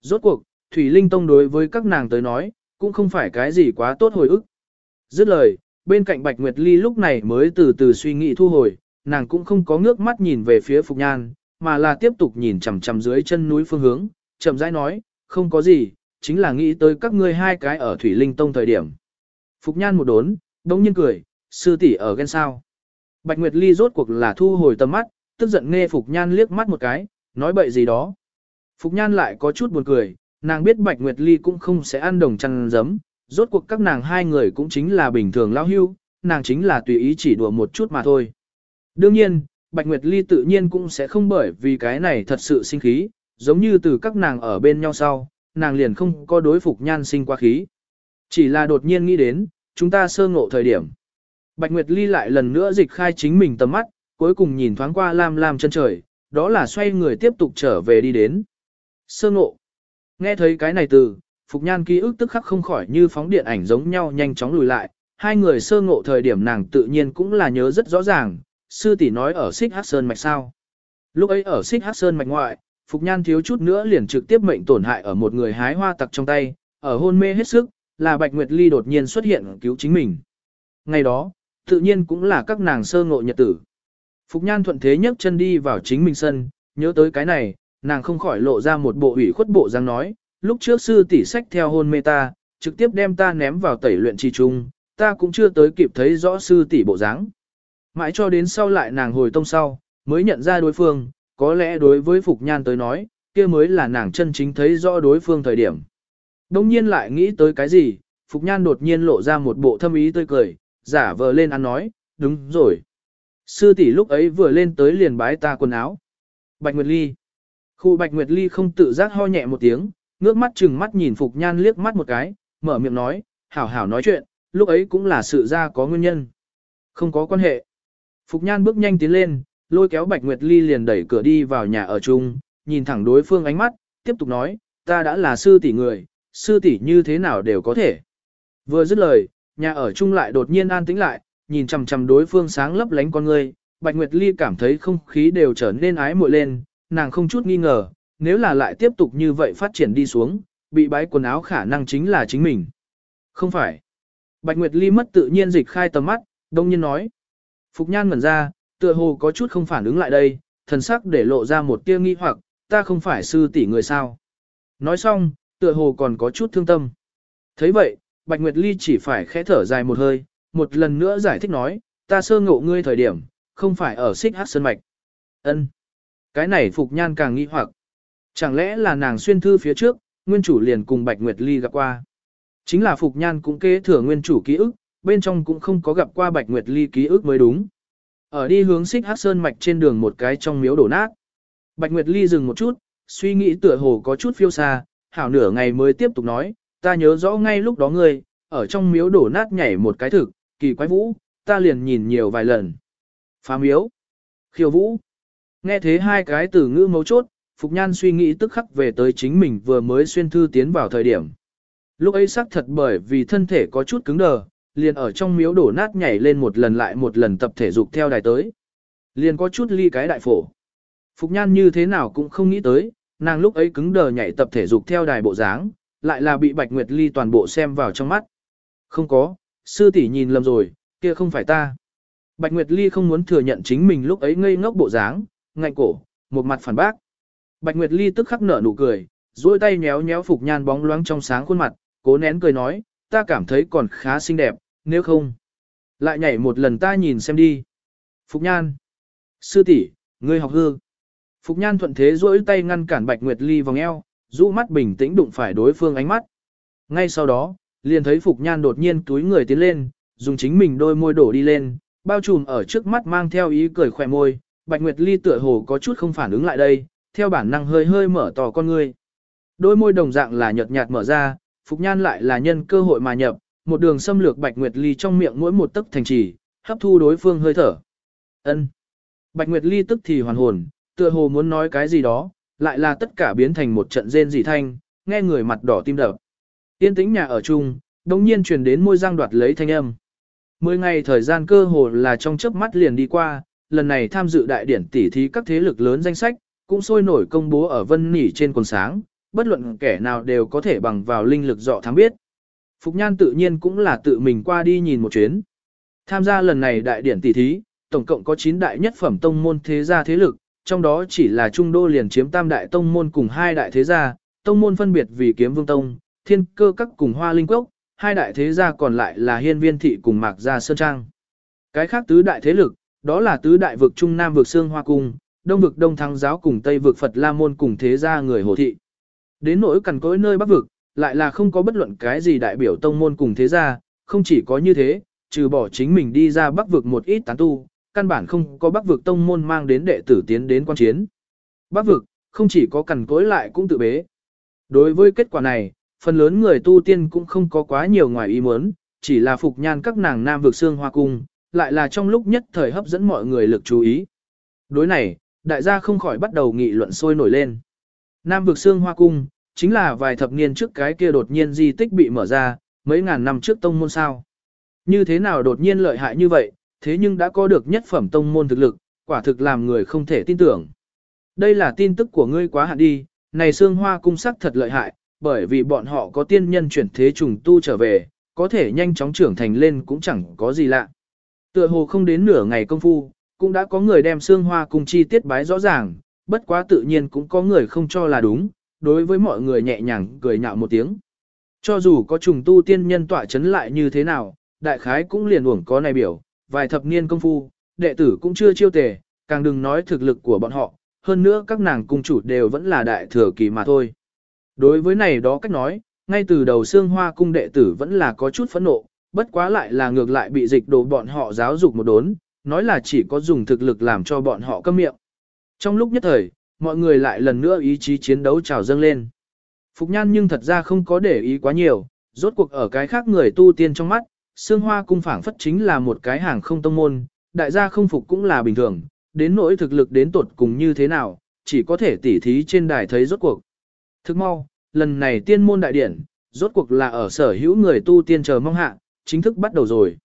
Rốt cuộc, Thủy Linh Tông đối với các nàng tới nói, cũng không phải cái gì quá tốt hồi ức. Dứt lời, bên cạnh Bạch Nguyệt Ly lúc này mới từ từ suy nghĩ thu hồi, nàng cũng không có ngước mắt nhìn về phía Phục Nhan, mà là tiếp tục nhìn chằm chằm dưới chân núi phương hướng, chậm rãi nói, không có gì, chính là nghĩ tới các ngươi hai cái ở Thủy Linh Tông thời điểm. Phục Nhan một đốn, đống nhiên cười, sư tỷ ở ghen sao. Bạch Nguyệt Ly rốt cuộc là thu hồi tầm mắt, tức giận nghe Phục Nhan liếc mắt một cái, nói bậy gì đó. Phục Nhan lại có chút buồn cười, nàng biết Bạch Nguyệt Ly cũng không sẽ ăn đồng chăn giấm, rốt cuộc các nàng hai người cũng chính là bình thường lao hưu, nàng chính là tùy ý chỉ đùa một chút mà thôi. Đương nhiên, Bạch Nguyệt Ly tự nhiên cũng sẽ không bởi vì cái này thật sự sinh khí, giống như từ các nàng ở bên nhau sau, nàng liền không có đối phục nhan sinh qua khí. Chỉ là đột nhiên nghĩ đến, chúng ta sơ ngộ thời điểm. Bạch Nguyệt Ly lại lần nữa dịch khai chính mình tầm mắt, cuối cùng nhìn thoáng qua lam lam chân trời, đó là xoay người tiếp tục trở về đi đến. Sơ ngộ. Nghe thấy cái này từ, Phục Nhan ký ức tức khắc không khỏi như phóng điện ảnh giống nhau nhanh chóng lùi lại, hai người sơ ngộ thời điểm nàng tự nhiên cũng là nhớ rất rõ ràng, sư tỷ nói ở xích hát sơn mạch sao. Lúc ấy ở xích hát sơn mạch ngoại, Phục Nhan thiếu chút nữa liền trực tiếp mệnh tổn hại ở một người hái hoa tặc trong tay, ở hôn mê hết sức, là Bạch Nguyệt Ly đột nhiên xuất hiện cứu chính mình. Ngày đó, tự nhiên cũng là các nàng sơ ngộ nhật tử. Phục Nhan thuận thế nhấc chân đi vào chính mình sân, nhớ tới cái này, nàng không khỏi lộ ra một bộ ủy khuất bộ răng nói, lúc trước sư tỷ sách theo hôn mê ta, trực tiếp đem ta ném vào tẩy luyện trì trung, ta cũng chưa tới kịp thấy rõ sư tỷ bộ dáng. Mãi cho đến sau lại nàng hồi tông sau, mới nhận ra đối phương, có lẽ đối với Phục Nhan tới nói, kia mới là nàng chân chính thấy rõ đối phương thời điểm. Đông nhiên lại nghĩ tới cái gì, Phục Nhan đột nhiên lộ ra một bộ thâm ý tươi cười, giả vờ lên ăn nói, đúng rồi. Sư tỷ lúc ấy vừa lên tới liền bái ta quần áo. Bạch Nguyệt Ly. Khu Bạch Nguyệt Ly không tự giác ho nhẹ một tiếng, ngước mắt chừng mắt nhìn Phục Nhan liếc mắt một cái, mở miệng nói, hảo hảo nói chuyện, lúc ấy cũng là sự ra có nguyên nhân. Không có quan hệ. Phục Nhan bước nhanh tiến lên, lôi kéo Bạch Nguyệt Ly liền đẩy cửa đi vào nhà ở chung, nhìn thẳng đối phương ánh mắt, tiếp tục nói, ta đã là sư tỷ người, sư tỷ như thế nào đều có thể. Vừa dứt lời, nhà ở chung lại đột nhiên an tĩnh lại, nhìn chằm chằm đối phương sáng lấp lánh con người, Bạch Nguyệt Ly cảm thấy không khí đều trở nên ái muội lên, nàng không chút nghi ngờ, nếu là lại tiếp tục như vậy phát triển đi xuống, bị bái quần áo khả năng chính là chính mình. Không phải. Bạch Nguyệt Ly mất tự nhiên dịch khai tầm mắt, đông nhiên nói. Phục Nhan ngẩn ra, tựa hồ có chút không phản ứng lại đây, thần sắc để lộ ra một tia nghi hoặc, ta không phải sư tỷ người sao. Nói xong, tựa hồ còn có chút thương tâm. thấy vậy, Bạch Nguyệt Ly chỉ phải khẽ thở dài một hơi, một lần nữa giải thích nói, ta sơ ngộ ngươi thời điểm, không phải ở xích hát sơn mạch. ân Cái này Phục Nhan càng nghi hoặc. Chẳng lẽ là nàng xuyên thư phía trước, nguyên chủ liền cùng Bạch Nguyệt Ly gặp qua. Chính là Phục Nhan cũng kế thừa nguyên chủ ký ức, bên trong cũng không có gặp qua Bạch Nguyệt Ly ký ức mới đúng. Ở đi hướng xích hát sơn mạch trên đường một cái trong miếu đổ nát. Bạch Nguyệt Ly dừng một chút, suy nghĩ tựa hồ có chút phiêu xa, hảo nửa ngày mới tiếp tục nói, ta nhớ rõ ngay lúc đó ngươi, ở trong miếu đổ nát nhảy một cái thực, kỳ quái vũ, ta liền nhìn nhiều vài lần. Phá miếu, khiêu vũ. Nghe thế hai cái từ ngữ mấu chốt, Phục Nhan suy nghĩ tức khắc về tới chính mình vừa mới xuyên thư tiến vào thời điểm. Lúc ấy xác thật bởi vì thân thể có chút cứng đờ, liền ở trong miếu đổ nát nhảy lên một lần lại một lần tập thể dục theo đài tới. Liền có chút ly cái đại phổ. Phục nhan như thế nào cũng không nghĩ tới, nàng lúc ấy cứng đờ nhảy tập thể dục theo đài bộ dáng, lại là bị Bạch Nguyệt Ly toàn bộ xem vào trong mắt. Không có, sư tỷ nhìn lầm rồi, kia không phải ta. Bạch Nguyệt Ly không muốn thừa nhận chính mình lúc ấy ngây ngốc bộ dáng, ngạnh cổ, một mặt phản bác. Bạch Nguyệt Ly tức khắc nở nụ cười, duỗi tay nhéo nhéo Phục Nhan bóng loáng trong sáng khuôn mặt, cố nén cười nói, ta cảm thấy còn khá xinh đẹp, nếu không. Lại nhảy một lần ta nhìn xem đi. Phục Nhan. Sư tỷ, ngươi học hư. Phục Nhan thuận thế duỗi tay ngăn cản Bạch Nguyệt Ly vòng eo, rũ mắt bình tĩnh đụng phải đối phương ánh mắt. Ngay sau đó, liền thấy Phục Nhan đột nhiên túi người tiến lên, dùng chính mình đôi môi đổ đi lên, bao trùm ở trước mắt mang theo ý cười khỏe môi, Bạch Nguyệt Ly tựa hồ có chút không phản ứng lại đây, theo bản năng hơi hơi mở to con ngươi. Đôi môi đồng dạng là nhợt nhạt mở ra, Phục Nhan lại là nhân cơ hội mà nhập, một đường xâm lược Bạch Nguyệt Ly trong miệng mỗi một tấc thành trì, hấp thu đối phương hơi thở. Ân. Bạch Nguyệt Ly tức thì hoàn hồn, tựa hồ muốn nói cái gì đó, lại là tất cả biến thành một trận rên dị thanh, nghe người mặt đỏ tim đập. Yên tĩnh nhà ở chung, đồng nhiên truyền đến môi răng đoạt lấy thanh âm. Mười ngày thời gian cơ hồ là trong chớp mắt liền đi qua, lần này tham dự đại điển tỷ thí các thế lực lớn danh sách, cũng sôi nổi công bố ở vân nỉ trên quần sáng, bất luận kẻ nào đều có thể bằng vào linh lực dọ thám biết. Phục Nhan tự nhiên cũng là tự mình qua đi nhìn một chuyến. Tham gia lần này đại điển tỷ thí, tổng cộng có 9 đại nhất phẩm tông môn thế gia thế lực, trong đó chỉ là Trung Đô liền chiếm tam đại tông môn cùng hai đại thế gia, tông môn phân biệt vì kiếm vương tông, thiên cơ các cùng hoa linh quốc, hai đại thế gia còn lại là hiên viên thị cùng mạc gia sơn trang. Cái khác tứ đại thế lực, đó là tứ đại vực Trung Nam vực Sương Hoa Cung, Đông vực Đông Thăng Giáo cùng Tây vực Phật La Môn cùng thế gia người Hồ Thị. Đến nỗi cằn cỗi nơi Bắc vực, lại là không có bất luận cái gì đại biểu tông môn cùng thế gia, không chỉ có như thế, trừ bỏ chính mình đi ra Bắc vực một ít tán tu, căn bản không có Bắc vực tông môn mang đến đệ tử tiến đến quan chiến. Bắc vực, không chỉ có cằn cỗi lại cũng tự bế. Đối với kết quả này, phần lớn người tu tiên cũng không có quá nhiều ngoài ý muốn, chỉ là phục nhan các nàng nam vực xương hoa cung, lại là trong lúc nhất thời hấp dẫn mọi người lực chú ý. Đối này, đại gia không khỏi bắt đầu nghị luận sôi nổi lên. Nam vực xương hoa cung, chính là vài thập niên trước cái kia đột nhiên di tích bị mở ra, mấy ngàn năm trước tông môn sao. Như thế nào đột nhiên lợi hại như vậy, thế nhưng đã có được nhất phẩm tông môn thực lực, quả thực làm người không thể tin tưởng. Đây là tin tức của ngươi quá hạn đi, này xương hoa cung sắc thật lợi hại, bởi vì bọn họ có tiên nhân chuyển thế trùng tu trở về, có thể nhanh chóng trưởng thành lên cũng chẳng có gì lạ. Tựa hồ không đến nửa ngày công phu, cũng đã có người đem xương hoa cung chi tiết bái rõ ràng, bất quá tự nhiên cũng có người không cho là đúng, đối với mọi người nhẹ nhàng cười nhạo một tiếng. Cho dù có trùng tu tiên nhân tỏa chấn lại như thế nào, đại khái cũng liền uổng có này biểu, vài thập niên công phu, đệ tử cũng chưa chiêu tề, càng đừng nói thực lực của bọn họ, hơn nữa các nàng cung chủ đều vẫn là đại thừa kỳ mà thôi. Đối với này đó cách nói, ngay từ đầu xương hoa cung đệ tử vẫn là có chút phẫn nộ, bất quá lại là ngược lại bị dịch đồ bọn họ giáo dục một đốn, nói là chỉ có dùng thực lực làm cho bọn họ câm miệng. Trong lúc nhất thời, mọi người lại lần nữa ý chí chiến đấu trào dâng lên. Phục nhan nhưng thật ra không có để ý quá nhiều, rốt cuộc ở cái khác người tu tiên trong mắt, xương hoa cung phảng phất chính là một cái hàng không tông môn, đại gia không phục cũng là bình thường, đến nỗi thực lực đến tột cùng như thế nào, chỉ có thể tỉ thí trên đài thấy rốt cuộc. Thức mau, lần này tiên môn đại điển, rốt cuộc là ở sở hữu người tu tiên chờ mong hạ, chính thức bắt đầu rồi.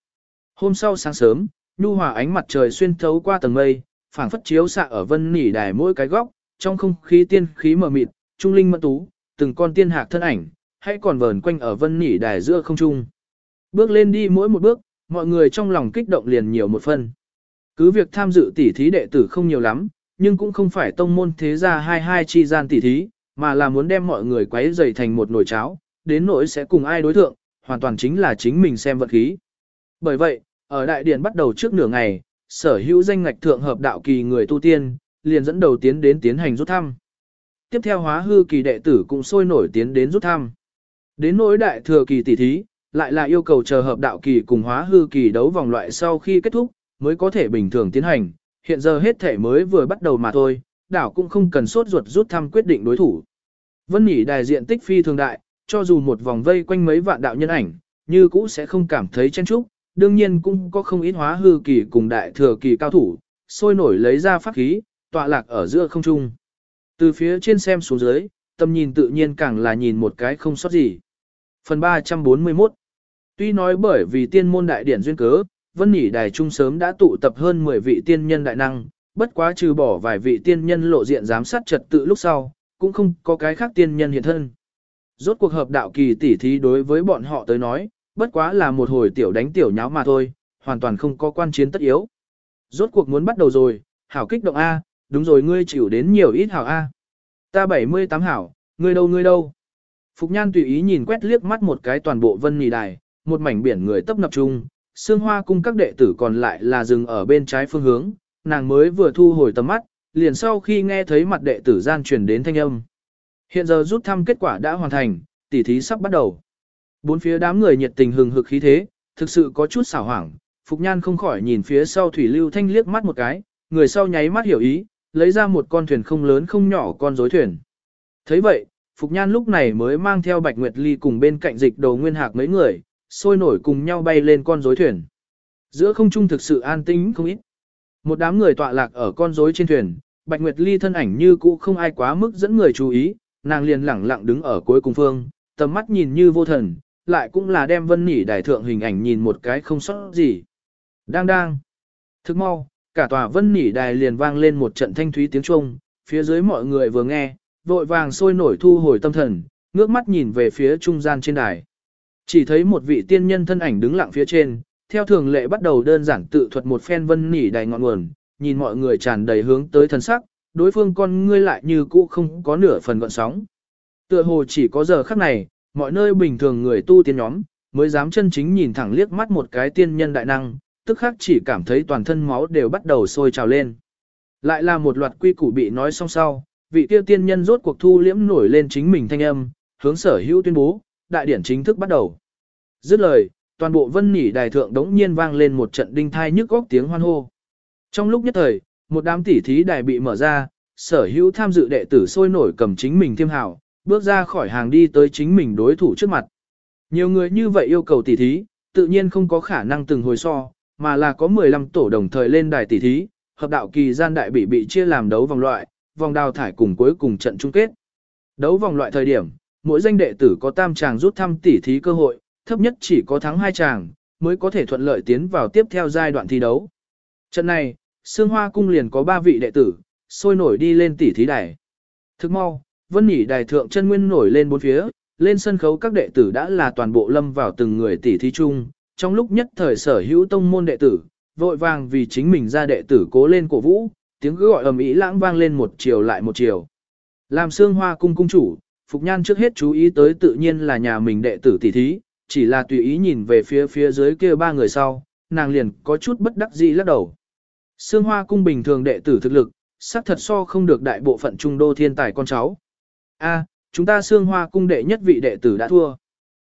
Hôm sau sáng sớm, nhu hòa ánh mặt trời xuyên thấu qua tầng mây, phảng phất chiếu xạ ở vân nỉ đài mỗi cái góc, trong không khí tiên khí mờ mịt, trung linh mẫn tú, từng con tiên hạc thân ảnh, hay còn vờn quanh ở vân nỉ đài giữa không trung. Bước lên đi mỗi một bước, mọi người trong lòng kích động liền nhiều một phần. Cứ việc tham dự tỉ thí đệ tử không nhiều lắm, nhưng cũng không phải tông môn thế gia hai hai chi gian tỉ thí, mà là muốn đem mọi người quấy dày thành một nồi cháo, đến nỗi sẽ cùng ai đối thượng, hoàn toàn chính là chính mình xem vật khí. Bởi vậy, ở đại điện bắt đầu trước nửa ngày, sở hữu danh ngạch thượng hợp đạo kỳ người tu tiên, liền dẫn đầu tiến đến tiến hành rút thăm. Tiếp theo hóa hư kỳ đệ tử cũng sôi nổi tiến đến rút thăm. Đến nỗi đại thừa kỳ tỷ thí, lại là yêu cầu chờ hợp đạo kỳ cùng hóa hư kỳ đấu vòng loại sau khi kết thúc, mới có thể bình thường tiến hành, hiện giờ hết thể mới vừa bắt đầu mà thôi, đảo cũng không cần sốt ruột rút thăm quyết định đối thủ. Vân Nhĩ đại diện tích phi thường đại, cho dù một vòng vây quanh mấy vạn đạo nhân ảnh, như cũ sẽ không cảm thấy chen chúc, đương nhiên cũng có không ít hóa hư kỳ cùng đại thừa kỳ cao thủ, sôi nổi lấy ra pháp khí, tọa lạc ở giữa không trung. Từ phía trên xem xuống dưới, tầm nhìn tự nhiên càng là nhìn một cái không sót gì. Phần 341 Tuy nói bởi vì tiên môn đại điển duyên cớ, Vân nhĩ Đài Trung sớm đã tụ tập hơn 10 vị tiên nhân đại năng, bất quá trừ bỏ vài vị tiên nhân lộ diện giám sát trật tự lúc sau, cũng không có cái khác tiên nhân hiện thân. Rốt cuộc hợp đạo kỳ tỉ thí đối với bọn họ tới nói, bất quá là một hồi tiểu đánh tiểu nháo mà thôi, hoàn toàn không có quan chiến tất yếu. Rốt cuộc muốn bắt đầu rồi, hảo kích động A, đúng rồi ngươi chịu đến nhiều ít hảo A. Ta 78 hảo, ngươi đâu ngươi đâu. Phục Nhan tùy ý nhìn quét liếc mắt một cái toàn bộ vân nì đài, một mảnh biển người tấp nập chung, xương hoa cung các đệ tử còn lại là dừng ở bên trái phương hướng, nàng mới vừa thu hồi tầm mắt, liền sau khi nghe thấy mặt đệ tử gian truyền đến thanh âm. Hiện giờ rút thăm kết quả đã hoàn thành, tỉ thí sắp bắt đầu. Bốn phía đám người nhiệt tình hừng hực khí thế, thực sự có chút xảo hoảng, Phục Nhan không khỏi nhìn phía sau Thủy Lưu Thanh liếc mắt một cái, người sau nháy mắt hiểu ý, lấy ra một con thuyền không lớn không nhỏ con rối thuyền. thấy vậy, Phục Nhan lúc này mới mang theo Bạch Nguyệt Ly cùng bên cạnh dịch đầu nguyên hạc mấy người, sôi nổi cùng nhau bay lên con rối thuyền. Giữa không trung thực sự an tĩnh không ít. Một đám người tọa lạc ở con rối trên thuyền, Bạch Nguyệt Ly thân ảnh như cũ không ai quá mức dẫn người chú ý, nàng liền lẳng lặng đứng ở cuối cùng phương, tầm mắt nhìn như vô thần, lại cũng là đem vân nỉ đài thượng hình ảnh nhìn một cái không sót gì. Đang đang. Thức mau, cả tòa vân nỉ đài liền vang lên một trận thanh thúy tiếng Trung, phía dưới mọi người vừa nghe, vội vàng sôi nổi thu hồi tâm thần, ngước mắt nhìn về phía trung gian trên đài. Chỉ thấy một vị tiên nhân thân ảnh đứng lặng phía trên, theo thường lệ bắt đầu đơn giản tự thuật một phen vân nỉ đài ngọn nguồn, nhìn mọi người tràn đầy hướng tới thần sắc, đối phương con ngươi lại như cũ không có nửa phần gọn sóng. Tựa hồ chỉ có giờ khắc này, mọi nơi bình thường người tu tiên nhóm, mới dám chân chính nhìn thẳng liếc mắt một cái tiên nhân đại năng, tức khắc chỉ cảm thấy toàn thân máu đều bắt đầu sôi trào lên. Lại là một loạt quy củ bị nói xong sau, vị tiêu tiên nhân rốt cuộc thu liễm nổi lên chính mình thanh âm, hướng sở hữu tuyên bố, đại điển chính thức bắt đầu. Dứt lời, toàn bộ vân nỉ đài thượng đống nhiên vang lên một trận đinh thai nhức góc tiếng hoan hô. Trong lúc nhất thời, một đám tỉ thí đài bị mở ra, sở hữu tham dự đệ tử sôi nổi cầm chính mình thiêm hảo, bước ra khỏi hàng đi tới chính mình đối thủ trước mặt. Nhiều người như vậy yêu cầu tỉ thí, tự nhiên không có khả năng từng hồi so, mà là có 15 tổ đồng thời lên đài tỉ thí, hợp đạo kỳ gian đại bị bị chia làm đấu vòng loại, vòng đào thải cùng cuối cùng trận chung kết. Đấu vòng loại thời điểm, mỗi danh đệ tử có tam tràng rút thăm tỉ thí cơ hội, thấp nhất chỉ có thắng hai tràng, mới có thể thuận lợi tiến vào tiếp theo giai đoạn thi đấu. Trận này, Sương Hoa Cung liền có 3 vị đệ tử, sôi nổi đi lên tỉ thí đài. Thức mau, Vân Nhĩ đài thượng chân nguyên nổi lên bốn phía, lên sân khấu các đệ tử đã là toàn bộ lâm vào từng người tỷ thí chung, trong lúc nhất thời sở hữu tông môn đệ tử, vội vàng vì chính mình ra đệ tử cố lên cổ vũ, tiếng gọi ầm ĩ lãng vang lên một chiều lại một chiều. Làm xương Hoa Cung cung chủ, Phục Nhan trước hết chú ý tới tự nhiên là nhà mình đệ tử tỷ thí, chỉ là tùy ý nhìn về phía phía dưới kia ba người sau, nàng liền có chút bất đắc dĩ lắc đầu. Sương Hoa cung bình thường đệ tử thực lực, xác thật so không được đại bộ phận trung đô thiên tài con cháu. A, chúng ta xương Hoa cung đệ nhất vị đệ tử đã thua.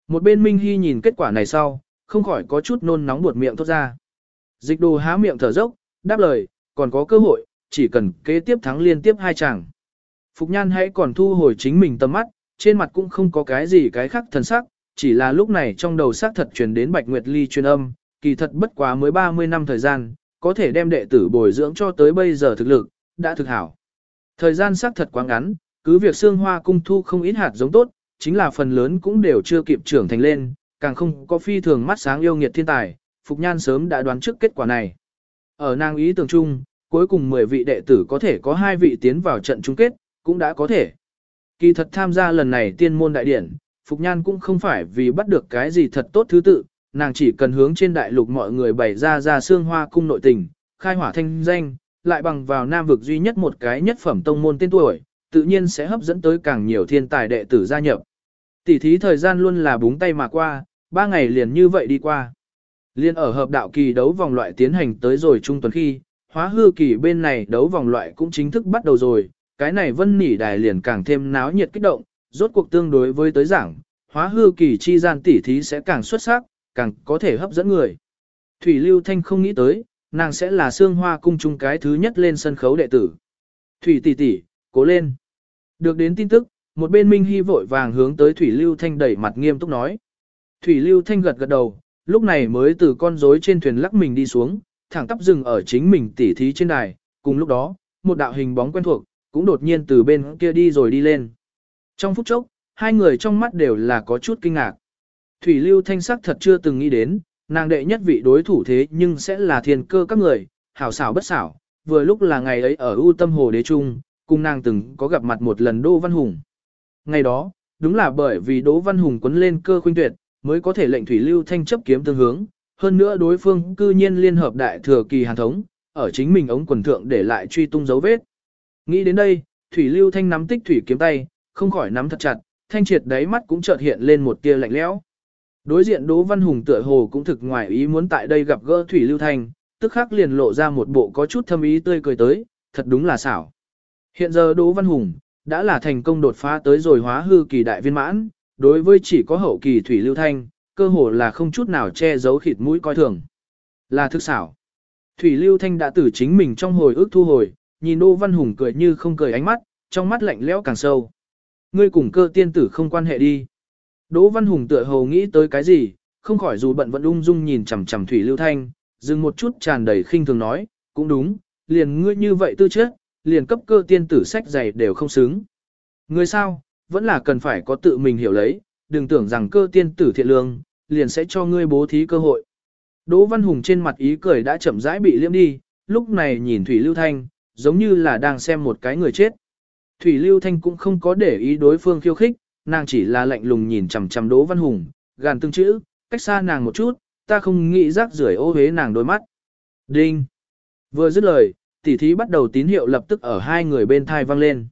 Một bên Minh Hy nhìn kết quả này sau, không khỏi có chút nôn nóng buột miệng thốt ra. Dịch đồ há miệng thở dốc, đáp lời, còn có cơ hội, chỉ cần kế tiếp thắng liên tiếp hai chàng. Phục Nhan hãy còn thu hồi chính mình tầm mắt, trên mặt cũng không có cái gì cái khác thần sắc, chỉ là lúc này trong đầu xác thật truyền đến Bạch Nguyệt Ly truyền âm, kỳ thật bất quá mới 30 năm thời gian, có thể đem đệ tử bồi dưỡng cho tới bây giờ thực lực, đã thực hảo. Thời gian xác thật quá ngắn, cứ việc xương hoa cung thu không ít hạt giống tốt, chính là phần lớn cũng đều chưa kịp trưởng thành lên, càng không có phi thường mắt sáng yêu nghiệt thiên tài, Phục Nhan sớm đã đoán trước kết quả này. Ở nàng ý tưởng chung, cuối cùng 10 vị đệ tử có thể có 2 vị tiến vào trận chung kết, cũng đã có thể. Kỳ thật tham gia lần này tiên môn đại điển, Phục Nhan cũng không phải vì bắt được cái gì thật tốt thứ tự, nàng chỉ cần hướng trên đại lục mọi người bày ra ra xương hoa cung nội tình, khai hỏa thanh danh, lại bằng vào nam vực duy nhất một cái nhất phẩm tông môn tên tuổi, tự nhiên sẽ hấp dẫn tới càng nhiều thiên tài đệ tử gia nhập. Tỷ thí thời gian luôn là búng tay mà qua, ba ngày liền như vậy đi qua. Liên ở hợp đạo kỳ đấu vòng loại tiến hành tới rồi trung tuần khi, hóa hư kỳ bên này đấu vòng loại cũng chính thức bắt đầu rồi, cái này vân nỉ đài liền càng thêm náo nhiệt kích động, rốt cuộc tương đối với tới giảng, hóa hư kỳ chi gian tỷ thí sẽ càng xuất sắc, càng có thể hấp dẫn người. Thủy Lưu Thanh không nghĩ tới, nàng sẽ là xương hoa cung chung cái thứ nhất lên sân khấu đệ tử. Thủy tỷ tỷ, cố lên. Được đến tin tức, một bên Minh Hy vội vàng hướng tới Thủy Lưu Thanh đẩy mặt nghiêm túc nói. Thủy Lưu Thanh gật gật đầu, lúc này mới từ con rối trên thuyền lắc mình đi xuống, thẳng tắp dừng ở chính mình tỉ thí trên đài, cùng lúc đó, một đạo hình bóng quen thuộc, cũng đột nhiên từ bên kia đi rồi đi lên. Trong phút chốc, hai người trong mắt đều là có chút kinh ngạc. Thủy Lưu Thanh sắc thật chưa từng nghĩ đến, nàng đệ nhất vị đối thủ thế nhưng sẽ là thiên cơ các người, hảo xảo bất xảo, vừa lúc là ngày ấy ở U Tâm Hồ Đế Trung, cùng nàng từng có gặp mặt một lần Đỗ Văn Hùng. Ngày đó, đúng là bởi vì Đỗ Văn Hùng quấn lên cơ khuynh tuyệt, mới có thể lệnh Thủy Lưu Thanh chấp kiếm tương hướng, hơn nữa đối phương cư nhiên liên hợp đại thừa kỳ hàn thống, ở chính mình ống quần thượng để lại truy tung dấu vết. Nghĩ đến đây, Thủy Lưu Thanh nắm tích thủy kiếm tay, không khỏi nắm thật chặt, thanh triệt đáy mắt cũng chợt hiện lên một tia lạnh lẽo. Đối diện Đỗ Văn Hùng tựa hồ cũng thực ngoài ý muốn tại đây gặp gỡ Thủy Lưu Thanh, tức khắc liền lộ ra một bộ có chút thâm ý tươi cười tới, thật đúng là xảo. Hiện giờ Đỗ Văn Hùng đã là thành công đột phá tới rồi hóa hư kỳ đại viên mãn, đối với chỉ có hậu kỳ Thủy Lưu Thanh, cơ hồ là không chút nào che giấu khịt mũi coi thường. Là thức xảo. Thủy Lưu Thanh đã tử chính mình trong hồi ức thu hồi, nhìn Đỗ Văn Hùng cười như không cười ánh mắt, trong mắt lạnh lẽo càng sâu. Ngươi cùng cơ tiên tử không quan hệ đi. Đỗ Văn Hùng tựa hồ nghĩ tới cái gì, không khỏi dù bận vẫn ung dung nhìn chằm chằm Thủy Lưu Thanh, dừng một chút tràn đầy khinh thường nói, cũng đúng, liền ngươi như vậy tư chất, liền cấp cơ tiên tử sách dày đều không xứng. người sao, vẫn là cần phải có tự mình hiểu lấy, đừng tưởng rằng cơ tiên tử thiện lương, liền sẽ cho ngươi bố thí cơ hội. Đỗ Văn Hùng trên mặt ý cười đã chậm rãi bị liễm đi, lúc này nhìn Thủy Lưu Thanh, giống như là đang xem một cái người chết. Thủy Lưu Thanh cũng không có để ý đối phương khiêu khích, nàng chỉ là lạnh lùng nhìn chằm chằm Đỗ Văn Hùng, gàn từng chữ, cách xa nàng một chút, ta không nghĩ rác rưởi ô hế nàng đôi mắt. Đinh! Vừa dứt lời, tỉ thí bắt đầu tín hiệu lập tức ở hai người bên thai vang lên.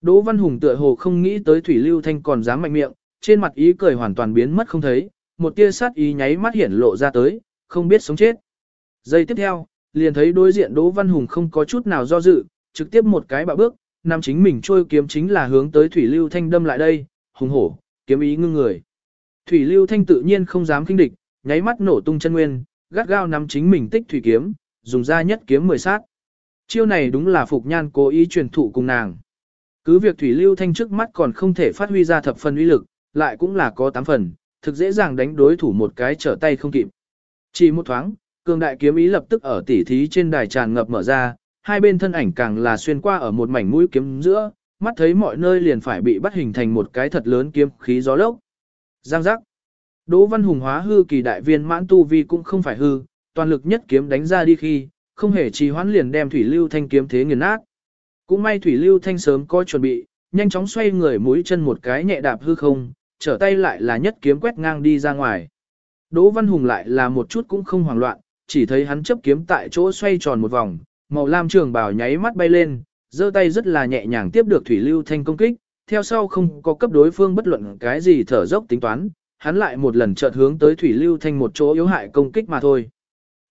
Đỗ Văn Hùng tựa hồ không nghĩ tới Thủy Lưu Thanh còn dám mạnh miệng, trên mặt ý cười hoàn toàn biến mất không thấy, một tia sát ý nháy mắt hiển lộ ra tới, không biết sống chết. Giây tiếp theo, liền thấy đối diện Đỗ Văn Hùng không có chút nào do dự, trực tiếp một cái bạo bước, nam chính mình trôi kiếm chính là hướng tới Thủy Lưu Thanh đâm lại đây, hùng hổ, kiếm ý ngưng người. Thủy Lưu Thanh tự nhiên không dám kinh địch, nháy mắt nổ tung chân nguyên, gắt gao nắm chính mình tích thủy kiếm, dùng ra nhất kiếm mười sát. Chiêu này đúng là Phục Nhan cố ý truyền thụ cùng nàng. Cứ việc Thủy Lưu Thanh trước mắt còn không thể phát huy ra thập phần uy lực, lại cũng là có tám phần, thực dễ dàng đánh đối thủ một cái trở tay không kịp. Chỉ một thoáng, cường đại kiếm ý lập tức ở tỉ thí trên đài tràn ngập mở ra, hai bên thân ảnh càng là xuyên qua ở một mảnh mũi kiếm giữa, mắt thấy mọi nơi liền phải bị bắt hình thành một cái thật lớn kiếm khí gió lốc. Giang giác. Đỗ Văn Hùng hóa hư kỳ đại viên mãn tu vi cũng không phải hư, toàn lực nhất kiếm đánh ra đi khi, không hề trì hoãn liền đem Thủy Lưu Thanh kiếm thế nghiền nát. Cũng may Thủy Lưu Thanh sớm có chuẩn bị, nhanh chóng xoay người mũi chân một cái nhẹ đạp hư không, trở tay lại là nhất kiếm quét ngang đi ra ngoài. Đỗ Văn Hùng lại là một chút cũng không hoảng loạn, chỉ thấy hắn chấp kiếm tại chỗ xoay tròn một vòng, màu lam trường bào nháy mắt bay lên, giơ tay rất là nhẹ nhàng tiếp được Thủy Lưu Thanh công kích, theo sau không có cấp đối phương bất luận cái gì thở dốc tính toán, hắn lại một lần chợt hướng tới Thủy Lưu Thanh một chỗ yếu hại công kích mà thôi.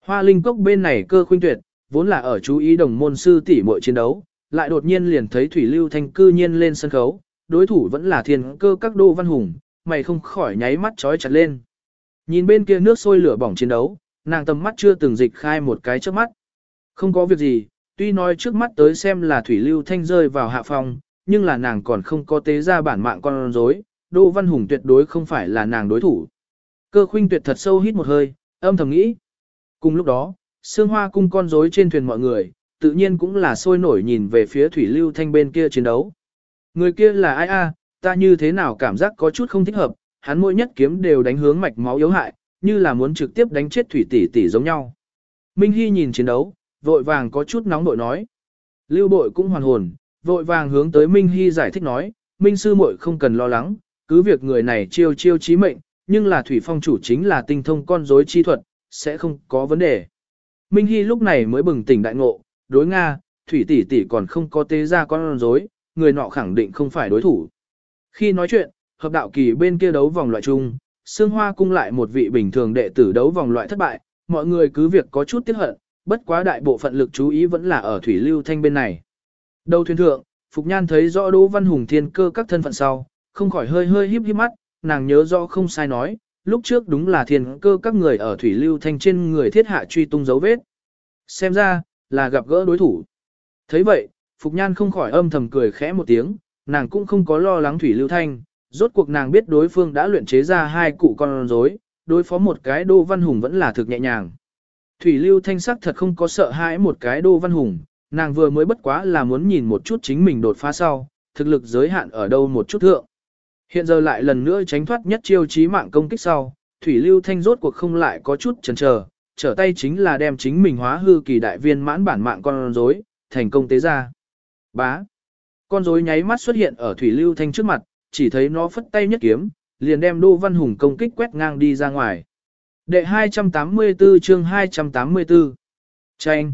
Hoa Linh Cốc bên này cơ khuynh tuyệt, vốn là ở chú ý đồng môn sư tỷ muội chiến đấu, lại đột nhiên liền thấy Thủy Lưu Thanh cư nhiên lên sân khấu, đối thủ vẫn là thiên cơ các đô văn hùng, mày không khỏi nháy mắt chói chặt lên. Nhìn bên kia nước sôi lửa bỏng chiến đấu, nàng tầm mắt chưa từng dịch khai một cái trước mắt. Không có việc gì, tuy nói trước mắt tới xem là Thủy Lưu Thanh rơi vào hạ phòng, nhưng là nàng còn không có tế ra bản mạng con rối, Đỗ Văn Hùng tuyệt đối không phải là nàng đối thủ. Cơ khuynh tuyệt thật sâu hít một hơi, âm thầm nghĩ. Cùng lúc đó, Sương Hoa cung con rối trên thuyền mọi người, tự nhiên cũng là sôi nổi nhìn về phía Thủy Lưu Thanh bên kia chiến đấu. Người kia là ai a? ta như thế nào cảm giác có chút không thích hợp, hắn mỗi nhất kiếm đều đánh hướng mạch máu yếu hại, như là muốn trực tiếp đánh chết Thủy tỷ tỷ giống nhau. Minh Hy nhìn chiến đấu, vội vàng có chút nóng bội nói. Lưu bội cũng hoàn hồn, vội vàng hướng tới Minh Hy giải thích nói, Minh sư muội không cần lo lắng, cứ việc người này chiêu chiêu chí mệnh, nhưng là thủy phong chủ chính là tinh thông con rối chi thuật, sẽ không có vấn đề. Minh Hy lúc này mới bừng tỉnh đại ngộ, đối Nga, thủy tỷ tỷ còn không có tế ra con rối, người nọ khẳng định không phải đối thủ. Khi nói chuyện, hợp đạo kỳ bên kia đấu vòng loại chung, Sương Hoa cung lại một vị bình thường đệ tử đấu vòng loại thất bại, mọi người cứ việc có chút tiếc hận, bất quá đại bộ phận lực chú ý vẫn là ở thủy lưu thanh bên này. Đầu thuyền thượng, Phục Nhan thấy rõ Đỗ Văn Hùng thiên cơ các thân phận sau, không khỏi hơi hơi híp híp mắt, nàng nhớ rõ không sai nói, lúc trước đúng là thiên cơ các người ở thủy lưu thanh trên người thiết hạ truy tung dấu vết. Xem ra, là gặp gỡ đối thủ. thấy vậy, Phục Nhan không khỏi âm thầm cười khẽ một tiếng, nàng cũng không có lo lắng thủy lưu thanh, rốt cuộc nàng biết đối phương đã luyện chế ra hai cụ con rối, đối phó một cái đô văn hùng vẫn là thực nhẹ nhàng. Thủy lưu thanh sắc thật không có sợ hãi một cái đô văn hùng, nàng vừa mới bất quá là muốn nhìn một chút chính mình đột phá sau, thực lực giới hạn ở đâu một chút thượng. Hiện giờ lại lần nữa tránh thoát nhất chiêu chí mạng công kích sau, Thủy Lưu Thanh rốt cuộc không lại có chút chần chờ, trở tay chính là đem chính mình hóa hư kỳ đại viên mãn bản mạng con rối, thành công tế ra. Bá. Con rối nháy mắt xuất hiện ở Thủy Lưu Thanh trước mặt, chỉ thấy nó phất tay nhất kiếm, liền đem Đỗ Văn Hùng công kích quét ngang đi ra ngoài. Đệ 284 chương 284. Tranh.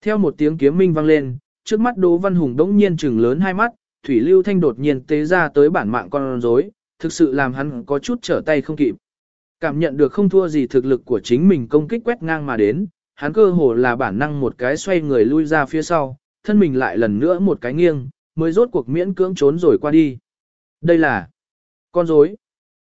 Theo một tiếng kiếm minh vang lên, trước mắt Đỗ Văn Hùng đống nhiên trừng lớn hai mắt, Thủy Lưu Thanh đột nhiên tế ra tới bản mạng con rối, thực sự làm hắn có chút trở tay không kịp. Cảm nhận được không thua gì thực lực của chính mình công kích quét ngang mà đến, hắn cơ hồ là bản năng một cái xoay người lui ra phía sau, thân mình lại lần nữa một cái nghiêng, mới rốt cuộc miễn cưỡng trốn rồi qua đi. Đây là con rối.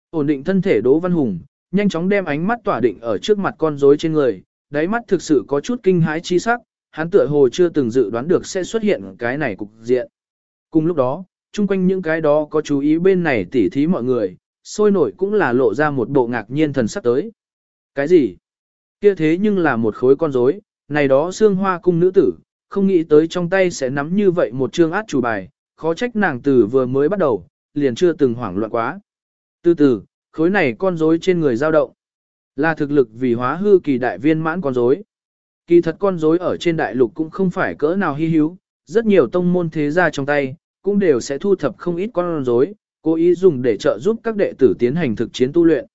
Ổn định thân thể Đỗ Văn Hùng, nhanh chóng đem ánh mắt tỏa định ở trước mặt con rối trên người, đáy mắt thực sự có chút kinh hãi chi sắc, hắn tựa hồ chưa từng dự đoán được sẽ xuất hiện cái này cục diện. Cùng lúc đó, chung quanh những cái đó có chú ý bên này tỉ thí mọi người, sôi nổi cũng là lộ ra một bộ ngạc nhiên thần sắc tới. Cái gì? Kia thế nhưng là một khối con rối, này đó xương hoa cung nữ tử, không nghĩ tới trong tay sẽ nắm như vậy một chương át chủ bài, khó trách nàng từ vừa mới bắt đầu, liền chưa từng hoảng loạn quá. Từ từ, khối này con rối trên người dao động, là thực lực vì hóa hư kỳ đại viên mãn con rối. Kỳ thật con rối ở trên đại lục cũng không phải cỡ nào hy hữu, rất nhiều tông môn thế gia trong tay, cũng đều sẽ thu thập không ít con rối, cố ý dùng để trợ giúp các đệ tử tiến hành thực chiến tu luyện.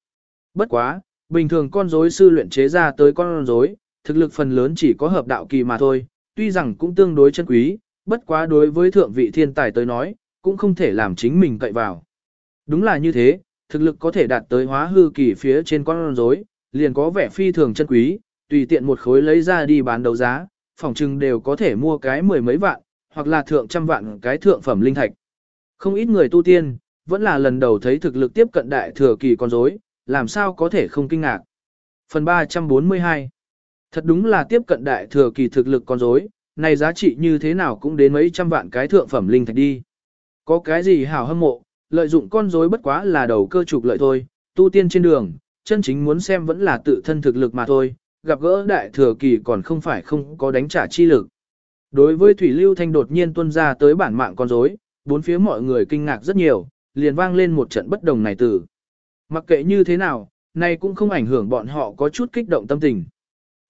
Bất quá, bình thường con rối sư luyện chế ra tới con rối, thực lực phần lớn chỉ có hợp đạo kỳ mà thôi, tuy rằng cũng tương đối chân quý, bất quá đối với thượng vị thiên tài tới nói, cũng không thể làm chính mình cậy vào. Đúng là như thế, thực lực có thể đạt tới hóa hư kỳ phía trên con rối, liền có vẻ phi thường chân quý, tùy tiện một khối lấy ra đi bán đấu giá, phòng trưng đều có thể mua cái mười mấy vạn, hoặc là thượng trăm vạn cái thượng phẩm linh thạch. Không ít người tu tiên, vẫn là lần đầu thấy thực lực tiếp cận đại thừa kỳ con rối, làm sao có thể không kinh ngạc. Phần 342 Thật đúng là tiếp cận đại thừa kỳ thực lực con rối, này giá trị như thế nào cũng đến mấy trăm vạn cái thượng phẩm linh thạch đi. Có cái gì hảo hâm mộ, lợi dụng con rối bất quá là đầu cơ trục lợi thôi, tu tiên trên đường, chân chính muốn xem vẫn là tự thân thực lực mà thôi, gặp gỡ đại thừa kỳ còn không phải không có đánh trả chi lực. Đối với Thủy Lưu Thanh đột nhiên tuân ra tới bản mạng con rối, bốn phía mọi người kinh ngạc rất nhiều, liền vang lên một trận bất đồng này từ. Mặc kệ như thế nào, này cũng không ảnh hưởng bọn họ có chút kích động tâm tình.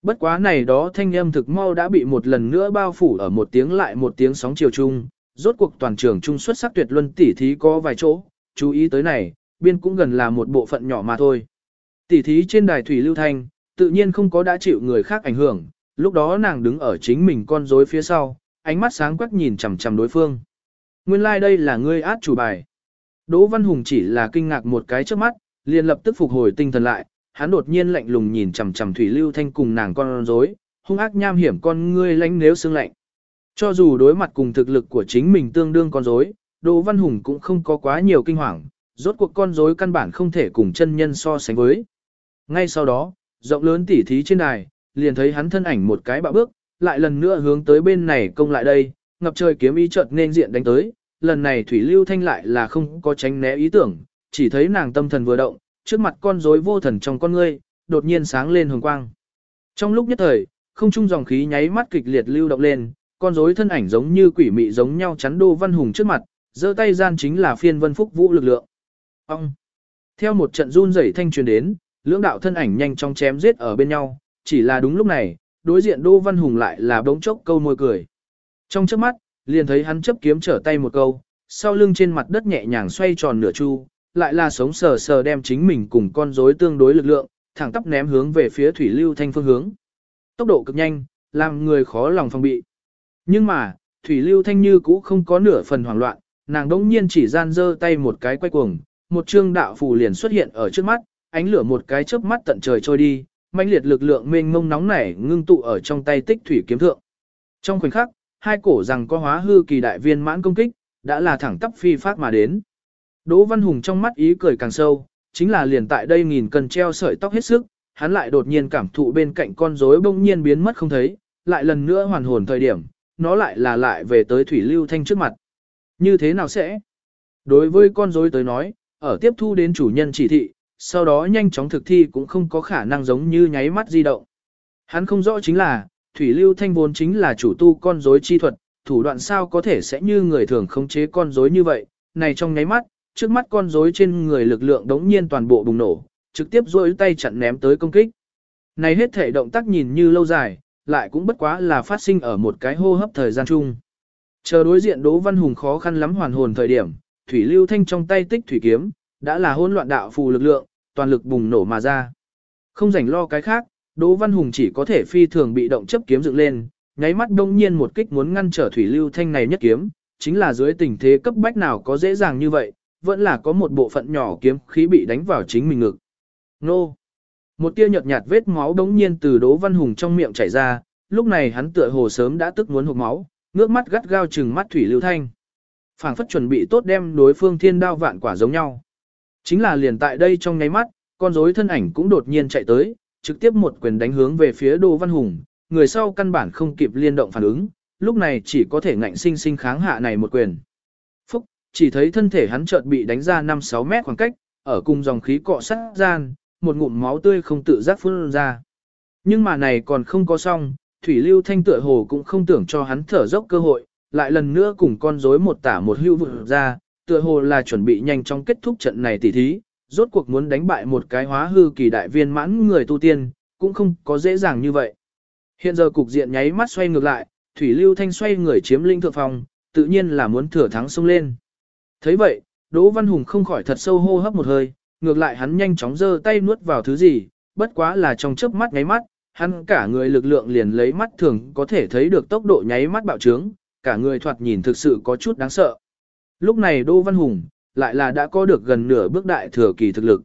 Bất quá này đó thanh âm thực mau đã bị một lần nữa bao phủ ở một tiếng lại một tiếng sóng chiều chung, rốt cuộc toàn trường trung xuất sắc tuyệt luân tỉ thí có vài chỗ, chú ý tới này, biên cũng gần là một bộ phận nhỏ mà thôi. Tỉ thí trên đài thủy lưu thanh, tự nhiên không có đã chịu người khác ảnh hưởng, lúc đó nàng đứng ở chính mình con rối phía sau, ánh mắt sáng quắc nhìn chằm chằm đối phương. Nguyên lai like đây là ngươi át chủ bài. Đỗ Văn Hùng chỉ là kinh ngạc một cái trước mắt, liền lập tức phục hồi tinh thần lại, hắn đột nhiên lạnh lùng nhìn chằm chằm Thủy Lưu Thanh cùng nàng con rối, hung ác nham hiểm con ngươi lánh nếu xương lạnh. Cho dù đối mặt cùng thực lực của chính mình tương đương con rối, Đỗ Văn Hùng cũng không có quá nhiều kinh hoàng, rốt cuộc con rối căn bản không thể cùng chân nhân so sánh với. Ngay sau đó, rộng lớn tỉ thí trên đài, liền thấy hắn thân ảnh một cái bạo bước, lại lần nữa hướng tới bên này công lại đây, ngập trời kiếm ý chợt nên diện đánh tới, lần này Thủy Lưu Thanh lại là không có tránh né ý tưởng, chỉ thấy nàng tâm thần vừa động, trước mặt con rối vô thần trong con ngươi, đột nhiên sáng lên hồng quang. Trong lúc nhất thời, không trung dòng khí nháy mắt kịch liệt lưu động lên, con rối thân ảnh giống như quỷ mị giống nhau chắn Đô Văn Hùng trước mặt, giơ tay gian chính là phiên vân phúc vũ lực lượng. Ông! Theo một trận run rẩy thanh truyền đến, lưỡng đạo thân ảnh nhanh chóng chém giết ở bên nhau, chỉ là đúng lúc này, đối diện Đô Văn Hùng lại là bỗng chốc câu môi cười. Trong trước mắt, liền thấy hắn chấp kiếm trở tay một câu, sau lưng trên mặt đất nhẹ nhàng xoay tròn nửa chu, lại là sống sờ sờ đem chính mình cùng con rối tương đối lực lượng, thẳng tắp ném hướng về phía thủy lưu thanh phương hướng. Tốc độ cực nhanh, làm người khó lòng phòng bị. Nhưng mà, thủy lưu thanh như cũ không có nửa phần hoảng loạn, nàng đỗng nhiên chỉ gian dơ tay một cái quay cuồng, một trương đạo phù liền xuất hiện ở trước mắt, ánh lửa một cái chớp mắt tận trời trôi đi, mãnh liệt lực lượng mênh mông nóng nảy ngưng tụ ở trong tay tích thủy kiếm thượng. Trong khoảnh khắc, hai cổ rằng có hóa hư kỳ đại viên mãn công kích, đã là thẳng tắp phi phát mà đến. Đỗ Văn Hùng trong mắt ý cười càng sâu, chính là liền tại đây nghìn cần treo sợi tóc hết sức, hắn lại đột nhiên cảm thụ bên cạnh con rối bỗng nhiên biến mất không thấy, lại lần nữa hoàn hồn thời điểm, nó lại là lại về tới Thủy Lưu Thanh trước mặt. Như thế nào sẽ? Đối với con rối tới nói, ở tiếp thu đến chủ nhân chỉ thị, sau đó nhanh chóng thực thi cũng không có khả năng giống như nháy mắt di động. Hắn không rõ chính là, Thủy Lưu Thanh vốn chính là chủ tu con rối chi thuật, thủ đoạn sao có thể sẽ như người thường khống chế con rối như vậy, này trong nháy mắt, trước mắt con rối trên người lực lượng đống nhiên toàn bộ bùng nổ, trực tiếp rối tay chặn ném tới công kích. Này hết thể động tác nhìn như lâu dài, lại cũng bất quá là phát sinh ở một cái hô hấp thời gian chung. Chờ đối diện Đỗ Văn Hùng khó khăn lắm hoàn hồn thời điểm, Thủy Lưu Thanh trong tay tích thủy kiếm, đã là hỗn loạn đạo phù lực lượng, toàn lực bùng nổ mà ra. Không rảnh lo cái khác, Đỗ Văn Hùng chỉ có thể phi thường bị động chấp kiếm dựng lên, nháy mắt đông nhiên một kích muốn ngăn trở Thủy Lưu Thanh này nhất kiếm, chính là dưới tình thế cấp bách nào có dễ dàng như vậy, vẫn là có một bộ phận nhỏ kiếm khí bị đánh vào chính mình ngực. Nô! Một tia nhợt nhạt vết máu đống nhiên từ Đỗ Văn Hùng trong miệng chảy ra, lúc này hắn tựa hồ sớm đã tức muốn hụt máu, ngước mắt gắt gao trừng mắt Thủy Lưu Thanh. phảng phất chuẩn bị tốt đem đối phương thiên đao vạn quả giống nhau. Chính là liền tại đây trong nháy mắt, con rối thân ảnh cũng đột nhiên chạy tới, trực tiếp một quyền đánh hướng về phía Đỗ Văn Hùng, người sau căn bản không kịp liên động phản ứng, lúc này chỉ có thể ngạnh sinh sinh kháng hạ này một quyền. Phúc, chỉ thấy thân thể hắn chợt bị đánh ra 5-6 mét khoảng cách, ở cùng dòng khí cọ sát gian, một ngụm máu tươi không tự giác phun ra. Nhưng mà này còn không có xong, Thủy Lưu Thanh tựa hồ cũng không tưởng cho hắn thở dốc cơ hội, lại lần nữa cùng con rối một tả một hưu vụt ra, tựa hồ là chuẩn bị nhanh chóng kết thúc trận này tỉ thí, rốt cuộc muốn đánh bại một cái hóa hư kỳ đại viên mãn người tu tiên, cũng không có dễ dàng như vậy. Hiện giờ cục diện nháy mắt xoay ngược lại, Thủy Lưu Thanh xoay người chiếm linh thượng phòng, tự nhiên là muốn thừa thắng xông lên. thấy vậy, Đỗ Văn Hùng không khỏi thật sâu hô hấp một hơi, ngược lại hắn nhanh chóng giơ tay nuốt vào thứ gì, bất quá là trong chớp mắt nháy mắt, hắn cả người lực lượng liền lấy mắt thường có thể thấy được tốc độ nháy mắt bạo trướng, cả người thoạt nhìn thực sự có chút đáng sợ. Lúc này Đỗ Văn Hùng, lại là đã có được gần nửa bước đại thừa kỳ thực lực.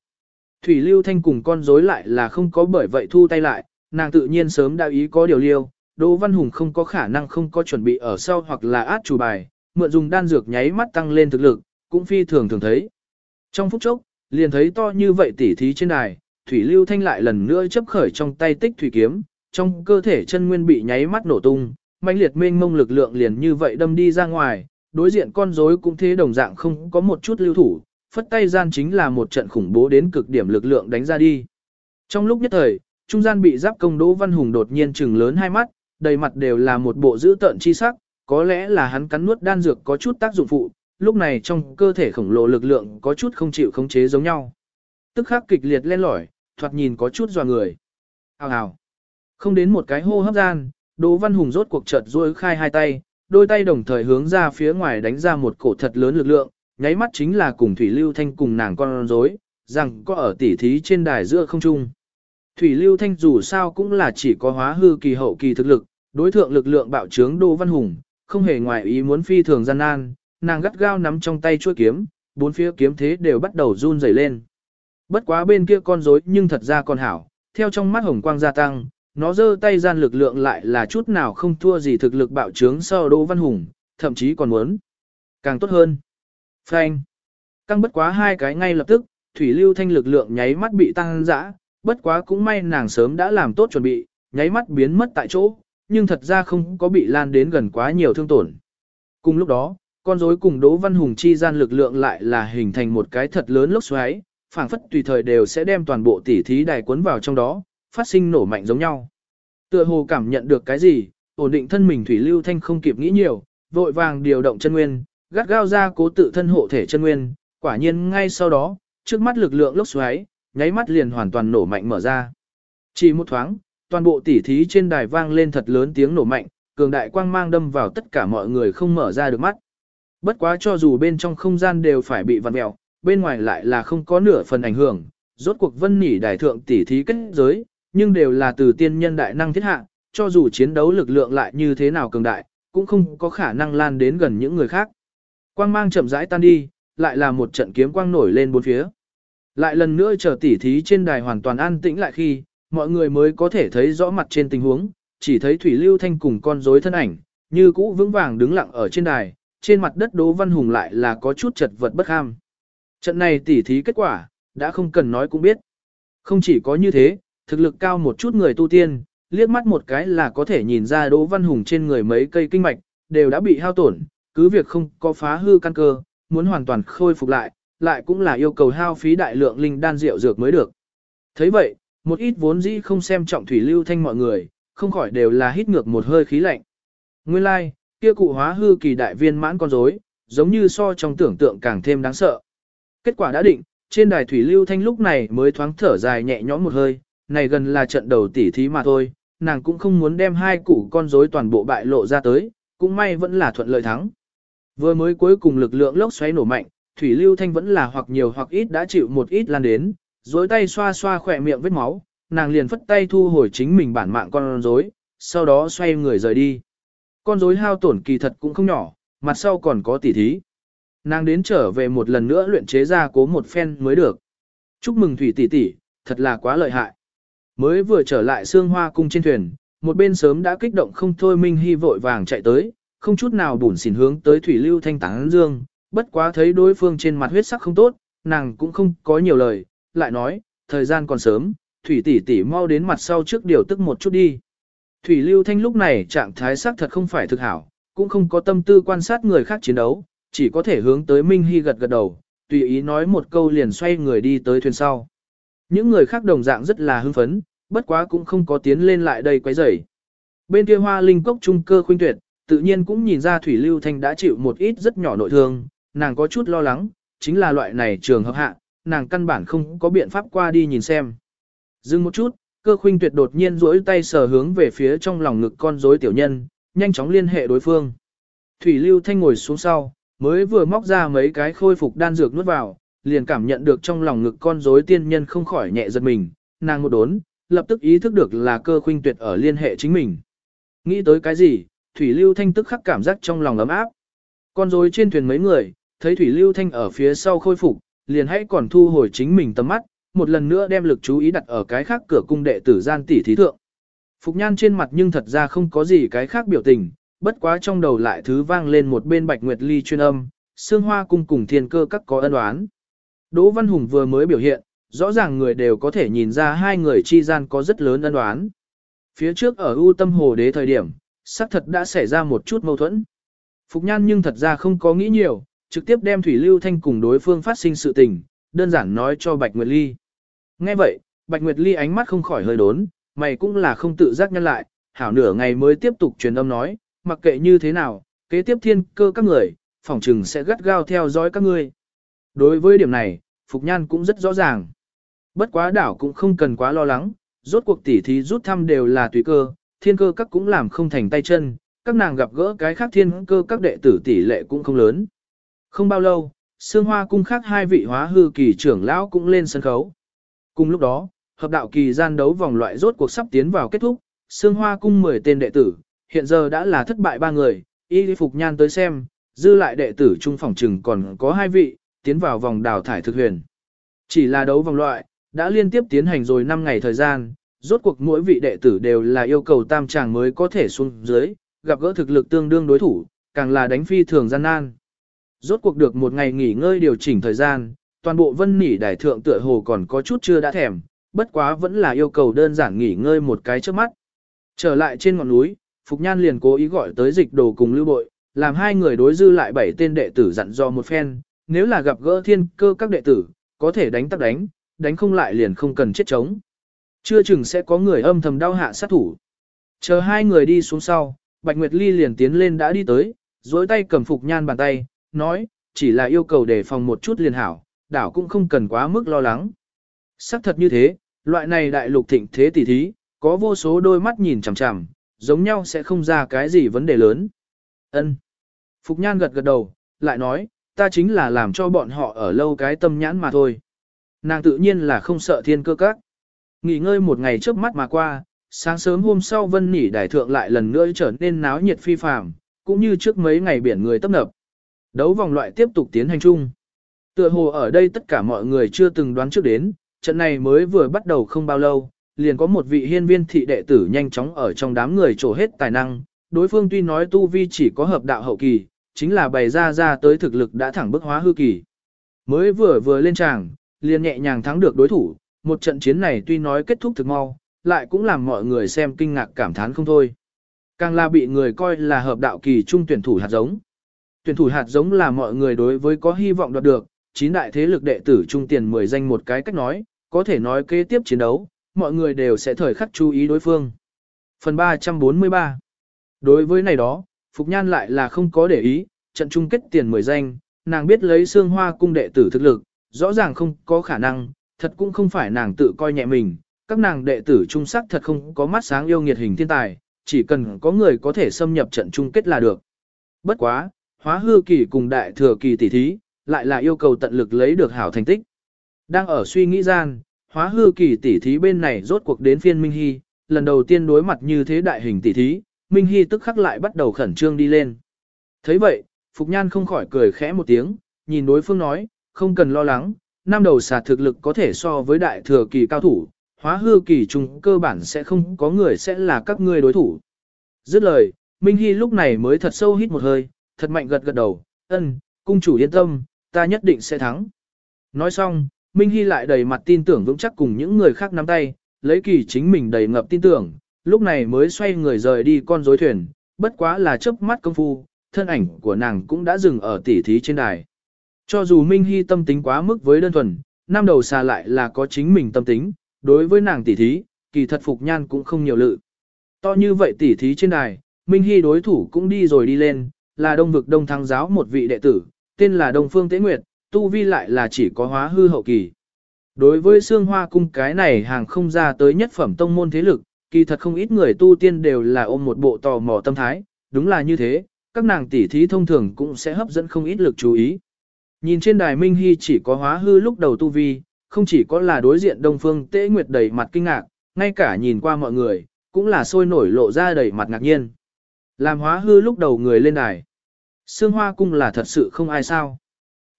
Thủy Lưu Thanh cùng con rối lại là không có bởi vậy thu tay lại, nàng tự nhiên sớm đã ý có điều liêu, Đỗ Văn Hùng không có khả năng không có chuẩn bị ở sau hoặc là át chủ bài, mượn dùng đan dược nháy mắt tăng lên thực lực, cũng phi thường thường thấy. Trong phút chốc, liền thấy to như vậy tỉ thí trên đài, Thủy Lưu Thanh lại lần nữa chấp khởi trong tay tích thủy kiếm, trong cơ thể chân nguyên bị nháy mắt nổ tung, mãnh liệt mênh mông lực lượng liền như vậy đâm đi ra ngoài, đối diện con rối cũng thế đồng dạng không có một chút lưu thủ, phất tay gian chính là một trận khủng bố đến cực điểm lực lượng đánh ra đi. Trong lúc nhất thời, trung gian bị giáp công Đỗ Văn Hùng đột nhiên trừng lớn hai mắt, đầy mặt đều là một bộ dữ tợn chi sắc, có lẽ là hắn cắn nuốt đan dược có chút tác dụng phụ, lúc này trong cơ thể khổng lồ lực lượng có chút không chịu khống chế giống nhau. Tức khắc kịch liệt lên lỏi, thoạt nhìn có chút dò người. Hào hào. Không đến một cái hô hấp gian, Đỗ Văn Hùng rốt cuộc chợt duỗi khai hai tay, đôi tay đồng thời hướng ra phía ngoài đánh ra một cổ thật lớn lực lượng, nháy mắt chính là cùng Thủy Lưu Thanh cùng nàng con rối, rằng có ở tỉ thí trên đài giữa không trung. Thủy Lưu Thanh dù sao cũng là chỉ có hóa hư kỳ hậu kỳ thực lực, đối thượng lực lượng bạo trướng Đô Văn Hùng, không hề ngoài ý muốn phi thường gian nan, nàng gắt gao nắm trong tay chuôi kiếm, bốn phía kiếm thế đều bắt đầu run rẩy lên. Bất quá bên kia con rối nhưng thật ra còn hảo, theo trong mắt hồng quang gia tăng, nó giơ tay gian lực lượng lại là chút nào không thua gì thực lực bạo trướng sau Đỗ Văn Hùng, thậm chí còn muốn càng tốt hơn. Phanh. Căng bất quá hai cái ngay lập tức, thủy lưu thanh lực lượng nháy mắt bị tăng dã, bất quá cũng may nàng sớm đã làm tốt chuẩn bị, nháy mắt biến mất tại chỗ, nhưng thật ra không có bị lan đến gần quá nhiều thương tổn. Cùng lúc đó, con rối cùng Đỗ Văn Hùng chi gian lực lượng lại là hình thành một cái thật lớn lốc xoáy, phảng phất tùy thời đều sẽ đem toàn bộ tỉ thí đài cuốn vào trong đó, phát sinh nổ mạnh giống nhau. Tựa hồ cảm nhận được cái gì, ổn định thân mình Thủy Lưu Thanh không kịp nghĩ nhiều, vội vàng điều động chân nguyên, gắt gao ra cố tự thân hộ thể chân nguyên, quả nhiên ngay sau đó, trước mắt lực lượng lốc xoáy, nháy mắt liền hoàn toàn nổ mạnh mở ra. Chỉ một thoáng, toàn bộ tỉ thí trên đài vang lên thật lớn tiếng nổ mạnh, cường đại quang mang đâm vào tất cả mọi người không mở ra được mắt. Bất quá cho dù bên trong không gian đều phải bị vặn mèo, bên ngoài lại là không có nửa phần ảnh hưởng, rốt cuộc vân nỉ đài thượng tỉ thí kết giới, nhưng đều là từ tiên nhân đại năng thiết hạ, cho dù chiến đấu lực lượng lại như thế nào cường đại, cũng không có khả năng lan đến gần những người khác. Quang mang chậm rãi tan đi, lại là một trận kiếm quang nổi lên bốn phía. Lại lần nữa chờ tỉ thí trên đài hoàn toàn an tĩnh lại khi, mọi người mới có thể thấy rõ mặt trên tình huống, chỉ thấy Thủy Lưu Thanh cùng con rối thân ảnh, như cũ vững vàng đứng lặng ở trên đài, trên mặt đất Đỗ Văn Hùng lại là có chút chật vật bất ham. Trận này tỉ thí kết quả, đã không cần nói cũng biết. Không chỉ có như thế, thực lực cao một chút người tu tiên, liếc mắt một cái là có thể nhìn ra Đỗ Văn Hùng trên người mấy cây kinh mạch, đều đã bị hao tổn, cứ việc không có phá hư căn cơ, muốn hoàn toàn khôi phục lại, lại cũng là yêu cầu hao phí đại lượng linh đan rượu dược mới được. thấy vậy, một ít vốn dĩ không xem trọng thủy lưu thanh mọi người, không khỏi đều là hít ngược một hơi khí lạnh. Nguyên lai, like, kia cụ hóa hư kỳ đại viên mãn con rối, giống như so trong tưởng tượng càng thêm đáng sợ. Kết quả đã định, trên đài thủy lưu thanh lúc này mới thoáng thở dài nhẹ nhõm một hơi, này gần là trận đầu tỉ thí mà thôi, nàng cũng không muốn đem hai củ con rối toàn bộ bại lộ ra tới, cũng may vẫn là thuận lợi thắng. Vừa mới cuối cùng lực lượng lốc xoáy nổ mạnh, thủy lưu thanh vẫn là hoặc nhiều hoặc ít đã chịu một ít lan đến, dối tay xoa xoa khỏe miệng vết máu, nàng liền phất tay thu hồi chính mình bản mạng con rối, sau đó xoay người rời đi. Con rối hao tổn kỳ thật cũng không nhỏ, mặt sau còn có tỉ thí. Nàng đến trở về một lần nữa luyện chế ra cố một phen mới được. Chúc mừng thủy tỷ tỷ, thật là quá lợi hại. Mới vừa trở lại xương hoa cung trên thuyền, một bên sớm đã kích động không thôi Minh Hy vội vàng chạy tới, không chút nào bùn xỉn hướng tới thủy lưu thanh tán dương, bất quá thấy đối phương trên mặt huyết sắc không tốt, nàng cũng không có nhiều lời, lại nói, thời gian còn sớm, thủy tỷ tỷ mau đến mặt sau trước điều tức một chút đi. Thủy lưu thanh lúc này trạng thái sắc thật không phải thực hảo, cũng không có tâm tư quan sát người khác chiến đấu, chỉ có thể hướng tới Minh Hy gật gật đầu, tùy ý nói một câu liền xoay người đi tới thuyền sau. Những người khác đồng dạng rất là hưng phấn, bất quá cũng không có tiến lên lại đây quấy rầy. Bên kia hoa linh cốc trung cơ khuynh tuyệt, tự nhiên cũng nhìn ra Thủy Lưu Thanh đã chịu một ít rất nhỏ nội thương, nàng có chút lo lắng, chính là loại này trường hợp hạ, nàng căn bản không có biện pháp qua đi nhìn xem. Dừng một chút, cơ khuynh tuyệt đột nhiên duỗi tay sờ hướng về phía trong lòng ngực con rối tiểu nhân, nhanh chóng liên hệ đối phương. Thủy Lưu Thanh ngồi xuống sau, mới vừa móc ra mấy cái khôi phục đan dược nuốt vào, liền cảm nhận được trong lòng ngực con rối tiên nhân không khỏi nhẹ giật mình, nàng một đốn, lập tức ý thức được là cơ khuynh tuyệt ở liên hệ chính mình. Nghĩ tới cái gì, Thủy Lưu Thanh tức khắc cảm giác trong lòng ấm áp. Con rối trên thuyền mấy người, thấy Thủy Lưu Thanh ở phía sau khôi phục, liền hãy còn thu hồi chính mình tầm mắt, một lần nữa đem lực chú ý đặt ở cái khác cửa cung đệ tử gian tỷ thí thượng. Phục nhan trên mặt nhưng thật ra không có gì cái khác biểu tình, bất quá trong đầu lại thứ vang lên một bên bạch nguyệt ly chuyên âm, xương hoa cung cùng thiên cơ các có ân oán. Đỗ Văn Hùng vừa mới biểu hiện, rõ ràng người đều có thể nhìn ra hai người chi gian có rất lớn ân oán. Phía trước ở ưu tâm hồ đế thời điểm, xác thật đã xảy ra một chút mâu thuẫn. Phục nhan nhưng thật ra không có nghĩ nhiều, trực tiếp đem Thủy Lưu Thanh cùng đối phương phát sinh sự tình, đơn giản nói cho Bạch Nguyệt Ly. Nghe vậy, Bạch Nguyệt Ly ánh mắt không khỏi hơi đốn, mày cũng là không tự giác nhân lại, hảo nửa ngày mới tiếp tục truyền âm nói, mặc kệ như thế nào, kế tiếp thiên cơ các người, phỏng trừng sẽ gắt gao theo dõi các ngươi. Đối với điểm này, Phục Nhan cũng rất rõ ràng. Bất quá đảo cũng không cần quá lo lắng, rốt cuộc tỉ thí rút thăm đều là tùy cơ, thiên cơ các cũng làm không thành tay chân, các nàng gặp gỡ cái khác thiên cơ các đệ tử tỷ lệ cũng không lớn. Không bao lâu, Sương Hoa cung khác hai vị hóa hư kỳ trưởng lão cũng lên sân khấu. Cùng lúc đó, hợp đạo kỳ gian đấu vòng loại rốt cuộc sắp tiến vào kết thúc, Sương Hoa cung 10 tên đệ tử, hiện giờ đã là thất bại ba người, y phục nhan tới xem, dư lại đệ tử trung phòng trừng còn có hai vị, tiến vào vòng đào thải thực huyền. Chỉ là đấu vòng loại, đã liên tiếp tiến hành rồi 5 ngày thời gian, rốt cuộc mỗi vị đệ tử đều là yêu cầu tam tràng mới có thể xuống dưới, gặp gỡ thực lực tương đương đối thủ, càng là đánh phi thường gian nan. Rốt cuộc được một ngày nghỉ ngơi điều chỉnh thời gian, toàn bộ vân nỉ đài thượng tựa hồ còn có chút chưa đã thèm, bất quá vẫn là yêu cầu đơn giản nghỉ ngơi một cái trước mắt. Trở lại trên ngọn núi, Phục Nhan liền cố ý gọi tới dịch đồ cùng lưu bội, làm hai người đối dư lại bảy tên đệ tử dặn dò một phen, nếu là gặp gỡ thiên cơ các đệ tử, có thể đánh tắc đánh, đánh không lại liền không cần chết chống. Chưa chừng sẽ có người âm thầm đau hạ sát thủ. Chờ hai người đi xuống sau, Bạch Nguyệt Ly liền tiến lên đã đi tới, dối tay cầm Phục Nhan bàn tay, nói, chỉ là yêu cầu đề phòng một chút liền hảo, đảo cũng không cần quá mức lo lắng. Sắc thật như thế, loại này đại lục thịnh thế tỷ thí, có vô số đôi mắt nhìn chằm chằm, giống nhau sẽ không ra cái gì vấn đề lớn. Ân. Phục Nhan gật gật đầu, lại nói, ta chính là làm cho bọn họ ở lâu cái tâm nhãn mà thôi. Nàng tự nhiên là không sợ thiên cơ các. Nghỉ ngơi một ngày trước mắt mà qua, sáng sớm hôm sau vân nỉ đại thượng lại lần nữa trở nên náo nhiệt phi phàm, cũng như trước mấy ngày biển người tấp nập. Đấu vòng loại tiếp tục tiến hành chung. Tựa hồ ở đây tất cả mọi người chưa từng đoán trước đến, trận này mới vừa bắt đầu không bao lâu, liền có một vị hiên viên thị đệ tử nhanh chóng ở trong đám người trổ hết tài năng, đối phương tuy nói tu vi chỉ có hợp đạo hậu kỳ, chính là bày ra ra tới thực lực đã thẳng bức hóa hư kỳ. Mới vừa vừa lên tràng, liền nhẹ nhàng thắng được đối thủ, một trận chiến này tuy nói kết thúc thực mau, lại cũng làm mọi người xem kinh ngạc cảm thán không thôi. Càng là bị người coi là hợp đạo kỳ trung tuyển thủ hạt giống. Tuyển thủ hạt giống là mọi người đối với có hy vọng đoạt được, chín đại thế lực đệ tử trung tiền 10 danh một cái cách nói, có thể nói kế tiếp chiến đấu, mọi người đều sẽ thời khắc chú ý đối phương. Phần 343 Đối với này đó, Phục Nhan lại là không có để ý, trận chung kết tiền 10 danh, nàng biết lấy xương hoa cung đệ tử thực lực, rõ ràng không có khả năng, thật cũng không phải nàng tự coi nhẹ mình, các nàng đệ tử trung sắc thật không có mắt sáng yêu nghiệt hình thiên tài, chỉ cần có người có thể xâm nhập trận chung kết là được. Bất quá, hóa hư kỳ cùng đại thừa kỳ tỷ thí, lại là yêu cầu tận lực lấy được hảo thành tích. Đang ở suy nghĩ gian, hóa hư kỳ tỷ thí bên này rốt cuộc đến phiên Minh Hy, lần đầu tiên đối mặt như thế đại hình tỷ thí, Minh Hy tức khắc lại bắt đầu khẩn trương đi lên. thấy vậy, Phục Nhan không khỏi cười khẽ một tiếng, nhìn đối phương nói, không cần lo lắng, năm đầu xà thực lực có thể so với đại thừa kỳ cao thủ, hóa hư kỳ trung cơ bản sẽ không có người sẽ là các ngươi đối thủ. Dứt lời, Minh Hy lúc này mới thật sâu hít một hơi, thật mạnh gật gật đầu, ân, cung chủ yên tâm, ta nhất định sẽ thắng. Nói xong, Minh Hy lại đầy mặt tin tưởng vững chắc cùng những người khác nắm tay, lấy kỳ chính mình đầy ngập tin tưởng, lúc này mới xoay người rời đi con rối thuyền, bất quá là chớp mắt công phu, thân ảnh của nàng cũng đã dừng ở tỉ thí trên đài. Cho dù Minh Hy tâm tính quá mức với đơn thuần, năm đầu xà lại là có chính mình tâm tính, đối với nàng tỉ thí, kỳ thật phục nhan cũng không nhiều lự. To như vậy tỉ thí trên đài, Minh Hy đối thủ cũng đi rồi đi lên, là đông vực đông thăng giáo một vị đệ tử, tên là Đông Phương Tế Nguyệt, tu vi lại là chỉ có hóa hư hậu kỳ. Đối với xương hoa cung cái này hàng không ra tới nhất phẩm tông môn thế lực, kỳ thật không ít người tu tiên đều là ôm một bộ tò mò tâm thái, đúng là như thế, các nàng tỷ thí thông thường cũng sẽ hấp dẫn không ít lực chú ý. Nhìn trên đài Minh Hy chỉ có hóa hư lúc đầu tu vi, không chỉ có là đối diện Đông Phương Tế Nguyệt đầy mặt kinh ngạc, ngay cả nhìn qua mọi người, cũng là sôi nổi lộ ra đầy mặt ngạc nhiên. Làm hóa hư lúc đầu người lên đài. Sương Hoa Cung là thật sự không ai sao.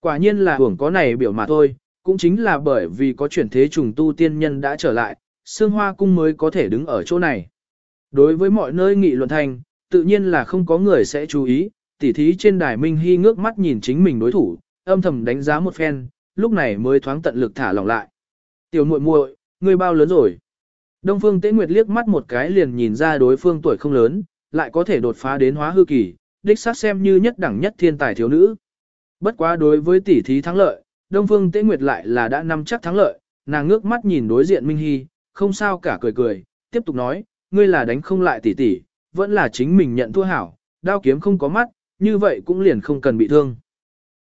Quả nhiên là hưởng có này biểu mà thôi, cũng chính là bởi vì có chuyển thế trùng tu tiên nhân đã trở lại, Sương Hoa Cung mới có thể đứng ở chỗ này. Đối với mọi nơi nghị luận thành, tự nhiên là không có người sẽ chú ý, tỉ thí trên đài Minh Hy ngước mắt nhìn chính mình đối thủ, âm thầm đánh giá một phen, lúc này mới thoáng tận lực thả lỏng lại. Tiểu muội muội, ngươi bao lớn rồi? Đông Phương Tế Nguyệt liếc mắt một cái liền nhìn ra đối phương tuổi không lớn, lại có thể đột phá đến hóa hư kỳ, đích xác xem như nhất đẳng nhất thiên tài thiếu nữ. Bất quá đối với tỷ thí thắng lợi, Đông Phương Tế Nguyệt lại là đã nắm chắc thắng lợi, nàng ngước mắt nhìn đối diện Minh Hy, không sao cả cười cười, tiếp tục nói, ngươi là đánh không lại tỷ tỷ, vẫn là chính mình nhận thua hảo, đao kiếm không có mắt, như vậy cũng liền không cần bị thương.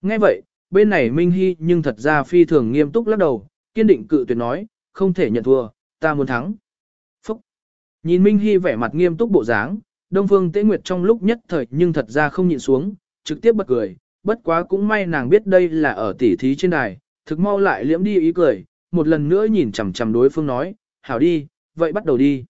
Nghe vậy, bên này Minh Hy nhưng thật ra phi thường nghiêm túc lắc đầu, kiên định cự tuyệt nói, không thể nhận thua, ta muốn thắng. Phúc! Nhìn Minh Hy vẻ mặt nghiêm túc bộ dáng, Đông Phương Tế Nguyệt trong lúc nhất thời nhưng thật ra không nhịn xuống, trực tiếp bật cười, bất quá cũng may nàng biết đây là ở tỉ thí trên đài, thực mau lại liễm đi ý cười, một lần nữa nhìn chằm chằm đối phương nói, hảo đi, vậy bắt đầu đi.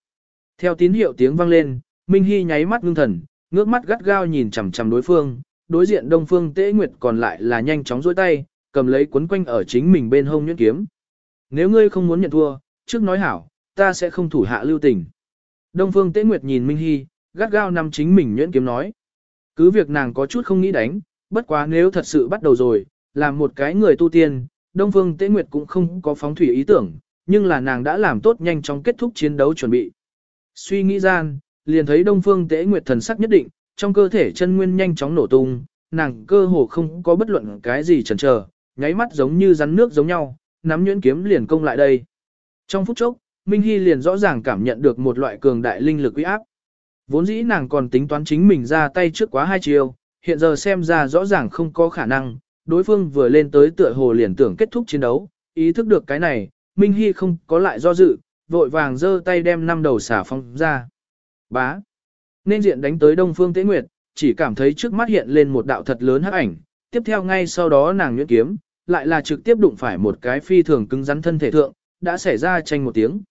Theo tín hiệu tiếng vang lên, Minh Hy nháy mắt ngưng thần, ngước mắt gắt gao nhìn chằm chằm đối phương, đối diện Đông Phương Tế Nguyệt còn lại là nhanh chóng duỗi tay, cầm lấy quấn quanh ở chính mình bên hông nhuyễn kiếm. Nếu ngươi không muốn nhận thua, trước nói hảo, ta sẽ không thủ hạ lưu tình. Đông Phương Tế Nguyệt nhìn Minh Hy, gắt gao nằm chính mình nhuyễn kiếm nói. Cứ việc nàng có chút không nghĩ đánh, bất quá nếu thật sự bắt đầu rồi, làm một cái người tu tiên, Đông Phương Tế Nguyệt cũng không có phóng thủy ý tưởng, nhưng là nàng đã làm tốt nhanh chóng kết thúc chiến đấu chuẩn bị. Suy nghĩ gian, liền thấy Đông Phương Tế Nguyệt thần sắc nhất định, trong cơ thể chân nguyên nhanh chóng nổ tung, nàng cơ hồ không có bất luận cái gì chần chờ, nháy mắt giống như rắn nước giống nhau, nắm nhuyễn kiếm liền công lại đây. Trong phút chốc, Minh Hy liền rõ ràng cảm nhận được một loại cường đại linh lực uy áp. Vốn dĩ nàng còn tính toán chính mình ra tay trước quá hai chiều, hiện giờ xem ra rõ ràng không có khả năng, đối phương vừa lên tới tựa hồ liền tưởng kết thúc chiến đấu, ý thức được cái này, Minh Hy không có lại do dự, vội vàng giơ tay đem năm đầu xả phong ra. Bá. Nên diện đánh tới Đông Phương Tế Nguyệt, chỉ cảm thấy trước mắt hiện lên một đạo thật lớn hắc ảnh, tiếp theo ngay sau đó nàng nhuyễn kiếm, lại là trực tiếp đụng phải một cái phi thường cứng rắn thân thể thượng, đã xảy ra tranh một tiếng.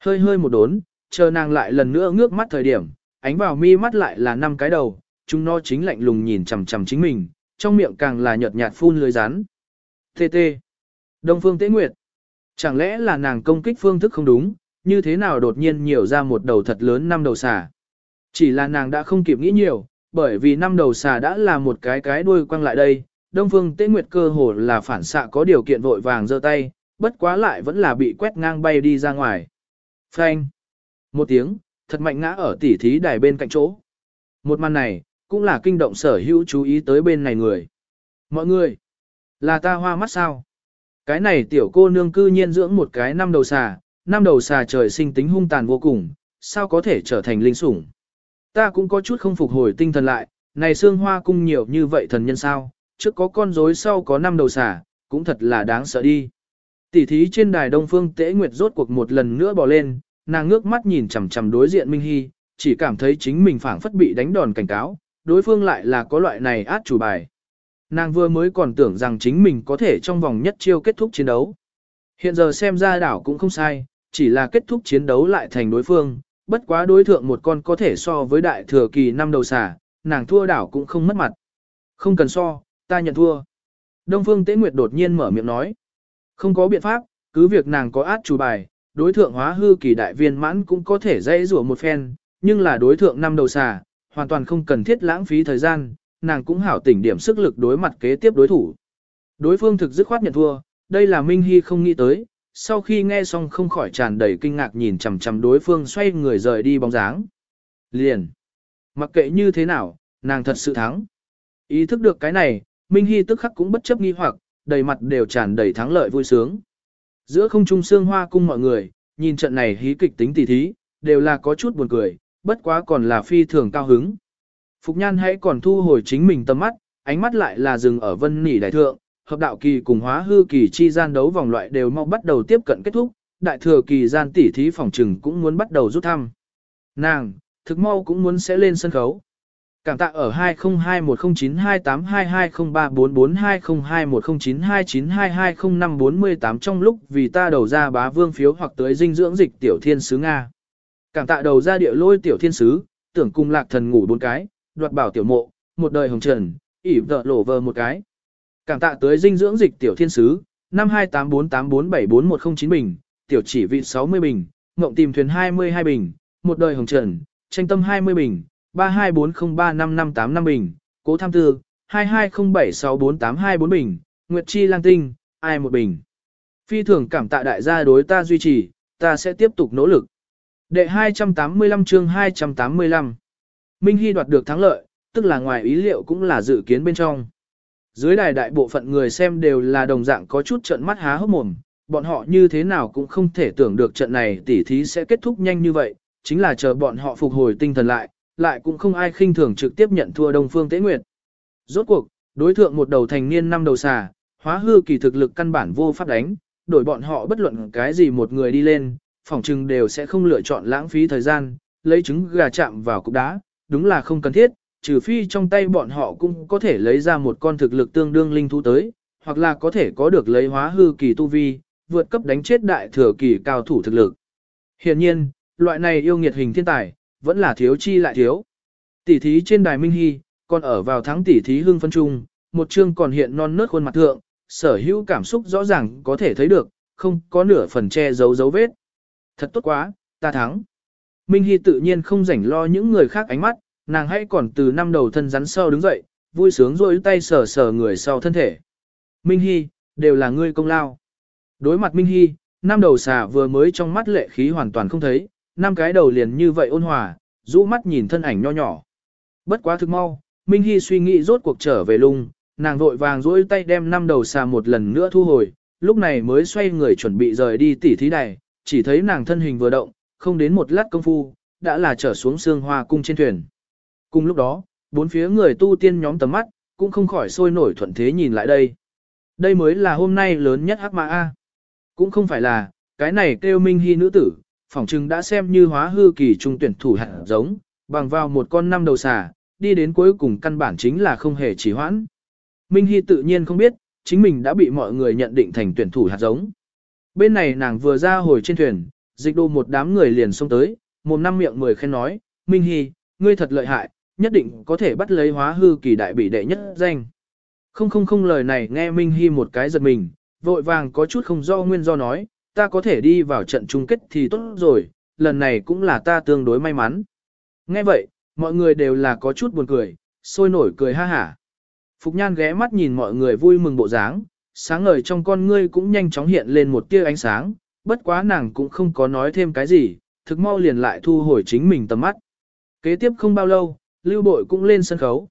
Hơi hơi một đốn, chờ nàng lại lần nữa ngước mắt thời điểm, ánh vào mi mắt lại là năm cái đầu, chúng nó chính lạnh lùng nhìn chằm chằm chính mình, trong miệng càng là nhợt nhạt phun lưới rắn. TT. Đông Phương Tế Nguyệt. Chẳng lẽ là nàng công kích phương thức không đúng, như thế nào đột nhiên nhiều ra một đầu thật lớn năm đầu xà. Chỉ là nàng đã không kịp nghĩ nhiều, bởi vì năm đầu xà đã là một cái cái đuôi quăng lại đây, Đông Phương Tế Nguyệt cơ hồ là phản xạ có điều kiện vội vàng giơ tay, bất quá lại vẫn là bị quét ngang bay đi ra ngoài. Phanh. Một tiếng, thật mạnh ngã ở tỉ thí đài bên cạnh chỗ. Một màn này, cũng là kinh động sở hữu chú ý tới bên này người. Mọi người, là ta hoa mắt sao? Cái này tiểu cô nương cư nhiên dưỡng một cái năm đầu xà, năm đầu xà trời sinh tính hung tàn vô cùng, sao có thể trở thành linh sủng? Ta cũng có chút không phục hồi tinh thần lại, này xương hoa cung nhiều như vậy thần nhân sao, trước có con rối sau có năm đầu xà, cũng thật là đáng sợ đi. Tỷ thí trên đài Đông Phương Tế Nguyệt rốt cuộc một lần nữa bò lên, nàng ngước mắt nhìn chằm chằm đối diện Minh Hy, chỉ cảm thấy chính mình phảng phất bị đánh đòn cảnh cáo, đối phương lại là có loại này át chủ bài. Nàng vừa mới còn tưởng rằng chính mình có thể trong vòng nhất chiêu kết thúc chiến đấu. Hiện giờ xem ra đảo cũng không sai, chỉ là kết thúc chiến đấu lại thành đối phương, bất quá đối thượng một con có thể so với đại thừa kỳ năm đầu xà, nàng thua đảo cũng không mất mặt. Không cần so, ta nhận thua. Đông Phương Tế Nguyệt đột nhiên mở miệng nói. Không có biện pháp, cứ việc nàng có át chủ bài, đối thượng hóa hư kỳ đại viên mãn cũng có thể dễ rủa một phen, nhưng là đối thượng năm đầu xà, hoàn toàn không cần thiết lãng phí thời gian, nàng cũng hảo tỉnh điểm sức lực đối mặt kế tiếp đối thủ. Đối phương thực dứt khoát nhận thua, đây là Minh Hy không nghĩ tới, sau khi nghe xong không khỏi tràn đầy kinh ngạc nhìn chằm chằm đối phương xoay người rời đi bóng dáng. Liền. Mặc kệ như thế nào, nàng thật sự thắng. Ý thức được cái này, Minh Hy tức khắc cũng bất chấp nghi hoặc, đầy mặt đều tràn đầy thắng lợi vui sướng. Giữa không trung sương hoa cung mọi người, nhìn trận này hí kịch tính tỉ thí, đều là có chút buồn cười, bất quá còn là phi thường cao hứng. Phục Nhan hãy còn thu hồi chính mình tầm mắt, ánh mắt lại là dừng ở vân nỉ đại thượng, hợp đạo kỳ cùng hóa hư kỳ chi gian đấu vòng loại đều mau bắt đầu tiếp cận kết thúc, đại thừa kỳ gian tỉ thí phòng trừng cũng muốn bắt đầu rút thăm. Nàng, thực mau cũng muốn sẽ lên sân khấu. Cảm tạ ở 2021092822034420210929220548 trong lúc vì ta đầu ra bá vương phiếu hoặc tới dinh dưỡng dịch tiểu thiên sứ Nga. Cảm tạ đầu ra địa lôi tiểu thiên sứ, tưởng cung lạc thần ngủ bốn cái, đoạt bảo tiểu mộ, một đời hồng trần, ỉ vợ lổ vờ một cái. Cảm tạ tới dinh dưỡng dịch tiểu thiên sứ, 52848474109 bình, tiểu chỉ vị 60 bình, ngộng tìm thuyền 22 bình, một đời hồng trần, tranh tâm 20 bình, 3240355585 bình, cố tham tư, 22076482 bình, nguyệt chi lang tinh, ai một bình. Phi thường cảm tạ đại gia đối ta duy trì, ta sẽ tiếp tục nỗ lực. Đệ 285 chương 285 Minh Hy đoạt được thắng lợi, tức là ngoài ý liệu cũng là dự kiến bên trong. Dưới đài đại bộ phận người xem đều là đồng dạng có chút trận mắt há hốc mồm, bọn họ như thế nào cũng không thể tưởng được trận này tỉ thí sẽ kết thúc nhanh như vậy, chính là chờ bọn họ phục hồi tinh thần lại, lại cũng không ai khinh thường trực tiếp nhận thua Đông Phương Tế Nguyệt. Rốt cuộc, đối thượng một đầu thành niên năm đầu xà, hóa hư kỳ thực lực căn bản vô pháp đánh, đổi bọn họ bất luận cái gì một người đi lên, phỏng chừng đều sẽ không lựa chọn lãng phí thời gian, lấy trứng gà chạm vào cục đá, đúng là không cần thiết, trừ phi trong tay bọn họ cũng có thể lấy ra một con thực lực tương đương linh thú tới, hoặc là có thể có được lấy hóa hư kỳ tu vi, vượt cấp đánh chết đại thừa kỳ cao thủ thực lực. Hiện nhiên, loại này yêu nghiệt hình thiên tài, vẫn là thiếu chi lại thiếu. Tỷ thí trên đài Minh Hy, còn ở vào thắng tỷ thí hưng phân trung, một chương còn hiện non nớt khuôn mặt thượng, sở hữu cảm xúc rõ ràng có thể thấy được, không có nửa phần che giấu dấu vết. Thật tốt quá, ta thắng. Minh Hy tự nhiên không rảnh lo những người khác ánh mắt, nàng hãy còn từ năm đầu thân rắn sau đứng dậy, vui sướng rôi tay sờ sờ người sau thân thể. Minh Hy, đều là ngươi công lao. Đối mặt Minh Hy, năm đầu xà vừa mới trong mắt lệ khí hoàn toàn không thấy, năm cái đầu liền như vậy ôn hòa, rũ mắt nhìn thân ảnh nho nhỏ. Bất quá thực mau, Minh Hy suy nghĩ rốt cuộc trở về lung, nàng vội vàng rỗi tay đem năm đầu xà một lần nữa thu hồi, lúc này mới xoay người chuẩn bị rời đi tỉ thí đài, chỉ thấy nàng thân hình vừa động, không đến một lát công phu, đã là trở xuống xương hoa cung trên thuyền. Cùng lúc đó, bốn phía người tu tiên nhóm tầm mắt, cũng không khỏi sôi nổi thuận thế nhìn lại đây. Đây mới là hôm nay lớn nhất hắc mã A. Cũng không phải là, cái này kêu minh hy nữ tử, phỏng chừng đã xem như hóa hư kỳ trung tuyển thủ hạt giống, bằng vào một con năm đầu xà, đi đến cuối cùng căn bản chính là không hề chỉ hoãn. Minh Hy tự nhiên không biết, chính mình đã bị mọi người nhận định thành tuyển thủ hạt giống. Bên này nàng vừa ra hồi trên thuyền, dịch đô một đám người liền xông tới, mồm năm miệng mười khen nói, Minh Hy, ngươi thật lợi hại, nhất định có thể bắt lấy hóa hư kỳ đại bị đệ nhất danh. Không không không lời này nghe Minh Hy một cái giật mình, vội vàng có chút không do nguyên do nói, ta có thể đi vào trận chung kết thì tốt rồi, lần này cũng là ta tương đối may mắn. Nghe vậy, mọi người đều là có chút buồn cười, sôi nổi cười ha hả. Phục Nhan ghé mắt nhìn mọi người vui mừng bộ dáng, sáng ngời trong con ngươi cũng nhanh chóng hiện lên một tia ánh sáng, bất quá nàng cũng không có nói thêm cái gì, thực mau liền lại thu hồi chính mình tầm mắt. Kế tiếp không bao lâu, Lưu Bội cũng lên sân khấu.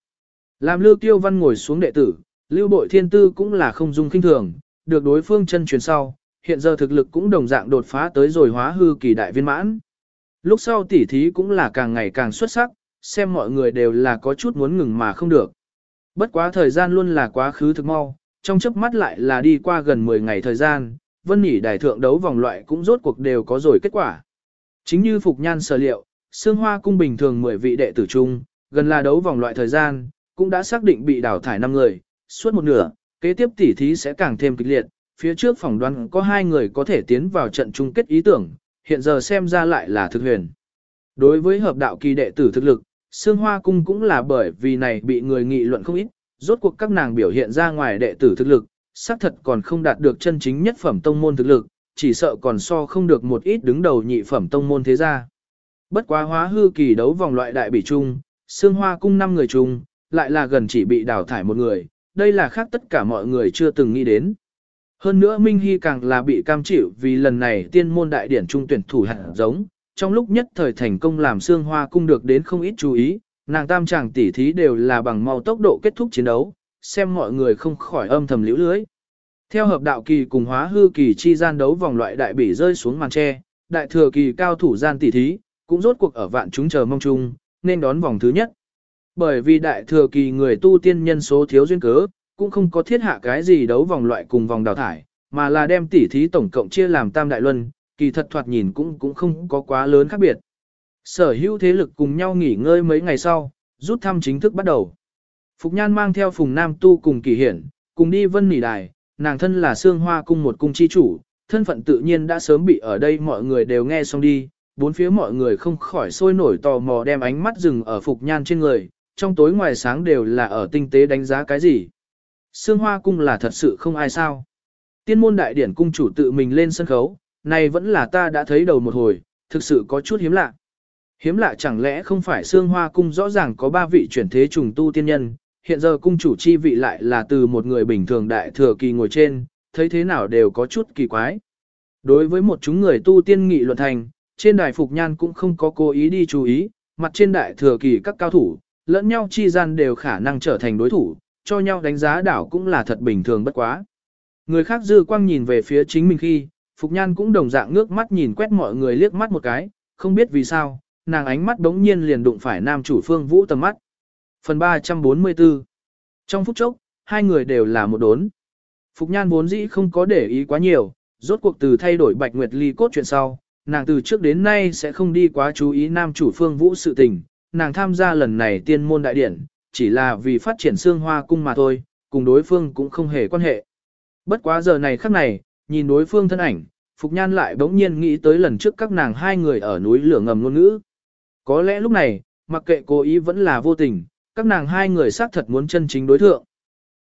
Làm Lưu Tiêu Văn ngồi xuống đệ tử, Lưu Bội Thiên Tư cũng là không dung kinh thường, được đối phương chân truyền sau, hiện giờ thực lực cũng đồng dạng đột phá tới rồi hóa hư kỳ đại viên mãn. Lúc sau tỉ thí cũng là càng ngày càng xuất sắc, xem mọi người đều là có chút muốn ngừng mà không được. Bất quá thời gian luôn là quá khứ thực mau, trong chớp mắt lại là đi qua gần 10 ngày thời gian, vân nhỉ đài thượng đấu vòng loại cũng rốt cuộc đều có rồi kết quả. Chính như Phục Nhan sở liệu, Sương Hoa cung bình thường 10 vị đệ tử chung, gần là đấu vòng loại thời gian, cũng đã xác định bị đào thải 5 người, suốt một nửa, kế tiếp tỉ thí sẽ càng thêm kịch liệt, phía trước phỏng đoán có hai người có thể tiến vào trận chung kết ý tưởng, hiện giờ xem ra lại là thực huyền. Đối với hợp đạo kỳ đệ tử thực lực, Sương Hoa Cung cũng là bởi vì này bị người nghị luận không ít, rốt cuộc các nàng biểu hiện ra ngoài đệ tử thực lực, xác thật còn không đạt được chân chính nhất phẩm tông môn thực lực, chỉ sợ còn so không được một ít đứng đầu nhị phẩm tông môn thế gia. Bất quá hóa hư kỳ đấu vòng loại đại bị chung, xương Hoa Cung 5 người chung, lại là gần chỉ bị đào thải một người, đây là khác tất cả mọi người chưa từng nghĩ đến. Hơn nữa Minh Hy càng là bị cam chịu vì lần này tiên môn đại điển trung tuyển thủ hạt giống, trong lúc nhất thời thành công làm xương hoa cung được đến không ít chú ý, nàng tam chàng tỉ thí đều là bằng mau tốc độ kết thúc chiến đấu, xem mọi người không khỏi âm thầm liễu lưới. Theo hợp đạo kỳ cùng hóa hư kỳ chi gian đấu vòng loại đại bỉ rơi xuống màn tre, đại thừa kỳ cao thủ gian tỷ thí, cũng rốt cuộc ở vạn chúng chờ mong chung, nên đón vòng thứ nhất. Bởi vì đại thừa kỳ người tu tiên nhân số thiếu duyên cớ, cũng không có thiết hạ cái gì đấu vòng loại cùng vòng đào thải, mà là đem tỷ thí tổng cộng chia làm tam đại luân, kỳ thật thoạt nhìn cũng cũng không có quá lớn khác biệt. Sở hữu thế lực cùng nhau nghỉ ngơi mấy ngày sau, rút thăm chính thức bắt đầu. Phục Nhan mang theo Phùng Nam Tu cùng kỳ hiển, cùng đi vân nỉ đài, nàng thân là Sương hoa cung một cung chi chủ, thân phận tự nhiên đã sớm bị ở đây mọi người đều nghe xong đi, bốn phía mọi người không khỏi sôi nổi tò mò đem ánh mắt dừng ở Phục Nhan trên người, trong tối ngoài sáng đều là ở tinh tế đánh giá cái gì. Sương Hoa Cung là thật sự không ai sao. Tiên môn đại điển cung chủ tự mình lên sân khấu, này vẫn là ta đã thấy đầu một hồi, thực sự có chút hiếm lạ. Hiếm lạ chẳng lẽ không phải Sương Hoa Cung rõ ràng có ba vị chuyển thế trùng tu tiên nhân, hiện giờ cung chủ chi vị lại là từ một người bình thường đại thừa kỳ ngồi trên, thấy thế nào đều có chút kỳ quái. Đối với một chúng người tu tiên nghị luận thành, trên đài Phục Nhan cũng không có cố ý đi chú ý, mặt trên đại thừa kỳ các cao thủ, lẫn nhau chi gian đều khả năng trở thành đối thủ, cho nhau đánh giá đảo cũng là thật bình thường bất quá. Người khác dư quang nhìn về phía chính mình khi, Phục Nhan cũng đồng dạng ngước mắt nhìn quét mọi người liếc mắt một cái, không biết vì sao, nàng ánh mắt đống nhiên liền đụng phải nam chủ phương vũ tầm mắt. Phần 344 Trong phút chốc, hai người đều là một đốn. Phục Nhan vốn dĩ không có để ý quá nhiều, rốt cuộc từ thay đổi Bạch Nguyệt Ly cốt chuyện sau, nàng từ trước đến nay sẽ không đi quá chú ý nam chủ phương vũ sự tình, nàng tham gia lần này tiên môn đại điển, chỉ là vì phát triển xương hoa cung mà thôi, cùng đối phương cũng không hề quan hệ. Bất quá giờ này khắc này, nhìn đối phương thân ảnh, Phục Nhan lại bỗng nhiên nghĩ tới lần trước các nàng hai người ở núi lửa ngầm ngôn ngữ. Có lẽ lúc này, mặc kệ cố ý vẫn là vô tình, các nàng hai người xác thật muốn chân chính đối thượng.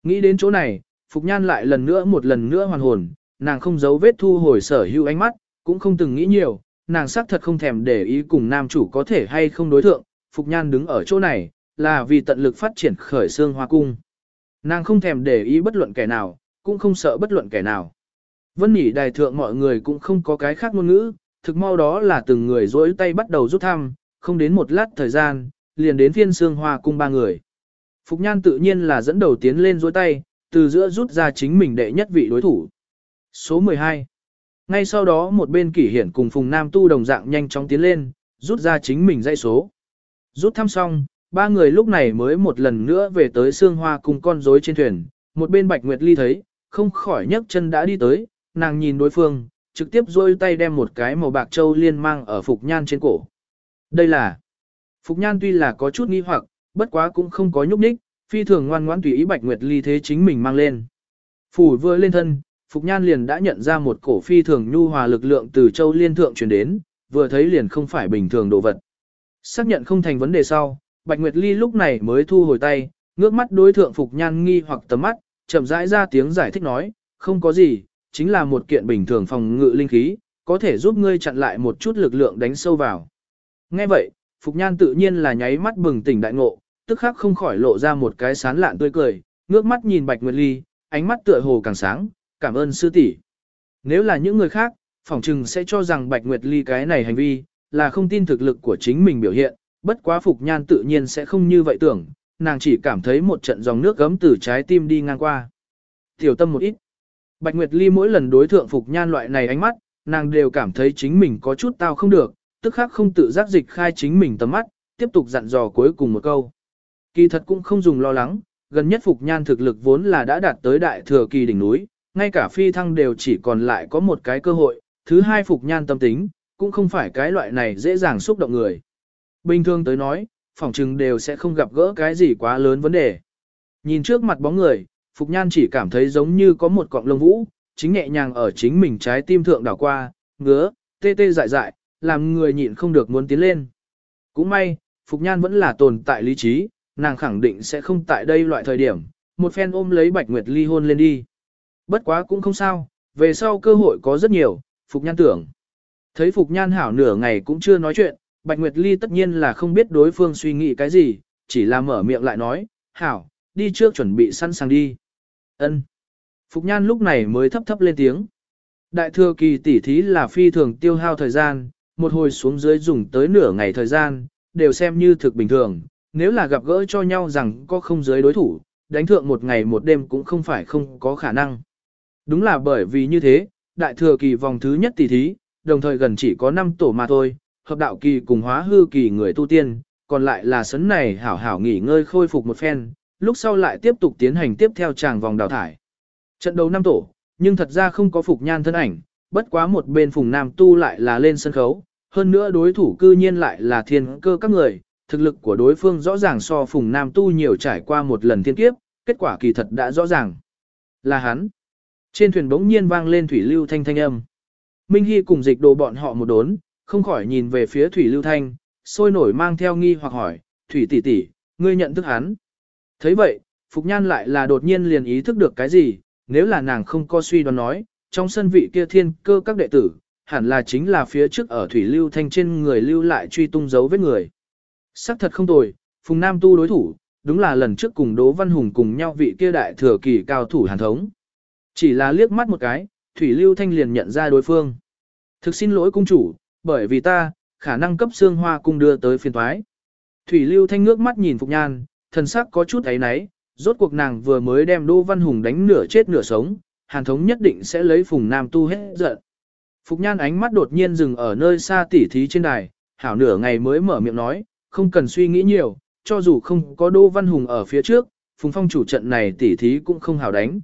Nghĩ đến chỗ này, Phục Nhan lại lần nữa một lần nữa hoàn hồn, nàng không giấu vết thu hồi sở hữu ánh mắt, cũng không từng nghĩ nhiều, nàng xác thật không thèm để ý cùng nam chủ có thể hay không đối thượng, Phục Nhan đứng ở chỗ này, là vì tận lực phát triển khởi xương hoa cung. Nàng không thèm để ý bất luận kẻ nào, cũng không sợ bất luận kẻ nào. Vân nhỉ đài thượng mọi người cũng không có cái khác ngôn ngữ, thực mau đó là từng người dối tay bắt đầu rút thăm, không đến một lát thời gian, liền đến phiên xương hoa cung ba người. Phục Nhan tự nhiên là dẫn đầu tiến lên dối tay, từ giữa rút ra chính mình đệ nhất vị đối thủ. Số 12 Ngay sau đó một bên kỷ hiển cùng Phùng Nam Tu đồng dạng nhanh chóng tiến lên, rút ra chính mình dãy số. Rút thăm xong, Ba người lúc này mới một lần nữa về tới xương hoa cùng con rối trên thuyền, một bên Bạch Nguyệt Ly thấy, không khỏi nhấc chân đã đi tới, nàng nhìn đối phương, trực tiếp rôi tay đem một cái màu bạc châu liên mang ở Phục Nhan trên cổ. Đây là... Phục Nhan tuy là có chút nghi hoặc, bất quá cũng không có nhúc nhích, phi thường ngoan ngoãn tùy ý Bạch Nguyệt Ly thế chính mình mang lên. Phủ vừa lên thân, Phục Nhan liền đã nhận ra một cổ phi thường nhu hòa lực lượng từ châu liên thượng truyền đến, vừa thấy liền không phải bình thường đồ vật. Xác nhận không thành vấn đề sau, Bạch Nguyệt Ly lúc này mới thu hồi tay, ngước mắt đối thượng Phục Nhan nghi hoặc tầm mắt, chậm rãi ra tiếng giải thích nói, không có gì, chính là một kiện bình thường phòng ngự linh khí, có thể giúp ngươi chặn lại một chút lực lượng đánh sâu vào. Nghe vậy, Phục Nhan tự nhiên là nháy mắt bừng tỉnh đại ngộ, tức khắc không khỏi lộ ra một cái sán lạn tươi cười, ngước mắt nhìn Bạch Nguyệt Ly, ánh mắt tựa hồ càng sáng, cảm ơn sư tỷ. Nếu là những người khác, phỏng chừng sẽ cho rằng Bạch Nguyệt Ly cái này hành vi, là không tin thực lực của chính mình biểu hiện, bất quá Phục Nhan tự nhiên sẽ không như vậy tưởng, nàng chỉ cảm thấy một trận dòng nước gấm từ trái tim đi ngang qua. Tiểu tâm một ít. Bạch Nguyệt Ly mỗi lần đối thượng Phục Nhan loại này ánh mắt, nàng đều cảm thấy chính mình có chút tao không được, tức khắc không tự giác dịch khai chính mình tầm mắt, tiếp tục dặn dò cuối cùng một câu. Kỳ thật cũng không dùng lo lắng, gần nhất Phục Nhan thực lực vốn là đã đạt tới đại thừa kỳ đỉnh núi, ngay cả phi thăng đều chỉ còn lại có một cái cơ hội, thứ hai Phục Nhan tâm tính, cũng không phải cái loại này dễ dàng xúc động người. Bình thường tới nói, phỏng chừng đều sẽ không gặp gỡ cái gì quá lớn vấn đề. Nhìn trước mặt bóng người, Phục Nhan chỉ cảm thấy giống như có một cọng lông vũ, chính nhẹ nhàng ở chính mình trái tim thượng đảo qua, ngứa, tê tê dại dại, làm người nhịn không được muốn tiến lên. Cũng may, Phục Nhan vẫn là tồn tại lý trí, nàng khẳng định sẽ không tại đây loại thời điểm, một phen ôm lấy Bạch Nguyệt ly hôn lên đi. Bất quá cũng không sao, về sau cơ hội có rất nhiều, Phục Nhan tưởng. Thấy Phục Nhan hảo nửa ngày cũng chưa nói chuyện, Bạch Nguyệt Ly tất nhiên là không biết đối phương suy nghĩ cái gì, chỉ là mở miệng lại nói, hảo, đi trước chuẩn bị sẵn sàng đi. ân Phục Nhan lúc này mới thấp thấp lên tiếng. Đại thừa kỳ tỷ thí là phi thường tiêu hao thời gian, một hồi xuống dưới dùng tới nửa ngày thời gian, đều xem như thực bình thường. Nếu là gặp gỡ cho nhau rằng có không giới đối thủ, đánh thượng một ngày một đêm cũng không phải không có khả năng. Đúng là bởi vì như thế, đại thừa kỳ vòng thứ nhất tỷ thí, đồng thời gần chỉ có 5 tổ mà thôi, hợp đạo kỳ cùng hóa hư kỳ người tu tiên, còn lại là sấn này hảo hảo nghỉ ngơi khôi phục một phen, lúc sau lại tiếp tục tiến hành tiếp theo tràng vòng đào thải. Trận đấu năm tổ, nhưng thật ra không có phục nhan thân ảnh, bất quá một bên phùng nam tu lại là lên sân khấu, hơn nữa đối thủ cư nhiên lại là thiên cơ các người, thực lực của đối phương rõ ràng so phùng nam tu nhiều trải qua một lần thiên kiếp, kết quả kỳ thật đã rõ ràng. Là hắn. Trên thuyền bỗng nhiên vang lên thủy lưu thanh thanh âm. Minh Hy cùng dịch đồ bọn họ một đốn, không khỏi nhìn về phía thủy lưu thanh, sôi nổi mang theo nghi hoặc hỏi, thủy tỷ tỷ, ngươi nhận thức hắn. thấy vậy, Phục Nhan lại là đột nhiên liền ý thức được cái gì, nếu là nàng không có suy đoán nói, trong sân vị kia thiên cơ các đệ tử, hẳn là chính là phía trước ở thủy lưu thanh trên người lưu lại truy tung dấu vết người. Sắc thật không tồi, Phùng Nam tu đối thủ, đúng là lần trước cùng Đỗ Văn Hùng cùng nhau vị kia đại thừa kỳ cao thủ hàn thống. Chỉ là liếc mắt một cái, Thủy Lưu Thanh liền nhận ra đối phương. Thực xin lỗi cung chủ, bởi vì ta, khả năng cấp xương hoa cung đưa tới phiên thoái. Thủy Lưu Thanh ngước mắt nhìn Phục Nhan, thần sắc có chút ấy náy, rốt cuộc nàng vừa mới đem Đỗ Văn Hùng đánh nửa chết nửa sống, Hàn Thống nhất định sẽ lấy Phùng Nam tu hết giận. Phục Nhan ánh mắt đột nhiên dừng ở nơi xa tỉ thí trên đài, hảo nửa ngày mới mở miệng nói, không cần suy nghĩ nhiều, cho dù không có Đô Văn Hùng ở phía trước, Phùng Phong chủ trận này tỉ thí cũng không hảo đánh.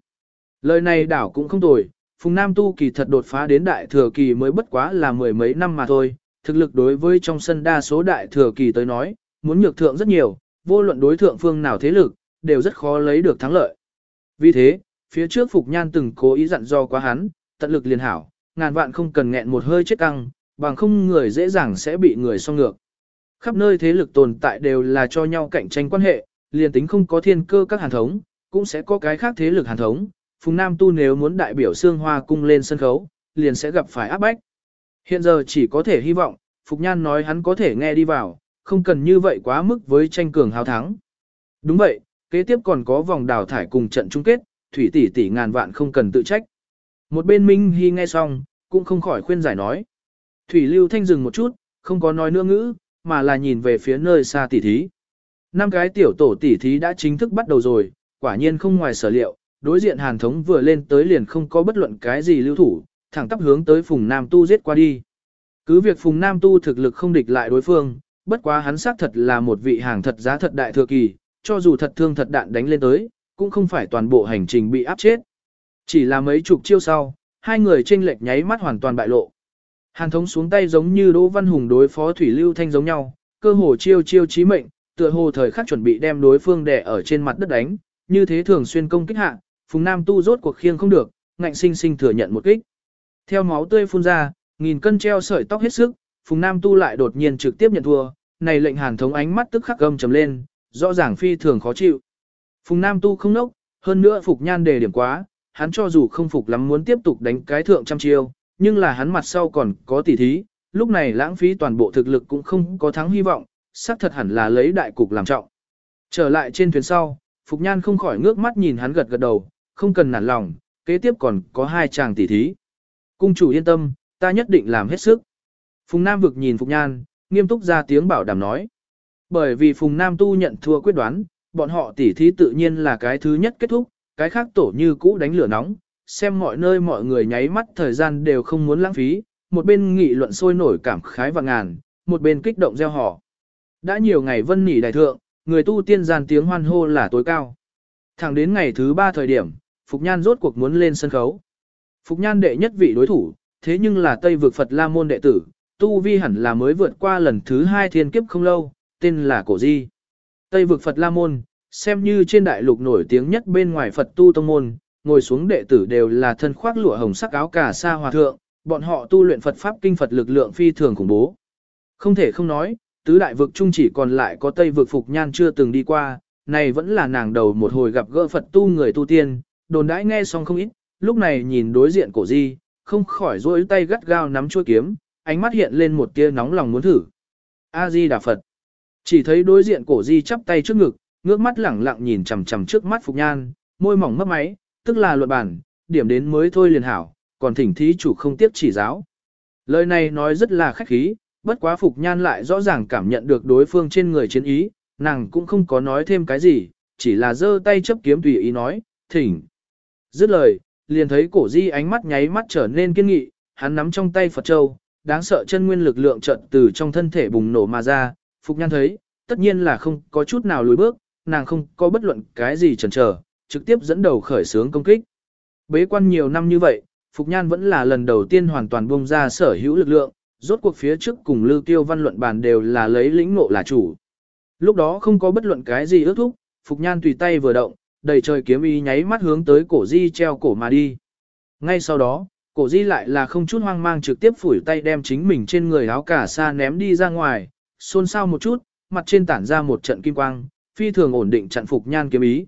Lời này đảo cũng không tồi, Phùng Nam tu kỳ thật đột phá đến đại thừa kỳ mới bất quá là mười mấy năm mà thôi, thực lực đối với trong sân đa số đại thừa kỳ tới nói, muốn nhược thượng rất nhiều, vô luận đối thượng phương nào thế lực, đều rất khó lấy được thắng lợi. Vì thế, phía trước Phục Nhan từng cố ý dặn do quá hắn, tận lực liền hảo, ngàn vạn không cần nghẹn một hơi chết căng, bằng không người dễ dàng sẽ bị người so ngược. Khắp nơi thế lực tồn tại đều là cho nhau cạnh tranh quan hệ, liền tính không có thiên cơ các hàn thống, cũng sẽ có cái khác thế lực hàn thống. Phùng Nam Tu nếu muốn đại biểu xương hoa cung lên sân khấu, liền sẽ gặp phải áp bách. Hiện giờ chỉ có thể hy vọng, Phục Nhan nói hắn có thể nghe đi vào, không cần như vậy quá mức với tranh cường hào thắng. Đúng vậy, kế tiếp còn có vòng đào thải cùng trận chung kết, thủy tỷ tỷ ngàn vạn không cần tự trách. Một bên Minh Hy nghe xong, cũng không khỏi khuyên giải nói. Thủy Lưu Thanh dừng một chút, không có nói nữa ngữ, mà là nhìn về phía nơi xa tỷ thí. Năm cái tiểu tổ tỷ thí đã chính thức bắt đầu rồi, quả nhiên không ngoài sở liệu, đối diện Hàn Thống vừa lên tới liền không có bất luận cái gì lưu thủ, thẳng tắp hướng tới Phùng Nam Tu giết qua đi. Cứ việc Phùng Nam Tu thực lực không địch lại đối phương, bất quá hắn xác thật là một vị hàng thật giá thật đại thừa kỳ, cho dù thật thương thật đạn đánh lên tới, cũng không phải toàn bộ hành trình bị áp chết. Chỉ là mấy chục chiêu sau, hai người chênh lệch nháy mắt hoàn toàn bại lộ. Hàn thống xuống tay giống như Đỗ Văn Hùng đối phó Thủy Lưu Thanh giống nhau, cơ hồ chiêu chiêu chí mệnh, tựa hồ thời khắc chuẩn bị đem đối phương đè ở trên mặt đất đánh, như thế thường xuyên công kích hạ, Phùng Nam tu rốt cuộc khiêng không được, ngạnh sinh sinh thừa nhận một kích. Theo máu tươi phun ra, nghìn cân treo sợi tóc hết sức, Phùng Nam tu lại đột nhiên trực tiếp nhận thua, này lệnh Hàn thống ánh mắt tức khắc gầm trầm lên, rõ ràng phi thường khó chịu. Phùng Nam tu không nốc, hơn nữa Phục Nhan đề điểm quá, hắn cho dù không phục lắm muốn tiếp tục đánh cái thượng trăm chiêu, nhưng là hắn mặt sau còn có tỉ thí, lúc này lãng phí toàn bộ thực lực cũng không có thắng hy vọng, xác thật hẳn là lấy đại cục làm trọng. Trở lại trên thuyền sau, Phục Nhan không khỏi ngước mắt nhìn hắn gật gật đầu, không cần nản lòng, kế tiếp còn có hai chàng tỉ thí. Cung chủ yên tâm, ta nhất định làm hết sức. Phùng Nam vực nhìn Phục Nhan, nghiêm túc ra tiếng bảo đảm nói. Bởi vì Phùng Nam tu nhận thua quyết đoán, bọn họ tỉ thí tự nhiên là cái thứ nhất kết thúc, cái khác tổ như cũ đánh lửa nóng, xem mọi nơi mọi người nháy mắt thời gian đều không muốn lãng phí, một bên nghị luận sôi nổi cảm khái và ngàn, một bên kích động gieo họ. Đã nhiều ngày vân nỉ đại thượng, người tu tiên gian tiếng hoan hô là tối cao. Thẳng đến ngày thứ ba thời điểm, Phục Nhan rốt cuộc muốn lên sân khấu. Phục Nhan đệ nhất vị đối thủ, thế nhưng là Tây vực Phật La Môn đệ tử, Tu Vi hẳn là mới vượt qua lần thứ hai thiên kiếp không lâu, tên là Cổ Di. Tây vực Phật La Môn, xem như trên đại lục nổi tiếng nhất bên ngoài Phật Tu Tông Môn, ngồi xuống đệ tử đều là thân khoác lụa hồng sắc áo cà sa hòa thượng, bọn họ tu luyện Phật Pháp kinh Phật lực lượng phi thường khủng bố. Không thể không nói, tứ đại vực chung chỉ còn lại có Tây vực Phục Nhan chưa từng đi qua, này vẫn là nàng đầu một hồi gặp gỡ Phật tu người tu tiên, đồn đãi nghe xong không ít, lúc này nhìn đối diện cổ di, không khỏi rối tay gắt gao nắm chuôi kiếm, ánh mắt hiện lên một tia nóng lòng muốn thử. A-di Đà Phật. Chỉ thấy đối diện cổ di chắp tay trước ngực, ngước mắt lẳng lặng nhìn chằm chằm trước mắt Phục Nhan, môi mỏng mấp máy, tức là luật bản, điểm đến mới thôi liền hảo, còn thỉnh thí chủ không tiếp chỉ giáo. Lời này nói rất là khách khí, bất quá Phục Nhan lại rõ ràng cảm nhận được đối phương trên người chiến ý, nàng cũng không có nói thêm cái gì, chỉ là giơ tay chấp kiếm tùy ý nói, thỉnh. Dứt lời, liền thấy cổ di ánh mắt nháy mắt trở nên kiên nghị, hắn nắm trong tay Phật Châu, đáng sợ chân nguyên lực lượng trận từ trong thân thể bùng nổ mà ra, Phục Nhan thấy, tất nhiên là không có chút nào lùi bước, nàng không có bất luận cái gì chần chờ, trực tiếp dẫn đầu khởi xướng công kích. Bế quan nhiều năm như vậy, Phục Nhan vẫn là lần đầu tiên hoàn toàn bung ra sở hữu lực lượng, rốt cuộc phía trước cùng Lưu Tiêu Văn luận bàn đều là lấy lĩnh ngộ là chủ. Lúc đó không có bất luận cái gì ước thúc, Phục Nhan tùy tay vừa động, đầy trời kiếm y nháy mắt hướng tới cổ di treo cổ mà đi. Ngay sau đó, cổ di lại là không chút hoang mang trực tiếp phủi tay đem chính mình trên người áo cả sa ném đi ra ngoài, xôn xao một chút, mặt trên tản ra một trận kim quang, phi thường ổn định chặn Phục Nhan kiếm ý.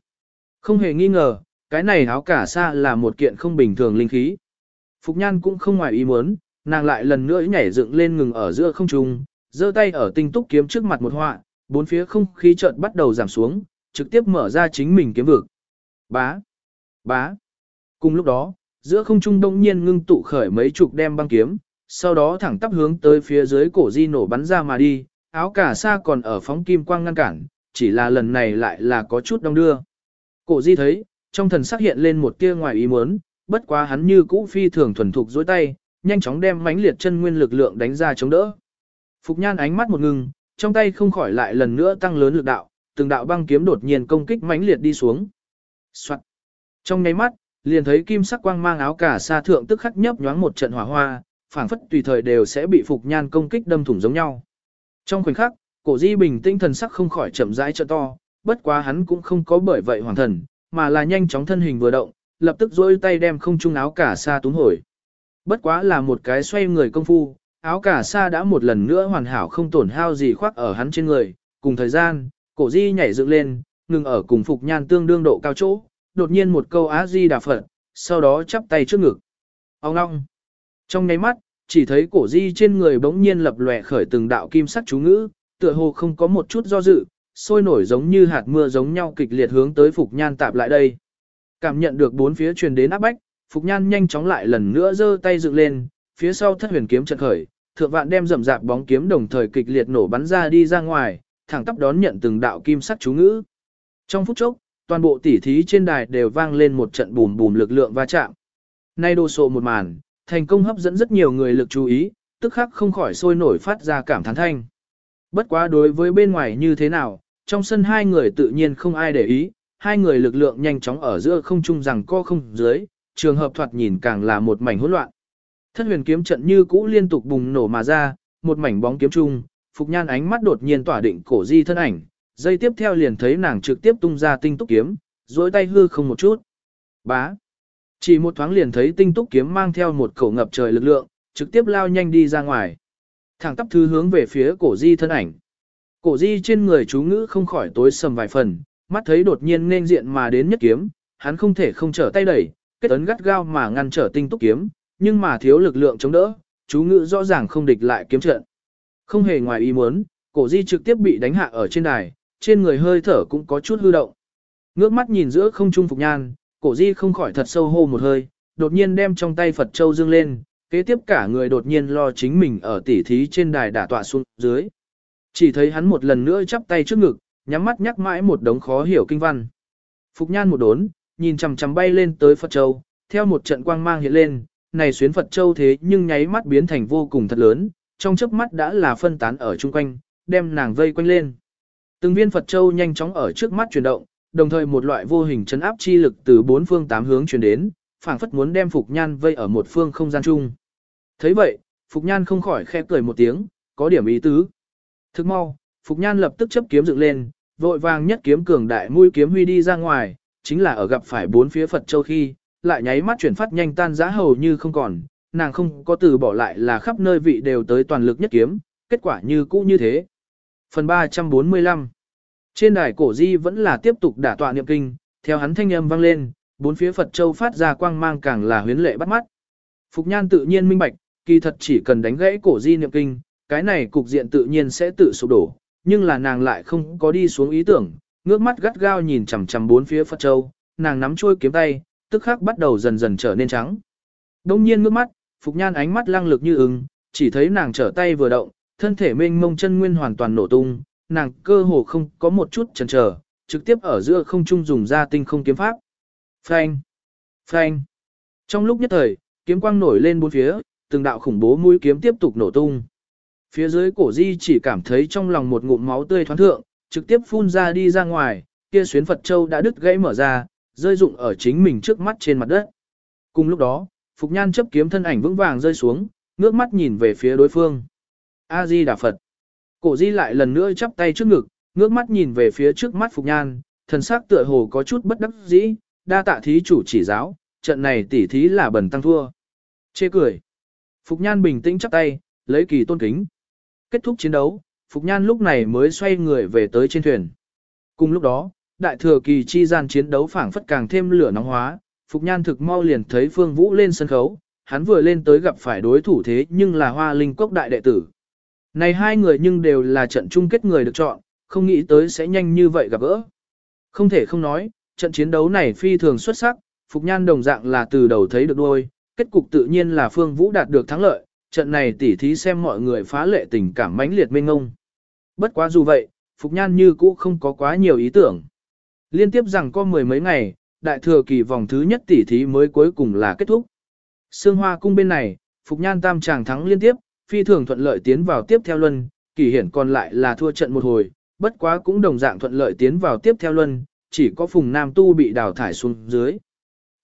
Không hề nghi ngờ, cái này áo cả xa là một kiện không bình thường linh khí. Phục Nhan cũng không ngoài ý muốn, nàng lại lần nữa nhảy dựng lên ngừng ở giữa không trung, giơ tay ở tinh túc kiếm trước mặt một họa, bốn phía không khí chợt bắt đầu giảm xuống, trực tiếp mở ra chính mình kiếm vực. Bá, bá. Cùng lúc đó, giữa không trung đông nhiên ngưng tụ khởi mấy chục đem băng kiếm, sau đó thẳng tắp hướng tới phía dưới cổ di nổ bắn ra mà đi, áo cả sa còn ở phóng kim quang ngăn cản, chỉ là lần này lại là có chút đông đưa. Cổ di thấy, trong thần sắc hiện lên một tia ngoài ý muốn, bất quá hắn như cũ phi thường thuần thục dối tay, nhanh chóng đem mãnh liệt chân nguyên lực lượng đánh ra chống đỡ. Phục nhan ánh mắt một ngừng, trong tay không khỏi lại lần nữa tăng lớn lực đạo, từng đạo băng kiếm đột nhiên công kích mãnh liệt đi xuống. Soạn. Trong nháy mắt, liền thấy kim sắc quang mang áo cả sa thượng tức khắc nhấp nhoáng một trận hỏa hoa, phảng phất tùy thời đều sẽ bị phục nhan công kích đâm thủng giống nhau. Trong khoảnh khắc, cổ di bình tĩnh thần sắc không khỏi chậm rãi trợ to, bất quá hắn cũng không có bởi vậy hoàng thần, mà là nhanh chóng thân hình vừa động, lập tức dối tay đem không trung áo cả sa túm hồi. Bất quá là một cái xoay người công phu, áo cả sa đã một lần nữa hoàn hảo không tổn hao gì khoác ở hắn trên người, cùng thời gian, cổ di nhảy dựng lên, ngừng ở cùng phục nhan tương đương độ cao chỗ, đột nhiên một câu á di đà phật, sau đó chắp tay trước ngực. Ông ngong. Trong nháy mắt, chỉ thấy cổ di trên người bỗng nhiên lập lòe khởi từng đạo kim sắc chú ngữ, tựa hồ không có một chút do dự, sôi nổi giống như hạt mưa giống nhau kịch liệt hướng tới Phục Nhan tạp lại đây. Cảm nhận được bốn phía truyền đến áp bách, Phục Nhan nhanh chóng lại lần nữa giơ tay dựng lên, phía sau thất huyền kiếm chợt khởi, thượng vạn đem rậm rạp bóng kiếm đồng thời kịch liệt nổ bắn ra đi ra ngoài, thẳng tắp đón nhận từng đạo kim sắc chú ngữ. Trong phút chốc, toàn bộ tỉ thí trên đài đều vang lên một trận bùm bùm lực lượng va chạm. Nay đồ sộ một màn, thành công hấp dẫn rất nhiều người lực chú ý, tức khắc không khỏi sôi nổi phát ra cảm thán thanh. Bất quá đối với bên ngoài như thế nào, trong sân hai người tự nhiên không ai để ý, hai người lực lượng nhanh chóng ở giữa không trung rằng co không dưới, trường hợp thoạt nhìn càng là một mảnh hỗn loạn. Thất huyền kiếm trận như cũ liên tục bùng nổ mà ra, một mảnh bóng kiếm chung, Phục Nhan ánh mắt đột nhiên tỏa định cổ di thân ảnh, dây tiếp theo liền thấy nàng trực tiếp tung ra tinh túc kiếm, dối tay hư không một chút. Bá. Chỉ một thoáng liền thấy tinh túc kiếm mang theo một khẩu ngập trời lực lượng, trực tiếp lao nhanh đi ra ngoài. Thẳng tắp thứ hướng về phía cổ di thân ảnh. Cổ di trên người chú ngữ không khỏi tối sầm vài phần, mắt thấy đột nhiên nên diện mà đến nhất kiếm, hắn không thể không trở tay đẩy, kết ấn gắt gao mà ngăn trở tinh túc kiếm, nhưng mà thiếu lực lượng chống đỡ, chú ngữ rõ ràng không địch lại kiếm trận. Không hề ngoài ý muốn, cổ di trực tiếp bị đánh hạ ở trên đài, trên người hơi thở cũng có chút hư động. Ngước mắt nhìn giữa không trung phục nhan, cổ di không khỏi thật sâu hô một hơi, đột nhiên đem trong tay Phật Châu dương lên, kế tiếp cả người đột nhiên lo chính mình ở tỉ thí trên đài đả tọa xuống dưới. Chỉ thấy hắn một lần nữa chắp tay trước ngực, nhắm mắt nhắc mãi một đống khó hiểu kinh văn. Phục nhan một đốn, nhìn chằm chằm bay lên tới Phật Châu, theo một trận quang mang hiện lên, này xuyến Phật Châu thế nhưng nháy mắt biến thành vô cùng thật lớn, trong chớp mắt đã là phân tán ở chung quanh, đem nàng vây quanh lên. Từng viên Phật Châu nhanh chóng ở trước mắt chuyển động, đồng thời một loại vô hình chấn áp chi lực từ bốn phương tám hướng truyền đến, phảng phất muốn đem Phục Nhan vây ở một phương không gian chung. thấy vậy, Phục Nhan không khỏi khẽ cười một tiếng, có điểm ý tứ. Thức mau, Phục Nhan lập tức chấp kiếm dựng lên, vội vàng nhất kiếm cường đại mũi kiếm huy đi ra ngoài, chính là ở gặp phải bốn phía Phật Châu khi, lại nháy mắt chuyển phát nhanh tan giá hầu như không còn, nàng không có từ bỏ lại là khắp nơi vị đều tới toàn lực nhất kiếm, kết quả như cũ như thế. Phần 345 trên đài cổ di vẫn là tiếp tục đả tọa niệm kinh, theo hắn thanh âm vang lên, bốn phía Phật Châu phát ra quang mang càng là huyến lệ bắt mắt. Phục Nhan tự nhiên minh bạch, kỳ thật chỉ cần đánh gãy cổ di niệm kinh, cái này cục diện tự nhiên sẽ tự sụp đổ, nhưng là nàng lại không có đi xuống ý tưởng, ngước mắt gắt gao nhìn chằm chằm bốn phía Phật Châu, nàng nắm chuôi kiếm tay, tức khắc bắt đầu dần dần trở nên trắng. Đông nhiên ngước mắt, Phục Nhan ánh mắt lăng lực như ứng, chỉ thấy nàng trở tay vừa động, thân thể mênh mông chân nguyên hoàn toàn nổ tung, nàng cơ hồ không có một chút chần chờ, trực tiếp ở giữa không trung dùng ra tinh không kiếm pháp. Phanh! Phanh! Trong lúc nhất thời, kiếm quang nổi lên bốn phía, từng đạo khủng bố mũi kiếm tiếp tục nổ tung. Phía dưới cổ di chỉ cảm thấy trong lòng một ngụm máu tươi thoáng thượng, trực tiếp phun ra đi ra ngoài, kia xuyến Phật Châu đã đứt gãy mở ra, rơi rụng ở chính mình trước mắt trên mặt đất. Cùng lúc đó, Phục Nhan chấp kiếm thân ảnh vững vàng rơi xuống, ngước mắt nhìn về phía đối phương. A-di Đà Phật. Cổ di lại lần nữa chắp tay trước ngực, ngước mắt nhìn về phía trước mắt Phục Nhan, thần sắc tựa hồ có chút bất đắc dĩ, đa tạ thí chủ chỉ giáo, trận này tỉ thí là bẩn tăng thua. Chê cười. Phục Nhan bình tĩnh chắp tay, lấy kỳ tôn kính. Kết thúc chiến đấu, Phục Nhan lúc này mới xoay người về tới trên thuyền. Cùng lúc đó, đại thừa kỳ chi gian chiến đấu phảng phất càng thêm lửa nóng hóa, Phục Nhan thực mau liền thấy Phương Vũ lên sân khấu, hắn vừa lên tới gặp phải đối thủ thế nhưng là Hoa Linh Cốc đại đệ tử. Này hai người nhưng đều là trận chung kết người được chọn, không nghĩ tới sẽ nhanh như vậy gặp gỡ. Không thể không nói, trận chiến đấu này phi thường xuất sắc, Phục Nhan đồng dạng là từ đầu thấy được đuôi, kết cục tự nhiên là Phương Vũ đạt được thắng lợi, trận này tỉ thí xem mọi người phá lệ tình cảm mãnh liệt mênh ngông. Bất quá dù vậy, Phục Nhan như cũ không có quá nhiều ý tưởng. Liên tiếp rằng có mười mấy ngày, đại thừa kỳ vòng thứ nhất tỉ thí mới cuối cùng là kết thúc. Sương Hoa cung bên này, Phục Nhan tam chàng thắng liên tiếp, phi thường thuận lợi tiến vào tiếp theo luân, kỳ hiển còn lại là thua trận một hồi, bất quá cũng đồng dạng thuận lợi tiến vào tiếp theo luân, chỉ có Phùng Nam Tu bị đào thải xuống dưới.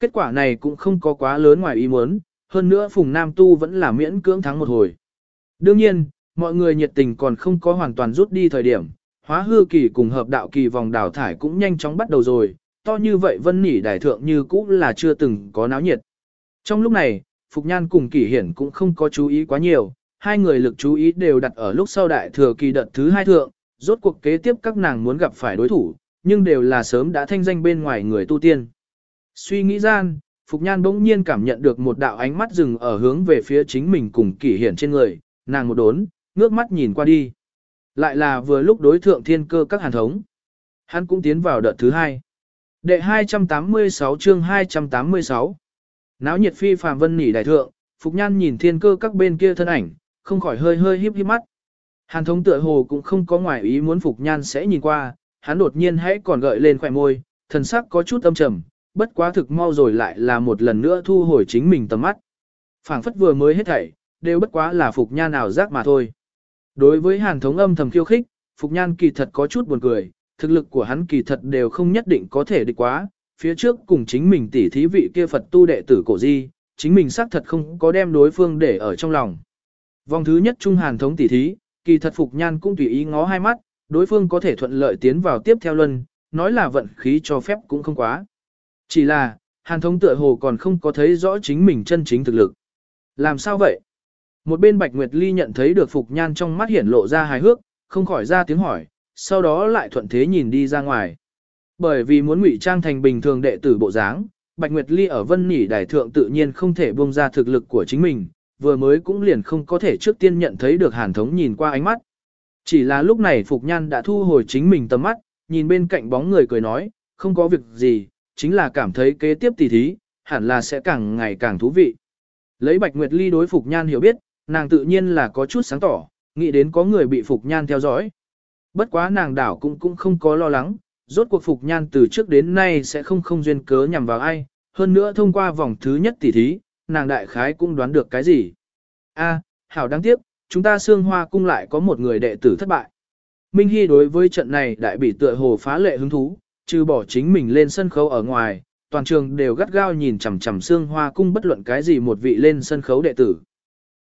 Kết quả này cũng không có quá lớn ngoài ý muốn, hơn nữa Phùng Nam Tu vẫn là miễn cưỡng thắng một hồi. Đương nhiên, mọi người nhiệt tình còn không có hoàn toàn rút đi thời điểm, hóa hư kỳ cùng hợp đạo kỳ vòng đào thải cũng nhanh chóng bắt đầu rồi, to như vậy vân nỉ đại thượng như cũ là chưa từng có náo nhiệt. Trong lúc này, Phục Nhan cùng Kỷ Hiển cũng không có chú ý quá nhiều, hai người lực chú ý đều đặt ở lúc sau đại thừa kỳ đợt thứ hai thượng, rốt cuộc kế tiếp các nàng muốn gặp phải đối thủ, nhưng đều là sớm đã thanh danh bên ngoài người tu tiên. Suy nghĩ gian, Phục Nhan bỗng nhiên cảm nhận được một đạo ánh mắt dừng ở hướng về phía chính mình cùng Kỷ Hiển trên người, nàng một đốn, ngước mắt nhìn qua đi. Lại là vừa lúc đối thượng thiên cơ các hàn thống. Hắn cũng tiến vào đợt thứ hai. Đệ 286 chương 286 Náo nhiệt phi phàm vân nỉ đại thượng, Phục Nhan nhìn thiên cơ các bên kia thân ảnh, không khỏi hơi hơi híp híp mắt. Hàn thống tựa hồ cũng không có ngoài ý muốn Phục Nhan sẽ nhìn qua, hắn đột nhiên hãy còn gợi lên khỏe môi, thần sắc có chút âm trầm, bất quá thực mau rồi lại là một lần nữa thu hồi chính mình tầm mắt. phảng phất vừa mới hết thảy, đều bất quá là Phục Nhan ảo giác mà thôi. Đối với hàn thống âm thầm khiêu khích, Phục Nhan kỳ thật có chút buồn cười, thực lực của hắn kỳ thật đều không nhất định có thể địch quá, phía trước cùng chính mình tỉ thí vị kia Phật tu đệ tử cổ di, chính mình xác thật không có đem đối phương để ở trong lòng. Vòng thứ nhất trung hàn thống tỉ thí, kỳ thật Phục Nhan cũng tùy ý ngó hai mắt, đối phương có thể thuận lợi tiến vào tiếp theo luân, nói là vận khí cho phép cũng không quá. Chỉ là, hàn thống tựa hồ còn không có thấy rõ chính mình chân chính thực lực. Làm sao vậy? Một bên Bạch Nguyệt Ly nhận thấy được Phục Nhan trong mắt hiển lộ ra hài hước, không khỏi ra tiếng hỏi, sau đó lại thuận thế nhìn đi ra ngoài. Bởi vì muốn ngụy trang thành bình thường đệ tử bộ dáng, Bạch Nguyệt Ly ở Vân Nhĩ Đại Thượng tự nhiên không thể buông ra thực lực của chính mình, vừa mới cũng liền không có thể trước tiên nhận thấy được Hàn Thống nhìn qua ánh mắt. Chỉ là lúc này Phục Nhan đã thu hồi chính mình tầm mắt, nhìn bên cạnh bóng người cười nói, không có việc gì, chính là cảm thấy kế tiếp tỷ thí, hẳn là sẽ càng ngày càng thú vị. Lấy Bạch Nguyệt Ly đối Phục Nhan hiểu biết, nàng tự nhiên là có chút sáng tỏ, nghĩ đến có người bị Phục Nhan theo dõi. Bất quá nàng đảo cũng cũng không có lo lắng, rốt cuộc Phục Nhan từ trước đến nay sẽ không không duyên cớ nhằm vào ai, hơn nữa thông qua vòng thứ nhất tỷ thí, nàng đại khái cũng đoán được cái gì. A, hảo đáng tiếc, chúng ta xương hoa cung lại có một người đệ tử thất bại. Minh Hy đối với trận này đại bị tựa hồ phá lệ hứng thú, trừ bỏ chính mình lên sân khấu ở ngoài, toàn trường đều gắt gao nhìn chằm chằm xương hoa cung bất luận cái gì một vị lên sân khấu đệ tử.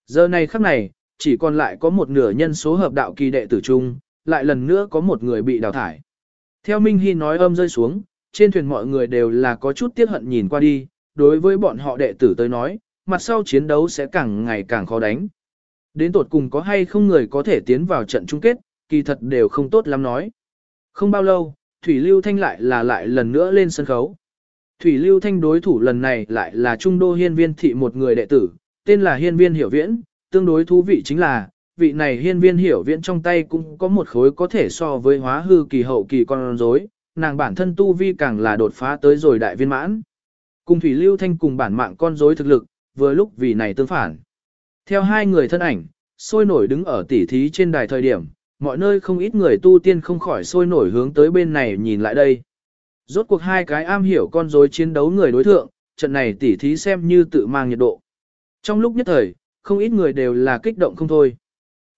Giờ này khắc này, chỉ còn lại có một nửa nhân số hợp đạo kỳ đệ tử chung, lại lần nữa có một người bị đào thải. Theo Minh Hy nói âm rơi xuống, trên thuyền mọi người đều là có chút tiếc hận nhìn qua đi, đối với bọn họ đệ tử tới nói, mặt sau chiến đấu sẽ càng ngày càng khó đánh. Đến tột cùng có hay không người có thể tiến vào trận chung kết, kỳ thật đều không tốt lắm nói. Không bao lâu, Thủy Lưu Thanh lại là lại lần nữa lên sân khấu. Thủy Lưu Thanh đối thủ lần này lại là Trung Đô Hiên Viên Thị một người đệ tử, tên là Hiên Viên Hiểu Viễn, tương đối thú vị chính là, vị này Hiên Viên Hiểu Viễn trong tay cũng có một khối có thể so với hóa hư kỳ hậu kỳ con rối, nàng bản thân tu vi càng là đột phá tới rồi đại viên mãn. Cùng Thủy Lưu Thanh cùng bản mạng con rối thực lực, vừa lúc vì này tương phản. Theo hai người thân ảnh, sôi nổi đứng ở tỉ thí trên đài thời điểm, mọi nơi không ít người tu tiên không khỏi sôi nổi hướng tới bên này nhìn lại đây. Rốt cuộc hai cái am hiểu con rối chiến đấu người đối thượng, trận này tỉ thí xem như tự mang nhiệt độ. Trong lúc nhất thời, không ít người đều là kích động không thôi.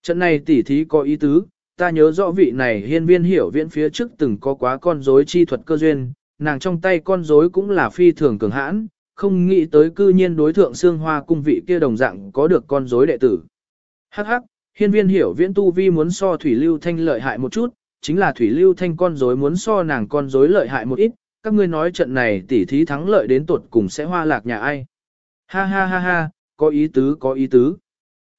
Trận này tỉ thí có ý tứ, ta nhớ rõ vị này hiên viên hiểu viễn phía trước từng có quá con rối chi thuật cơ duyên, nàng trong tay con rối cũng là phi thường cường hãn, không nghĩ tới cư nhiên đối thượng xương hoa cung vị kia đồng dạng có được con rối đệ tử. Hắc hắc, hiên viên hiểu viễn tu vi muốn so thủy lưu thanh lợi hại một chút, chính là thủy lưu thanh con rối muốn so nàng con rối lợi hại một ít, các ngươi nói trận này tỉ thí thắng lợi đến tột cùng sẽ hoa lạc nhà ai. Ha ha ha ha, có ý tứ có ý tứ.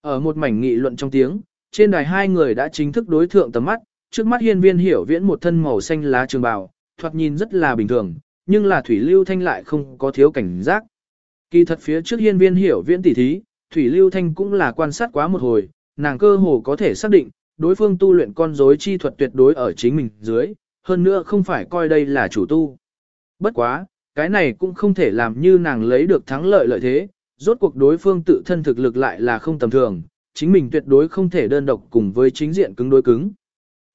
Ở một mảnh nghị luận trong tiếng, trên đài hai người đã chính thức đối thượng tầm mắt, trước mắt hiên viên hiểu viễn một thân màu xanh lá trường bào, thoạt nhìn rất là bình thường, nhưng là thủy lưu thanh lại không có thiếu cảnh giác. Kỳ thật phía trước hiên viên hiểu viễn tỉ thí, thủy lưu thanh cũng là quan sát quá một hồi, nàng cơ hồ có thể xác định, đối phương tu luyện con rối chi thuật tuyệt đối ở chính mình dưới, hơn nữa không phải coi đây là chủ tu. Bất quá, cái này cũng không thể làm như nàng lấy được thắng lợi lợi thế, rốt cuộc đối phương tự thân thực lực lại là không tầm thường, chính mình tuyệt đối không thể đơn độc cùng với chính diện cứng đối cứng.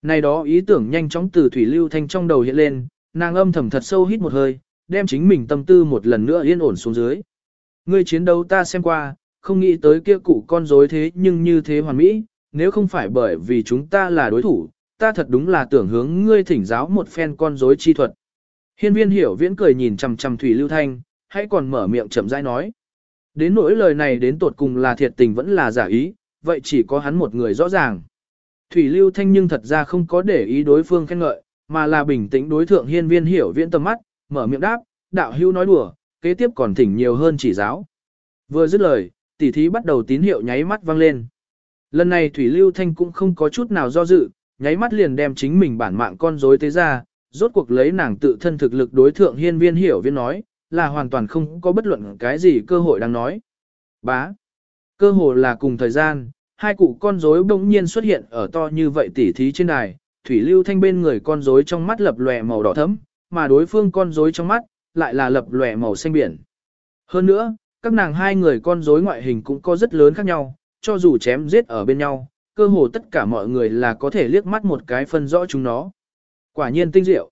Này đó ý tưởng nhanh chóng từ Thủy Lưu Thanh trong đầu hiện lên, nàng âm thầm thật sâu hít một hơi, đem chính mình tâm tư một lần nữa yên ổn xuống dưới. Ngươi chiến đấu ta xem qua, không nghĩ tới kia cụ con rối thế nhưng như thế hoàn mỹ, nếu không phải bởi vì chúng ta là đối thủ, ta thật đúng là tưởng hướng ngươi thỉnh giáo một phen con rối chi thuật. Hiên viên hiểu viễn cười nhìn chằm chằm Thủy Lưu Thanh, hãy còn mở miệng chậm rãi nói. Đến nỗi lời này đến tột cùng là thiệt tình vẫn là giả ý, vậy chỉ có hắn một người rõ ràng. Thủy Lưu Thanh nhưng thật ra không có để ý đối phương khen ngợi, mà là bình tĩnh đối thượng hiên viên hiểu viễn tầm mắt, mở miệng đáp, đạo hưu nói đùa, kế tiếp còn thỉnh nhiều hơn chỉ giáo. Vừa dứt lời, tỷ thí bắt đầu tín hiệu nháy mắt vang lên. Lần này Thủy Lưu Thanh cũng không có chút nào do dự, nháy mắt liền đem chính mình bản mạng con rối tế ra, rốt cuộc lấy nàng tự thân thực lực đối thượng hiên viên hiểu viên nói, là hoàn toàn không có bất luận cái gì cơ hội đang nói. Bá. Cơ hội là cùng thời gian, hai cụ con rối bỗng nhiên xuất hiện ở to như vậy tỉ thí trên đài, Thủy Lưu Thanh bên người con rối trong mắt lập lòe màu đỏ thẫm, mà đối phương con rối trong mắt lại là lập lòe màu xanh biển. Hơn nữa, các nàng hai người con rối ngoại hình cũng có rất lớn khác nhau, cho dù chém giết ở bên nhau, cơ hồ tất cả mọi người là có thể liếc mắt một cái phân rõ chúng nó. Quả nhiên tinh diệu.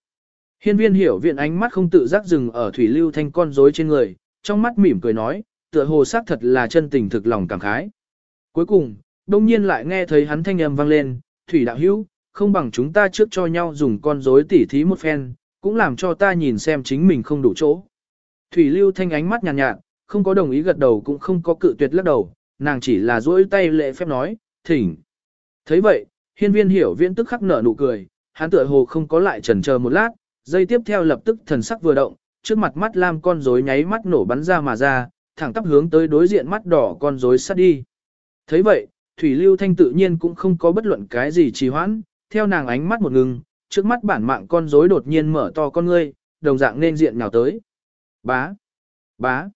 Hiên viên hiểu viện ánh mắt không tự giác dừng ở thủy lưu thanh con rối trên người, trong mắt mỉm cười nói, tựa hồ xác thật là chân tình thực lòng cảm khái. Cuối cùng, đông nhiên lại nghe thấy hắn thanh âm vang lên, thủy đạo hữu, không bằng chúng ta trước cho nhau dùng con rối tỉ thí một phen, cũng làm cho ta nhìn xem chính mình không đủ chỗ. Thủy lưu thanh ánh mắt nhàn nhạt, nhạt, không có đồng ý gật đầu cũng không có cự tuyệt lắc đầu, nàng chỉ là duỗi tay lệ phép nói, thỉnh. thấy vậy, hiên viên hiểu viễn tức khắc nở nụ cười, hắn tựa hồ không có lại chần chờ một lát, dây tiếp theo lập tức thần sắc vừa động, trước mặt mắt lam con rối nháy mắt nổ bắn ra mà ra, thẳng tắp hướng tới đối diện mắt đỏ con rối sát đi. thấy vậy, Thủy Lưu Thanh tự nhiên cũng không có bất luận cái gì trì hoãn, theo nàng ánh mắt một ngừng, trước mắt bản mạng con rối đột nhiên mở to con ngươi, đồng dạng nên diện nào tới. Bá! Bá!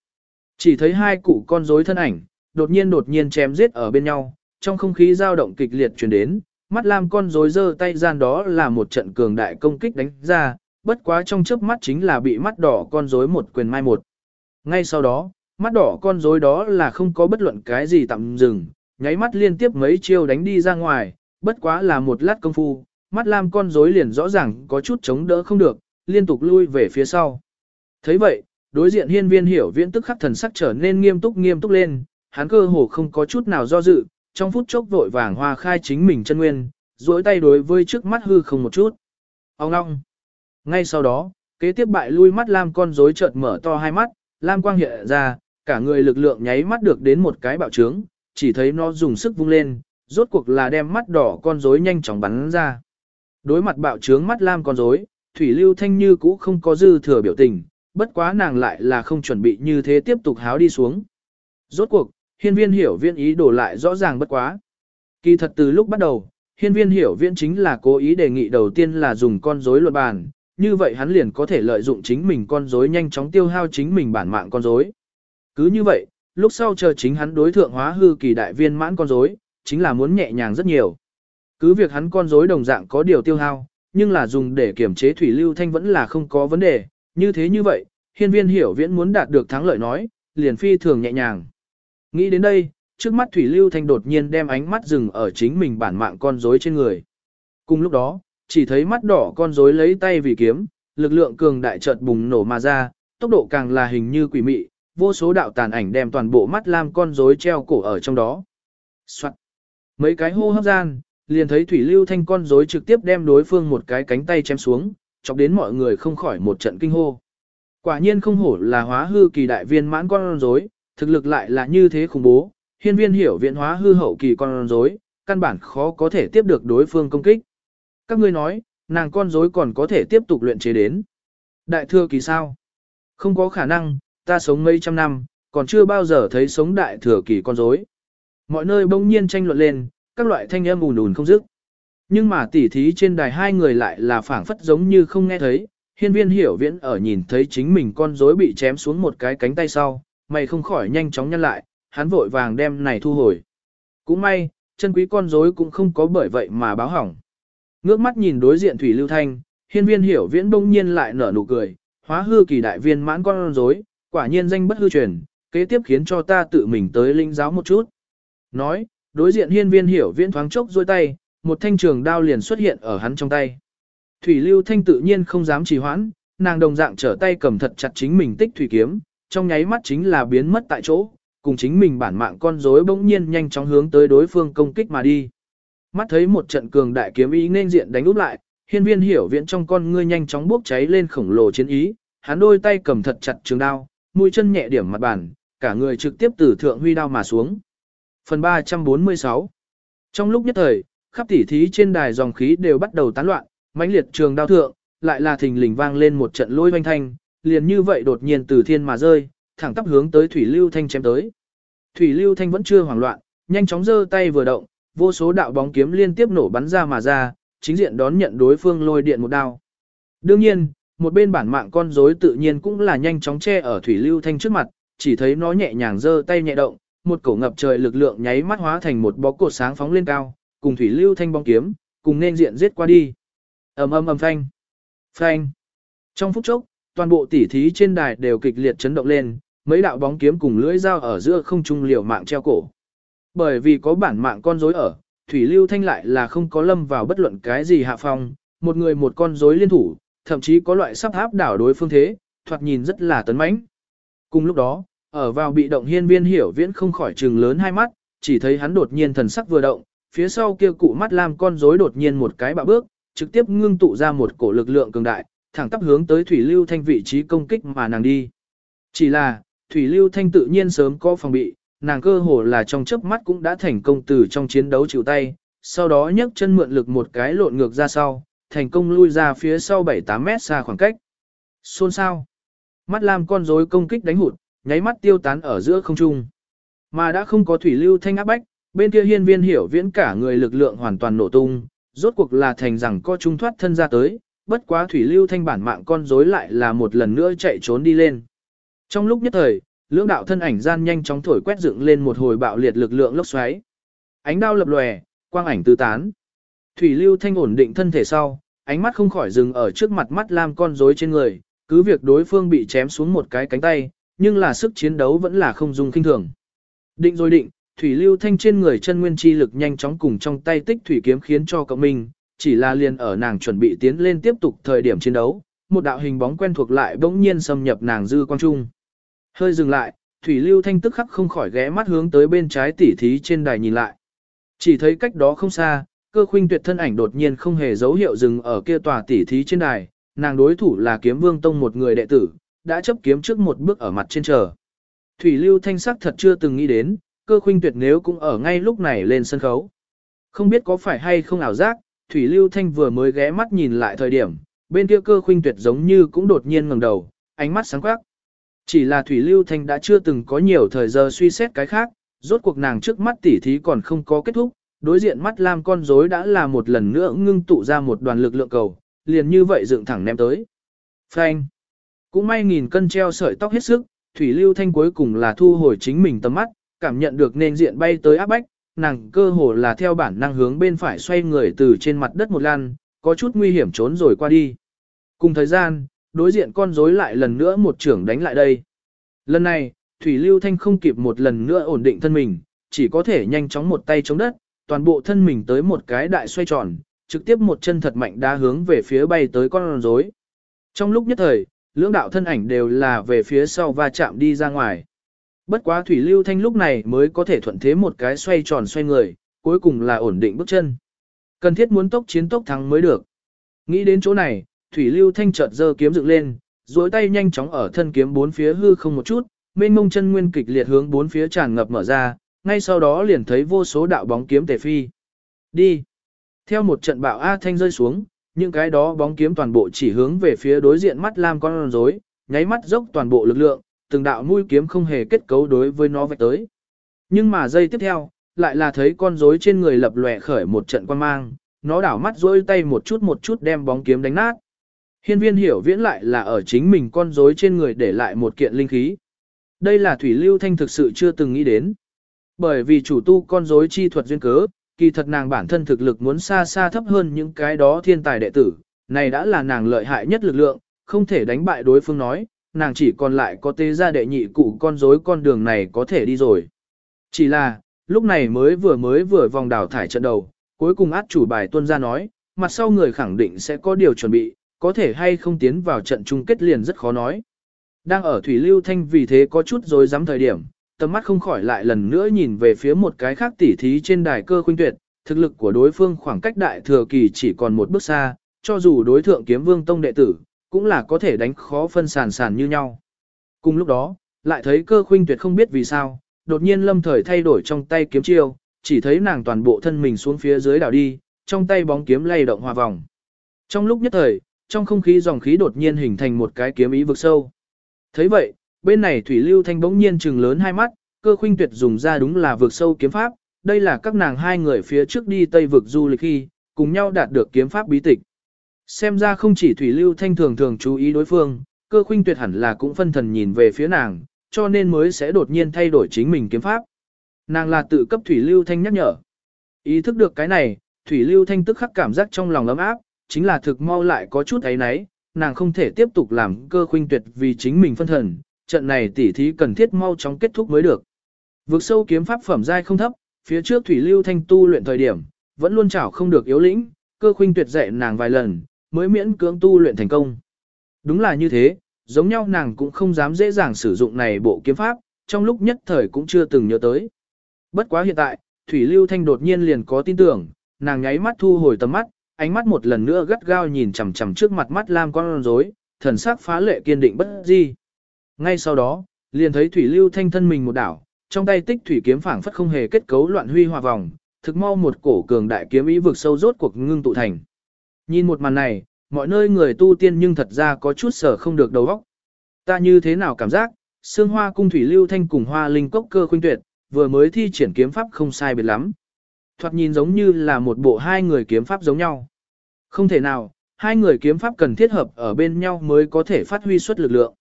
Chỉ thấy hai cụ con rối thân ảnh, đột nhiên đột nhiên chém giết ở bên nhau, trong không khí dao động kịch liệt truyền đến, mắt lam con rối giơ tay gian đó là một trận cường đại công kích đánh ra, bất quá trong chớp mắt chính là bị mắt đỏ con rối một quyền mai một. Ngay sau đó, mắt đỏ con rối đó là không có bất luận cái gì tạm dừng, nháy mắt liên tiếp mấy chiêu đánh đi ra ngoài, bất quá là một lát công phu, mắt lam con rối liền rõ ràng có chút chống đỡ không được, liên tục lui về phía sau. thấy vậy, đối diện hiên viên hiểu viễn tức khắc thần sắc trở nên nghiêm túc nghiêm túc lên, hắn cơ hồ không có chút nào do dự, trong phút chốc vội vàng hoa khai chính mình chân nguyên, duỗi tay đối với trước mắt hư không một chút. Ông ngong. Ngay sau đó, kế tiếp bại lui mắt lam con rối chợt mở to hai mắt, lam quang hiện ra, cả người lực lượng nháy mắt được đến một cái bạo trướng, chỉ thấy nó dùng sức vung lên, rốt cuộc là đem mắt đỏ con rối nhanh chóng bắn ra. Đối mặt bạo trướng mắt lam con rối, Thủy Lưu Thanh như cũ không có dư thừa biểu tình, bất quá nàng lại là không chuẩn bị như thế tiếp tục háo đi xuống. Rốt cuộc, hiên viên hiểu viên ý đổ lại rõ ràng bất quá. Kỳ thật từ lúc bắt đầu, hiên viên hiểu viên chính là cố ý đề nghị đầu tiên là dùng con rối luật bàn, như vậy hắn liền có thể lợi dụng chính mình con rối nhanh chóng tiêu hao chính mình bản mạng con rối. Cứ như vậy, lúc sau chờ chính hắn đối thượng hóa hư kỳ đại viên mãn con rối, chính là muốn nhẹ nhàng rất nhiều. Cứ việc hắn con rối đồng dạng có điều tiêu hao, nhưng là dùng để kiểm chế thủy lưu thanh vẫn là không có vấn đề, như thế như vậy, hiên viên hiểu viễn muốn đạt được thắng lợi nói, liền phi thường nhẹ nhàng. Nghĩ đến đây, trước mắt thủy lưu thanh đột nhiên đem ánh mắt dừng ở chính mình bản mạng con rối trên người. Cùng lúc đó, chỉ thấy mắt đỏ con rối lấy tay vì kiếm, lực lượng cường đại chợt bùng nổ mà ra, tốc độ càng là hình như quỷ mị, vô số đạo tàn ảnh đem toàn bộ mắt lam con rối treo cổ ở trong đó. Soạn. Mấy cái hô hấp gian, liền thấy thủy lưu thanh con rối trực tiếp đem đối phương một cái cánh tay chém xuống, chọc đến mọi người không khỏi một trận kinh hô. Quả nhiên không hổ là hóa hư kỳ đại viên mãn con rối, thực lực lại là như thế khủng bố, hiên viên hiểu viện hóa hư hậu kỳ con rối, căn bản khó có thể tiếp được đối phương công kích. Các ngươi nói, nàng con rối còn có thể tiếp tục luyện chế đến. Đại thừa kỳ sao? Không có khả năng, ta sống mấy trăm năm, còn chưa bao giờ thấy sống đại thừa kỳ con rối. Mọi nơi bỗng nhiên tranh luận lên, các loại thanh âm ùn ùn không dứt. Nhưng mà tỉ thí trên đài hai người lại là phảng phất giống như không nghe thấy, hiên viên hiểu viễn ở nhìn thấy chính mình con rối bị chém xuống một cái cánh tay sau, mày không khỏi nhanh chóng nhăn lại, hắn vội vàng đem này thu hồi. Cũng may, chân quý con rối cũng không có bởi vậy mà báo hỏng. Ngước mắt nhìn đối diện Thủy Lưu Thanh, hiên viên hiểu viễn bỗng nhiên lại nở nụ cười, hóa hư kỳ đại viên mãn con rối, quả nhiên danh bất hư truyền, kế tiếp khiến cho ta tự mình tới linh giáo một chút. Nói, đối diện hiên viên hiểu viễn thoáng chốc dôi tay, một thanh trường đao liền xuất hiện ở hắn trong tay. Thủy Lưu Thanh tự nhiên không dám trì hoãn, nàng đồng dạng trở tay cầm thật chặt chính mình tích thủy kiếm, trong nháy mắt chính là biến mất tại chỗ, cùng chính mình bản mạng con rối bỗng nhiên nhanh chóng hướng tới đối phương công kích mà đi. Mắt thấy một trận cường đại kiếm ý nên diện đánh úp lại, hiên viên hiểu viễn trong con ngươi nhanh chóng bốc cháy lên khổng lồ chiến ý, hắn đôi tay cầm thật chặt trường đao, mũi chân nhẹ điểm mặt bàn, cả người trực tiếp từ thượng huy đao mà xuống. Phần 346 Trong lúc nhất thời, khắp tỉ thí trên đài dòng khí đều bắt đầu tán loạn, mãnh liệt trường đao thượng, lại là thình lình vang lên một trận lôi hoanh thanh, liền như vậy đột nhiên từ thiên mà rơi, thẳng tắp hướng tới Thủy Lưu Thanh chém tới. Thủy Lưu Thanh vẫn chưa hoảng loạn, nhanh chóng giơ tay vừa động, vô số đạo bóng kiếm liên tiếp nổ bắn ra mà ra, chính diện đón nhận đối phương lôi điện một đao. Đương nhiên, một bên bản mạng con rối tự nhiên cũng là nhanh chóng che ở Thủy Lưu Thanh trước mặt, chỉ thấy nó nhẹ nhàng giơ tay nhẹ động, một cổ ngập trời lực lượng nháy mắt hóa thành một bó cột sáng phóng lên cao, cùng Thủy Lưu Thanh bóng kiếm, cùng nên diện giết qua đi. ầm ầm ầm phanh, phanh. Trong phút chốc, toàn bộ tỉ thí trên đài đều kịch liệt chấn động lên, mấy đạo bóng kiếm cùng lưỡi dao ở giữa không trung liều mạng treo cổ. Bởi vì có bản mạng con rối ở, Thủy Lưu Thanh lại là không có lâm vào bất luận cái gì hạ phong, một người một con rối liên thủ, thậm chí có loại sắp áp đảo đối phương thế, thoạt nhìn rất là tấn mãnh. Cùng lúc đó, ở vào bị động hiên viên hiểu viễn không khỏi trừng lớn hai mắt, chỉ thấy hắn đột nhiên thần sắc vừa động, phía sau kia cụ mắt lam con rối đột nhiên một cái bạ bước, trực tiếp ngưng tụ ra một cổ lực lượng cường đại, thẳng tắp hướng tới Thủy Lưu Thanh vị trí công kích mà nàng đi. Chỉ là, Thủy Lưu Thanh tự nhiên sớm có phòng bị, nàng cơ hồ là trong chớp mắt cũng đã thành công từ trong chiến đấu chịu tay, sau đó nhấc chân mượn lực một cái lộn ngược ra sau, thành công lui ra phía sau 7-8 mét xa khoảng cách. Xôn sao? Mắt lam con rối công kích đánh hụt, nháy mắt tiêu tán ở giữa không trung. Mà đã không có Thủy Lưu Thanh áp bách, bên kia hiên viên hiểu viễn cả người lực lượng hoàn toàn nổ tung, rốt cuộc là thành rằng co trung thoát thân ra tới, bất quá thủy lưu thanh bản mạng con rối lại là một lần nữa chạy trốn đi lên. Trong lúc nhất thời, lưỡng đạo thân ảnh gian nhanh chóng thổi quét dựng lên một hồi bạo liệt lực lượng lốc xoáy. Ánh đao lập lòe, quang ảnh tứ tán. Thủy lưu thanh ổn định thân thể sau, ánh mắt không khỏi dừng ở trước mặt mắt lam con rối trên người, cứ việc đối phương bị chém xuống một cái cánh tay, nhưng là sức chiến đấu vẫn là không dung kinh thường. Định rồi định, thủy lưu thanh trên người chân nguyên chi lực nhanh chóng cùng trong tay tích thủy kiếm khiến cho cậu mình, chỉ là liền ở nàng chuẩn bị tiến lên tiếp tục thời điểm chiến đấu, một đạo hình bóng quen thuộc lại bỗng nhiên xâm nhập nàng dư quang trung. Hơi dừng lại, thủy lưu thanh tức khắc không khỏi ghé mắt hướng tới bên trái tỉ thí trên đài nhìn lại. Chỉ thấy cách đó không xa, cơ khuynh tuyệt thân ảnh đột nhiên không hề dấu hiệu dừng ở kia tòa tỉ thí trên đài, nàng đối thủ là kiếm vương tông một người đệ tử, đã chấp kiếm trước một bước ở mặt trên chờ. Thủy Lưu Thanh sắc thật chưa từng nghĩ đến, cơ khuynh tuyệt nếu cũng ở ngay lúc này lên sân khấu. Không biết có phải hay không ảo giác, Thủy Lưu Thanh vừa mới ghé mắt nhìn lại thời điểm, bên kia cơ khuynh tuyệt giống như cũng đột nhiên ngẩng đầu, ánh mắt sáng quắc. Chỉ là Thủy Lưu Thanh đã chưa từng có nhiều thời giờ suy xét cái khác, rốt cuộc nàng trước mắt tỉ thí còn không có kết thúc, đối diện mắt lam con rối đã là một lần nữa ngưng tụ ra một đoàn lực lượng cầu, liền như vậy dựng thẳng ném tới. Phanh! Cũng may nghìn cân treo sợi tóc hết sức, Thủy Lưu Thanh cuối cùng là thu hồi chính mình tầm mắt, cảm nhận được nên diện bay tới áp bách, nàng cơ hồ là theo bản năng hướng bên phải xoay người từ trên mặt đất một lan, có chút nguy hiểm trốn rồi qua đi. Cùng thời gian, đối diện con rối lại lần nữa một trưởng đánh lại đây. Lần này, Thủy Lưu Thanh không kịp một lần nữa ổn định thân mình, chỉ có thể nhanh chóng một tay chống đất, toàn bộ thân mình tới một cái đại xoay tròn, trực tiếp một chân thật mạnh đá hướng về phía bay tới con rối. Trong lúc nhất thời, lưỡng đạo thân ảnh đều là về phía sau và chạm đi ra ngoài. Bất quá Thủy Lưu Thanh lúc này mới có thể thuận thế một cái xoay tròn xoay người, cuối cùng là ổn định bước chân. Cần thiết muốn tốc chiến tốc thắng mới được. Nghĩ đến chỗ này, Thủy Lưu Thanh chợt giơ kiếm dựng lên, duỗi tay nhanh chóng ở thân kiếm bốn phía hư không một chút, mênh mông chân nguyên kịch liệt hướng bốn phía tràn ngập mở ra, ngay sau đó liền thấy vô số đạo bóng kiếm tề phi. Đi! Theo một trận bạo A Thanh rơi xuống, những cái đó bóng kiếm toàn bộ chỉ hướng về phía đối diện mắt lam con rối, nháy mắt dốc toàn bộ lực lượng, từng đạo mũi kiếm không hề kết cấu đối với nó vạch tới. Nhưng mà giây tiếp theo, lại là thấy con rối trên người lập lòe khởi một trận quan mang, nó đảo mắt rối tay một chút một chút đem bóng kiếm đánh nát. Hiên viên hiểu viễn lại là ở chính mình con rối trên người để lại một kiện linh khí. Đây là Thủy Lưu Thanh thực sự chưa từng nghĩ đến. Bởi vì chủ tu con rối chi thuật duyên cớ, kỳ thật nàng bản thân thực lực muốn xa xa thấp hơn những cái đó thiên tài đệ tử, này đã là nàng lợi hại nhất lực lượng, không thể đánh bại đối phương nói, nàng chỉ còn lại có tế gia đệ nhị cụ con rối con đường này có thể đi rồi. Chỉ là, lúc này mới vừa mới vừa vòng đảo thải trận đầu, cuối cùng át chủ bài tuân ra nói, mặt sau người khẳng định sẽ có điều chuẩn bị, có thể hay không tiến vào trận chung kết liền rất khó nói. Đang ở Thủy Lưu Thanh vì thế có chút rồi dám thời điểm, tầm mắt không khỏi lại lần nữa nhìn về phía một cái khác tỉ thí trên đài cơ khuynh tuyệt, thực lực của đối phương khoảng cách đại thừa kỳ chỉ còn một bước xa, cho dù đối thượng kiếm vương tông đệ tử, cũng là có thể đánh khó phân sàn sàn như nhau. Cùng lúc đó, lại thấy cơ khuynh tuyệt không biết vì sao, đột nhiên lâm thời thay đổi trong tay kiếm chiêu, chỉ thấy nàng toàn bộ thân mình xuống phía dưới đảo đi, trong tay bóng kiếm lay động hòa vòng. Trong lúc nhất thời, trong không khí dòng khí đột nhiên hình thành một cái kiếm ý vực sâu. thấy vậy, bên này Thủy Lưu Thanh bỗng nhiên trừng lớn hai mắt, cơ khuynh tuyệt dùng ra đúng là vượt sâu kiếm pháp, đây là các nàng hai người phía trước đi Tây vực du lịch khi, cùng nhau đạt được kiếm pháp bí tịch. Xem ra không chỉ Thủy Lưu Thanh thường thường chú ý đối phương, cơ khuynh tuyệt hẳn là cũng phân thần nhìn về phía nàng, cho nên mới sẽ đột nhiên thay đổi chính mình kiếm pháp. Nàng là tự cấp Thủy Lưu Thanh nhắc nhở. Ý thức được cái này, Thủy Lưu Thanh tức khắc cảm giác trong lòng ấm áp, chính là thực mau lại có chút ấy nấy, nàng không thể tiếp tục làm cơ khuynh tuyệt vì chính mình phân thần, trận này tỉ thí cần thiết mau chóng kết thúc mới được. Vực sâu kiếm pháp phẩm giai không thấp, phía trước Thủy Lưu Thanh tu luyện thời điểm, vẫn luôn chảo không được yếu lĩnh, cơ khuynh tuyệt dạy nàng vài lần, mới miễn cưỡng tu luyện thành công. Đúng là như thế, giống nhau nàng cũng không dám dễ dàng sử dụng này bộ kiếm pháp, trong lúc nhất thời cũng chưa từng nhớ tới. Bất quá hiện tại, Thủy Lưu Thanh đột nhiên liền có tin tưởng, nàng nháy mắt thu hồi tầm mắt, ánh mắt một lần nữa gắt gao nhìn chằm chằm trước mặt mắt lam con rối, thần sắc phá lệ kiên định bất di. Ngay sau đó, liền thấy Thủy Lưu Thanh thân mình một đảo, trong tay tích thủy kiếm phảng phất không hề kết cấu loạn huy hòa vòng, thực mau một cổ cường đại kiếm ý vực sâu rốt cuộc ngưng tụ thành. Nhìn một màn này, mọi nơi người tu tiên nhưng thật ra có chút sở không được đầu óc. Ta như thế nào cảm giác, Sương Hoa cung thủy lưu thanh cùng Hoa Linh cốc cơ khuynh tuyệt, vừa mới thi triển kiếm pháp không sai biệt lắm. Thoạt nhìn giống như là một bộ hai người kiếm pháp giống nhau. Không thể nào, hai người kiếm pháp cần thiết hợp ở bên nhau mới có thể phát huy suất lực lượng.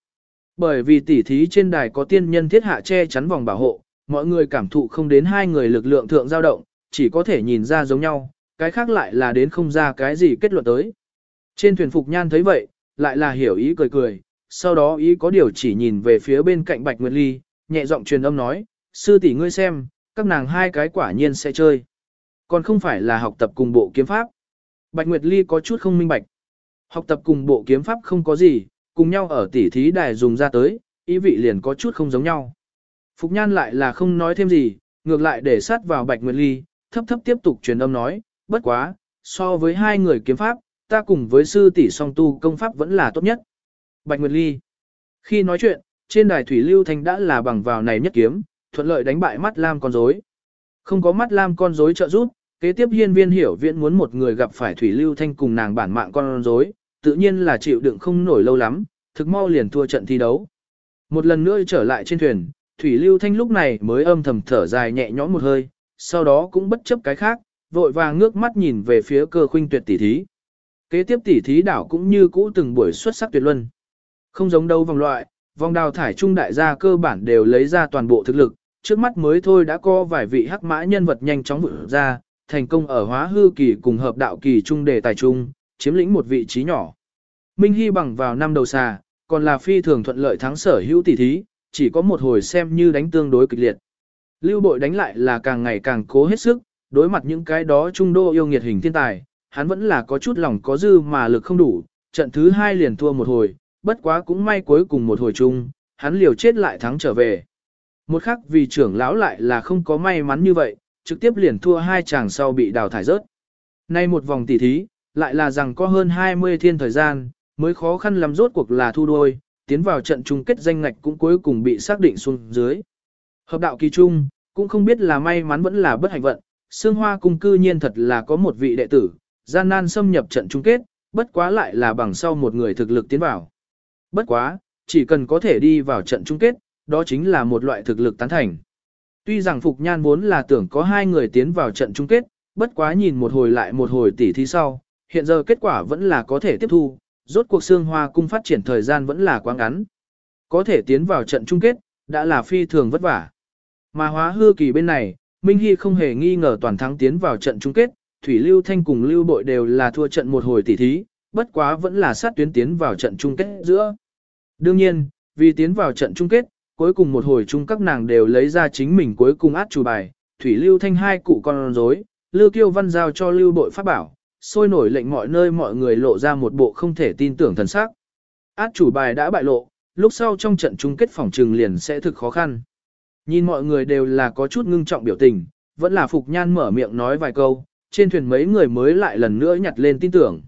Bởi vì tỉ thí trên đài có tiên nhân thiết hạ che chắn vòng bảo hộ, mọi người cảm thụ không đến hai người lực lượng thượng dao động, chỉ có thể nhìn ra giống nhau, cái khác lại là đến không ra cái gì kết luận tới. Trên thuyền Phục Nhan thấy vậy, lại là hiểu ý cười cười, sau đó ý có điều chỉ nhìn về phía bên cạnh Bạch Nguyệt Ly, nhẹ giọng truyền âm nói, sư tỷ ngươi xem, các nàng hai cái quả nhiên sẽ chơi. Còn không phải là học tập cùng bộ kiếm pháp. Bạch Nguyệt Ly có chút không minh bạch. Học tập cùng bộ kiếm pháp không có gì, cùng nhau ở tỉ thí đài dùng ra tới, ý vị liền có chút không giống nhau. Phục Nhan lại là không nói thêm gì, ngược lại để sát vào Bạch Nguyệt Ly, thấp thấp tiếp tục truyền âm nói, bất quá, so với hai người kiếm pháp, ta cùng với sư tỷ song tu công pháp vẫn là tốt nhất. Bạch Nguyệt Ly. Khi nói chuyện, trên đài thủy lưu thanh đã là bằng vào này nhất kiếm, thuận lợi đánh bại mắt lam con rối. Không có mắt lam con rối trợ giúp, kế tiếp hiên viên hiểu viễn muốn một người gặp phải thủy lưu thanh cùng nàng bản mạng con rối, tự nhiên là chịu đựng không nổi lâu lắm, thực mau liền thua trận thi đấu. Một lần nữa trở lại trên thuyền, thủy lưu thanh lúc này mới âm thầm thở dài nhẹ nhõm một hơi, sau đó cũng bất chấp cái khác, vội vàng ngước mắt nhìn về phía cơ khuynh tuyệt tỷ thí. Kế tiếp tỷ thí đảo cũng như cũ từng buổi xuất sắc tuyệt luân. Không giống đâu vòng loại, vòng đào thải trung đại gia cơ bản đều lấy ra toàn bộ thực lực, trước mắt mới thôi đã có vài vị hắc mã nhân vật nhanh chóng vượt ra, thành công ở hóa hư kỳ cùng hợp đạo kỳ trung đề tài trung, chiếm lĩnh một vị trí nhỏ. Minh Hy bằng vào năm đầu xà, còn là phi thường thuận lợi thắng sở hữu tỷ thí, chỉ có một hồi xem như đánh tương đối kịch liệt. Lưu bội đánh lại là càng ngày càng cố hết sức, đối mặt những cái đó trung đô yêu nghiệt hình thiên tài, hắn vẫn là có chút lòng có dư mà lực không đủ, trận thứ hai liền thua một hồi, bất quá cũng may cuối cùng một hồi chung, hắn liều chết lại thắng trở về. Một khắc vì trưởng lão lại là không có may mắn như vậy, trực tiếp liền thua hai chàng sau bị đào thải rớt. Nay một vòng tỷ thí, lại là rằng có hơn 20 thiên thời gian, mới khó khăn lắm rốt cuộc là thu đôi, tiến vào trận chung kết danh ngạch cũng cuối cùng bị xác định xuống dưới. Hợp đạo kỳ trung, cũng không biết là may mắn vẫn là bất hạnh vận, Sương Hoa cung cư nhiên thật là có một vị đệ tử, gian nan xâm nhập trận chung kết, bất quá lại là bằng sau một người thực lực tiến vào. Bất quá, chỉ cần có thể đi vào trận chung kết, đó chính là một loại thực lực tán thành. Tuy rằng Phục Nhan vốn là tưởng có hai người tiến vào trận chung kết, bất quá nhìn một hồi lại một hồi tỉ thí sau, hiện giờ kết quả vẫn là có thể tiếp thu, rốt cuộc xương hoa cung phát triển thời gian vẫn là quá ngắn. Có thể tiến vào trận chung kết, đã là phi thường vất vả. Mà hóa hư kỳ bên này, Minh Hy không hề nghi ngờ toàn thắng tiến vào trận chung kết, Thủy Lưu Thanh cùng Lưu Bội đều là thua trận một hồi tỉ thí, bất quá vẫn là sát tuyến tiến vào trận chung kết giữa. Đương nhiên, vì tiến vào trận chung kết, cuối cùng một hồi chung các nàng đều lấy ra chính mình cuối cùng át chủ bài, Thủy Lưu Thanh hai cụ con rối, Lưu Kiêu Văn giao cho Lưu Bội phát bảo, sôi nổi lệnh mọi nơi mọi người lộ ra một bộ không thể tin tưởng thần sắc. Át chủ bài đã bại lộ, lúc sau trong trận chung kết phòng trừng liền sẽ thực khó khăn. Nhìn mọi người đều là có chút ngưng trọng biểu tình, vẫn là Phục Nhan mở miệng nói vài câu, trên thuyền mấy người mới lại lần nữa nhặt lên tin tưởng.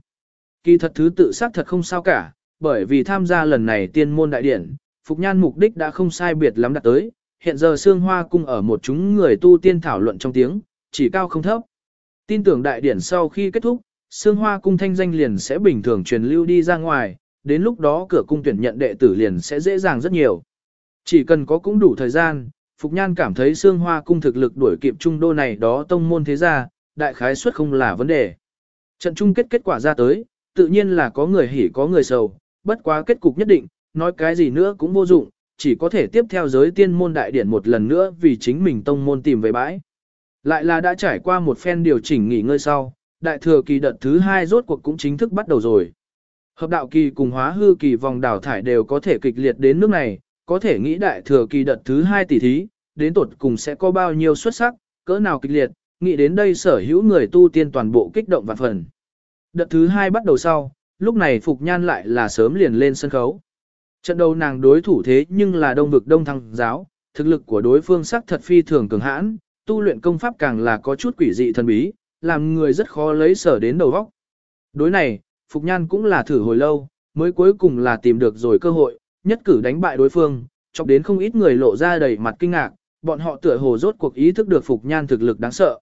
Kỳ thật thứ tự xác thật không sao cả, bởi vì tham gia lần này tiên môn đại điển, Phục Nhan mục đích đã không sai biệt lắm đạt tới, hiện giờ Sương Hoa cung ở một chúng người tu tiên thảo luận trong tiếng, chỉ cao không thấp. Tin tưởng đại điển sau khi kết thúc, Sương Hoa cung thanh danh liền sẽ bình thường truyền lưu đi ra ngoài, đến lúc đó cửa cung tuyển nhận đệ tử liền sẽ dễ dàng rất nhiều. Chỉ cần có cũng đủ thời gian, Phục Nhan cảm thấy Sương Hoa cung thực lực đuổi kịp trung đô này đó tông môn thế gia, đại khái suất không là vấn đề. Trận chung kết kết quả ra tới, tự nhiên là có người hỉ có người sầu, bất quá kết cục nhất định, nói cái gì nữa cũng vô dụng, chỉ có thể tiếp theo giới tiên môn đại điển một lần nữa vì chính mình tông môn tìm về bãi. Lại là đã trải qua một phen điều chỉnh nghỉ ngơi sau, đại thừa kỳ đợt thứ hai rốt cuộc cũng chính thức bắt đầu rồi. Hợp đạo kỳ cùng hóa hư kỳ vòng đào thải đều có thể kịch liệt đến nước này, có thể nghĩ đại thừa kỳ đợt thứ hai tỷ thí, đến tột cùng sẽ có bao nhiêu xuất sắc, cỡ nào kịch liệt, nghĩ đến đây sở hữu người tu tiên toàn bộ kích động và phần. Đợt thứ hai bắt đầu sau, lúc này Phục Nhan lại là sớm liền lên sân khấu. Trận đầu nàng đối thủ thế nhưng là đông vực đông thăng giáo, thực lực của đối phương sắc thật phi thường cường hãn, tu luyện công pháp càng là có chút quỷ dị thần bí, làm người rất khó lấy sở đến đầu vóc. Đối này, Phục Nhan cũng là thử hồi lâu, mới cuối cùng là tìm được rồi cơ hội, nhất cử đánh bại đối phương, chọc đến không ít người lộ ra đầy mặt kinh ngạc, bọn họ tựa hồ rốt cuộc ý thức được Phục Nhan thực lực đáng sợ.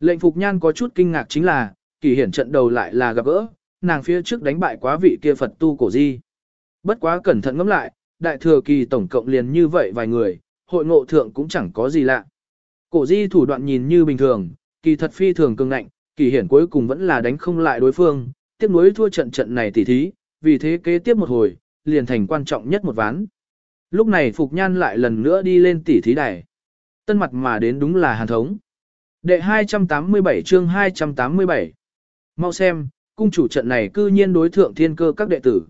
Lệnh Phục Nhan có chút kinh ngạc chính là, kỳ hiển trận đầu lại là gặp gỡ, nàng phía trước đánh bại quá vị kia Phật tu cổ di. Bất quá cẩn thận ngẫm lại, đại thừa kỳ tổng cộng liền như vậy vài người, hội ngộ thượng cũng chẳng có gì lạ. Cổ di thủ đoạn nhìn như bình thường, kỳ thật phi thường cường ngạnh, kỳ hiển cuối cùng vẫn là đánh không lại đối phương, tiếp nối thua trận trận này tỉ thí, vì thế kế tiếp một hồi, liền thành quan trọng nhất một ván. Lúc này Phục Nhan lại lần nữa đi lên tỉ thí đài. Tân mặt mà đến đúng là hàn thống. Đệ 287 chương 287 Mau xem, cung chủ trận này cư nhiên đối thượng thiên cơ các đệ tử.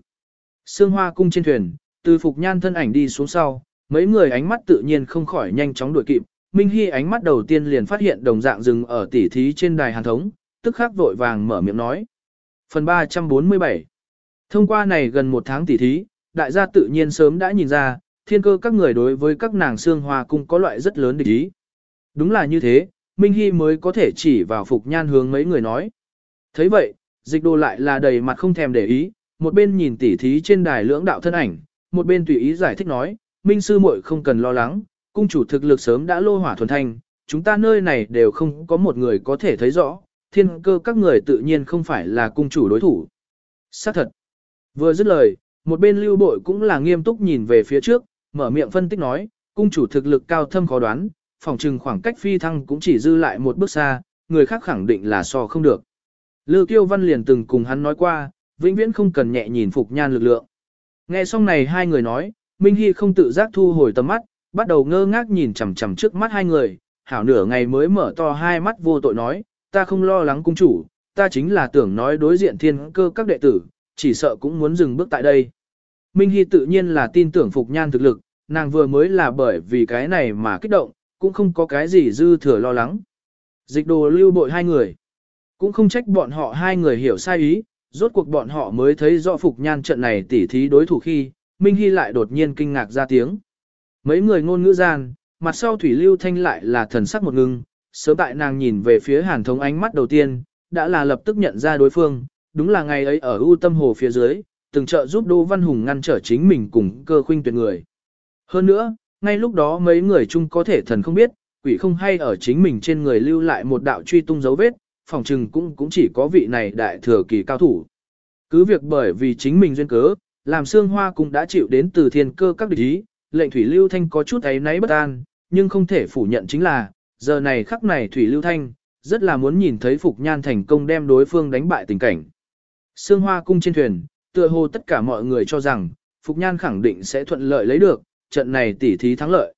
Sương hoa cung trên thuyền, từ Phục Nhan thân ảnh đi xuống sau, mấy người ánh mắt tự nhiên không khỏi nhanh chóng đuổi kịp. Minh Hy ánh mắt đầu tiên liền phát hiện đồng dạng dừng ở tỉ thí trên đài hàn thống, tức khắc vội vàng mở miệng nói. Phần 347 Thông qua này gần một tháng tỉ thí, đại gia tự nhiên sớm đã nhìn ra, thiên cơ các người đối với các nàng xương hoa cung có loại rất lớn địch ý. Đúng là như thế, Minh Hy mới có thể chỉ vào Phục Nhan hướng mấy người nói. thấy vậy, Dịch đồ lại là đầy mặt không thèm để ý, một bên nhìn tỉ thí trên đài lưỡng đạo thân ảnh, một bên tùy ý giải thích nói, Minh sư muội không cần lo lắng, cung chủ thực lực sớm đã lô hỏa thuần thanh, chúng ta nơi này đều không có một người có thể thấy rõ, thiên cơ các người tự nhiên không phải là cung chủ đối thủ. Xác thật. Vừa dứt lời, một bên lưu bội cũng là nghiêm túc nhìn về phía trước, mở miệng phân tích nói, cung chủ thực lực cao thâm khó đoán, phòng trừng khoảng cách phi thăng cũng chỉ dư lại một bước xa, người khác khẳng định là so không được. Lưu Kiêu Văn liền từng cùng hắn nói qua, vĩnh viễn không cần nhẹ nhìn Phục Nhan lực lượng. Nghe xong này hai người nói, Minh Hy không tự giác thu hồi tầm mắt, bắt đầu ngơ ngác nhìn chằm chằm trước mắt hai người, hảo nửa ngày mới mở to hai mắt vô tội nói, ta không lo lắng cung chủ, ta chính là tưởng nói đối diện thiên cơ các đệ tử, chỉ sợ cũng muốn dừng bước tại đây. Minh Hy tự nhiên là tin tưởng Phục Nhan thực lực, nàng vừa mới là bởi vì cái này mà kích động, cũng không có cái gì dư thừa lo lắng. Dịch đồ lưu bội hai người, cũng không trách bọn họ hai người hiểu sai ý, rốt cuộc bọn họ mới thấy rõ Phục Nhan trận này tỉ thí đối thủ khi, Minh Hy lại đột nhiên kinh ngạc ra tiếng. Mấy người ngôn ngữ gian, mặt sau Thủy Lưu Thanh lại là thần sắc một ngưng, sớm tại nàng nhìn về phía hàn thống ánh mắt đầu tiên, đã là lập tức nhận ra đối phương, đúng là ngày ấy ở ưu tâm hồ phía dưới, từng trợ giúp Đỗ Văn Hùng ngăn trở chính mình cùng cơ khuynh tuyệt người. Hơn nữa, ngay lúc đó mấy người chung có thể thần không biết, quỷ không hay ở chính mình trên người lưu lại một đạo truy tung dấu vết, phòng trừng cũng cũng chỉ có vị này đại thừa kỳ cao thủ. Cứ việc bởi vì chính mình duyên cớ, làm xương hoa cũng đã chịu đến từ thiên cơ các địch ý, lệnh thủy lưu thanh có chút ấy náy bất an, nhưng không thể phủ nhận chính là, giờ này khắc này thủy lưu thanh, rất là muốn nhìn thấy Phục Nhan thành công đem đối phương đánh bại tình cảnh. Sương hoa cung trên thuyền, tựa hồ tất cả mọi người cho rằng, Phục Nhan khẳng định sẽ thuận lợi lấy được, trận này tỉ thí thắng lợi.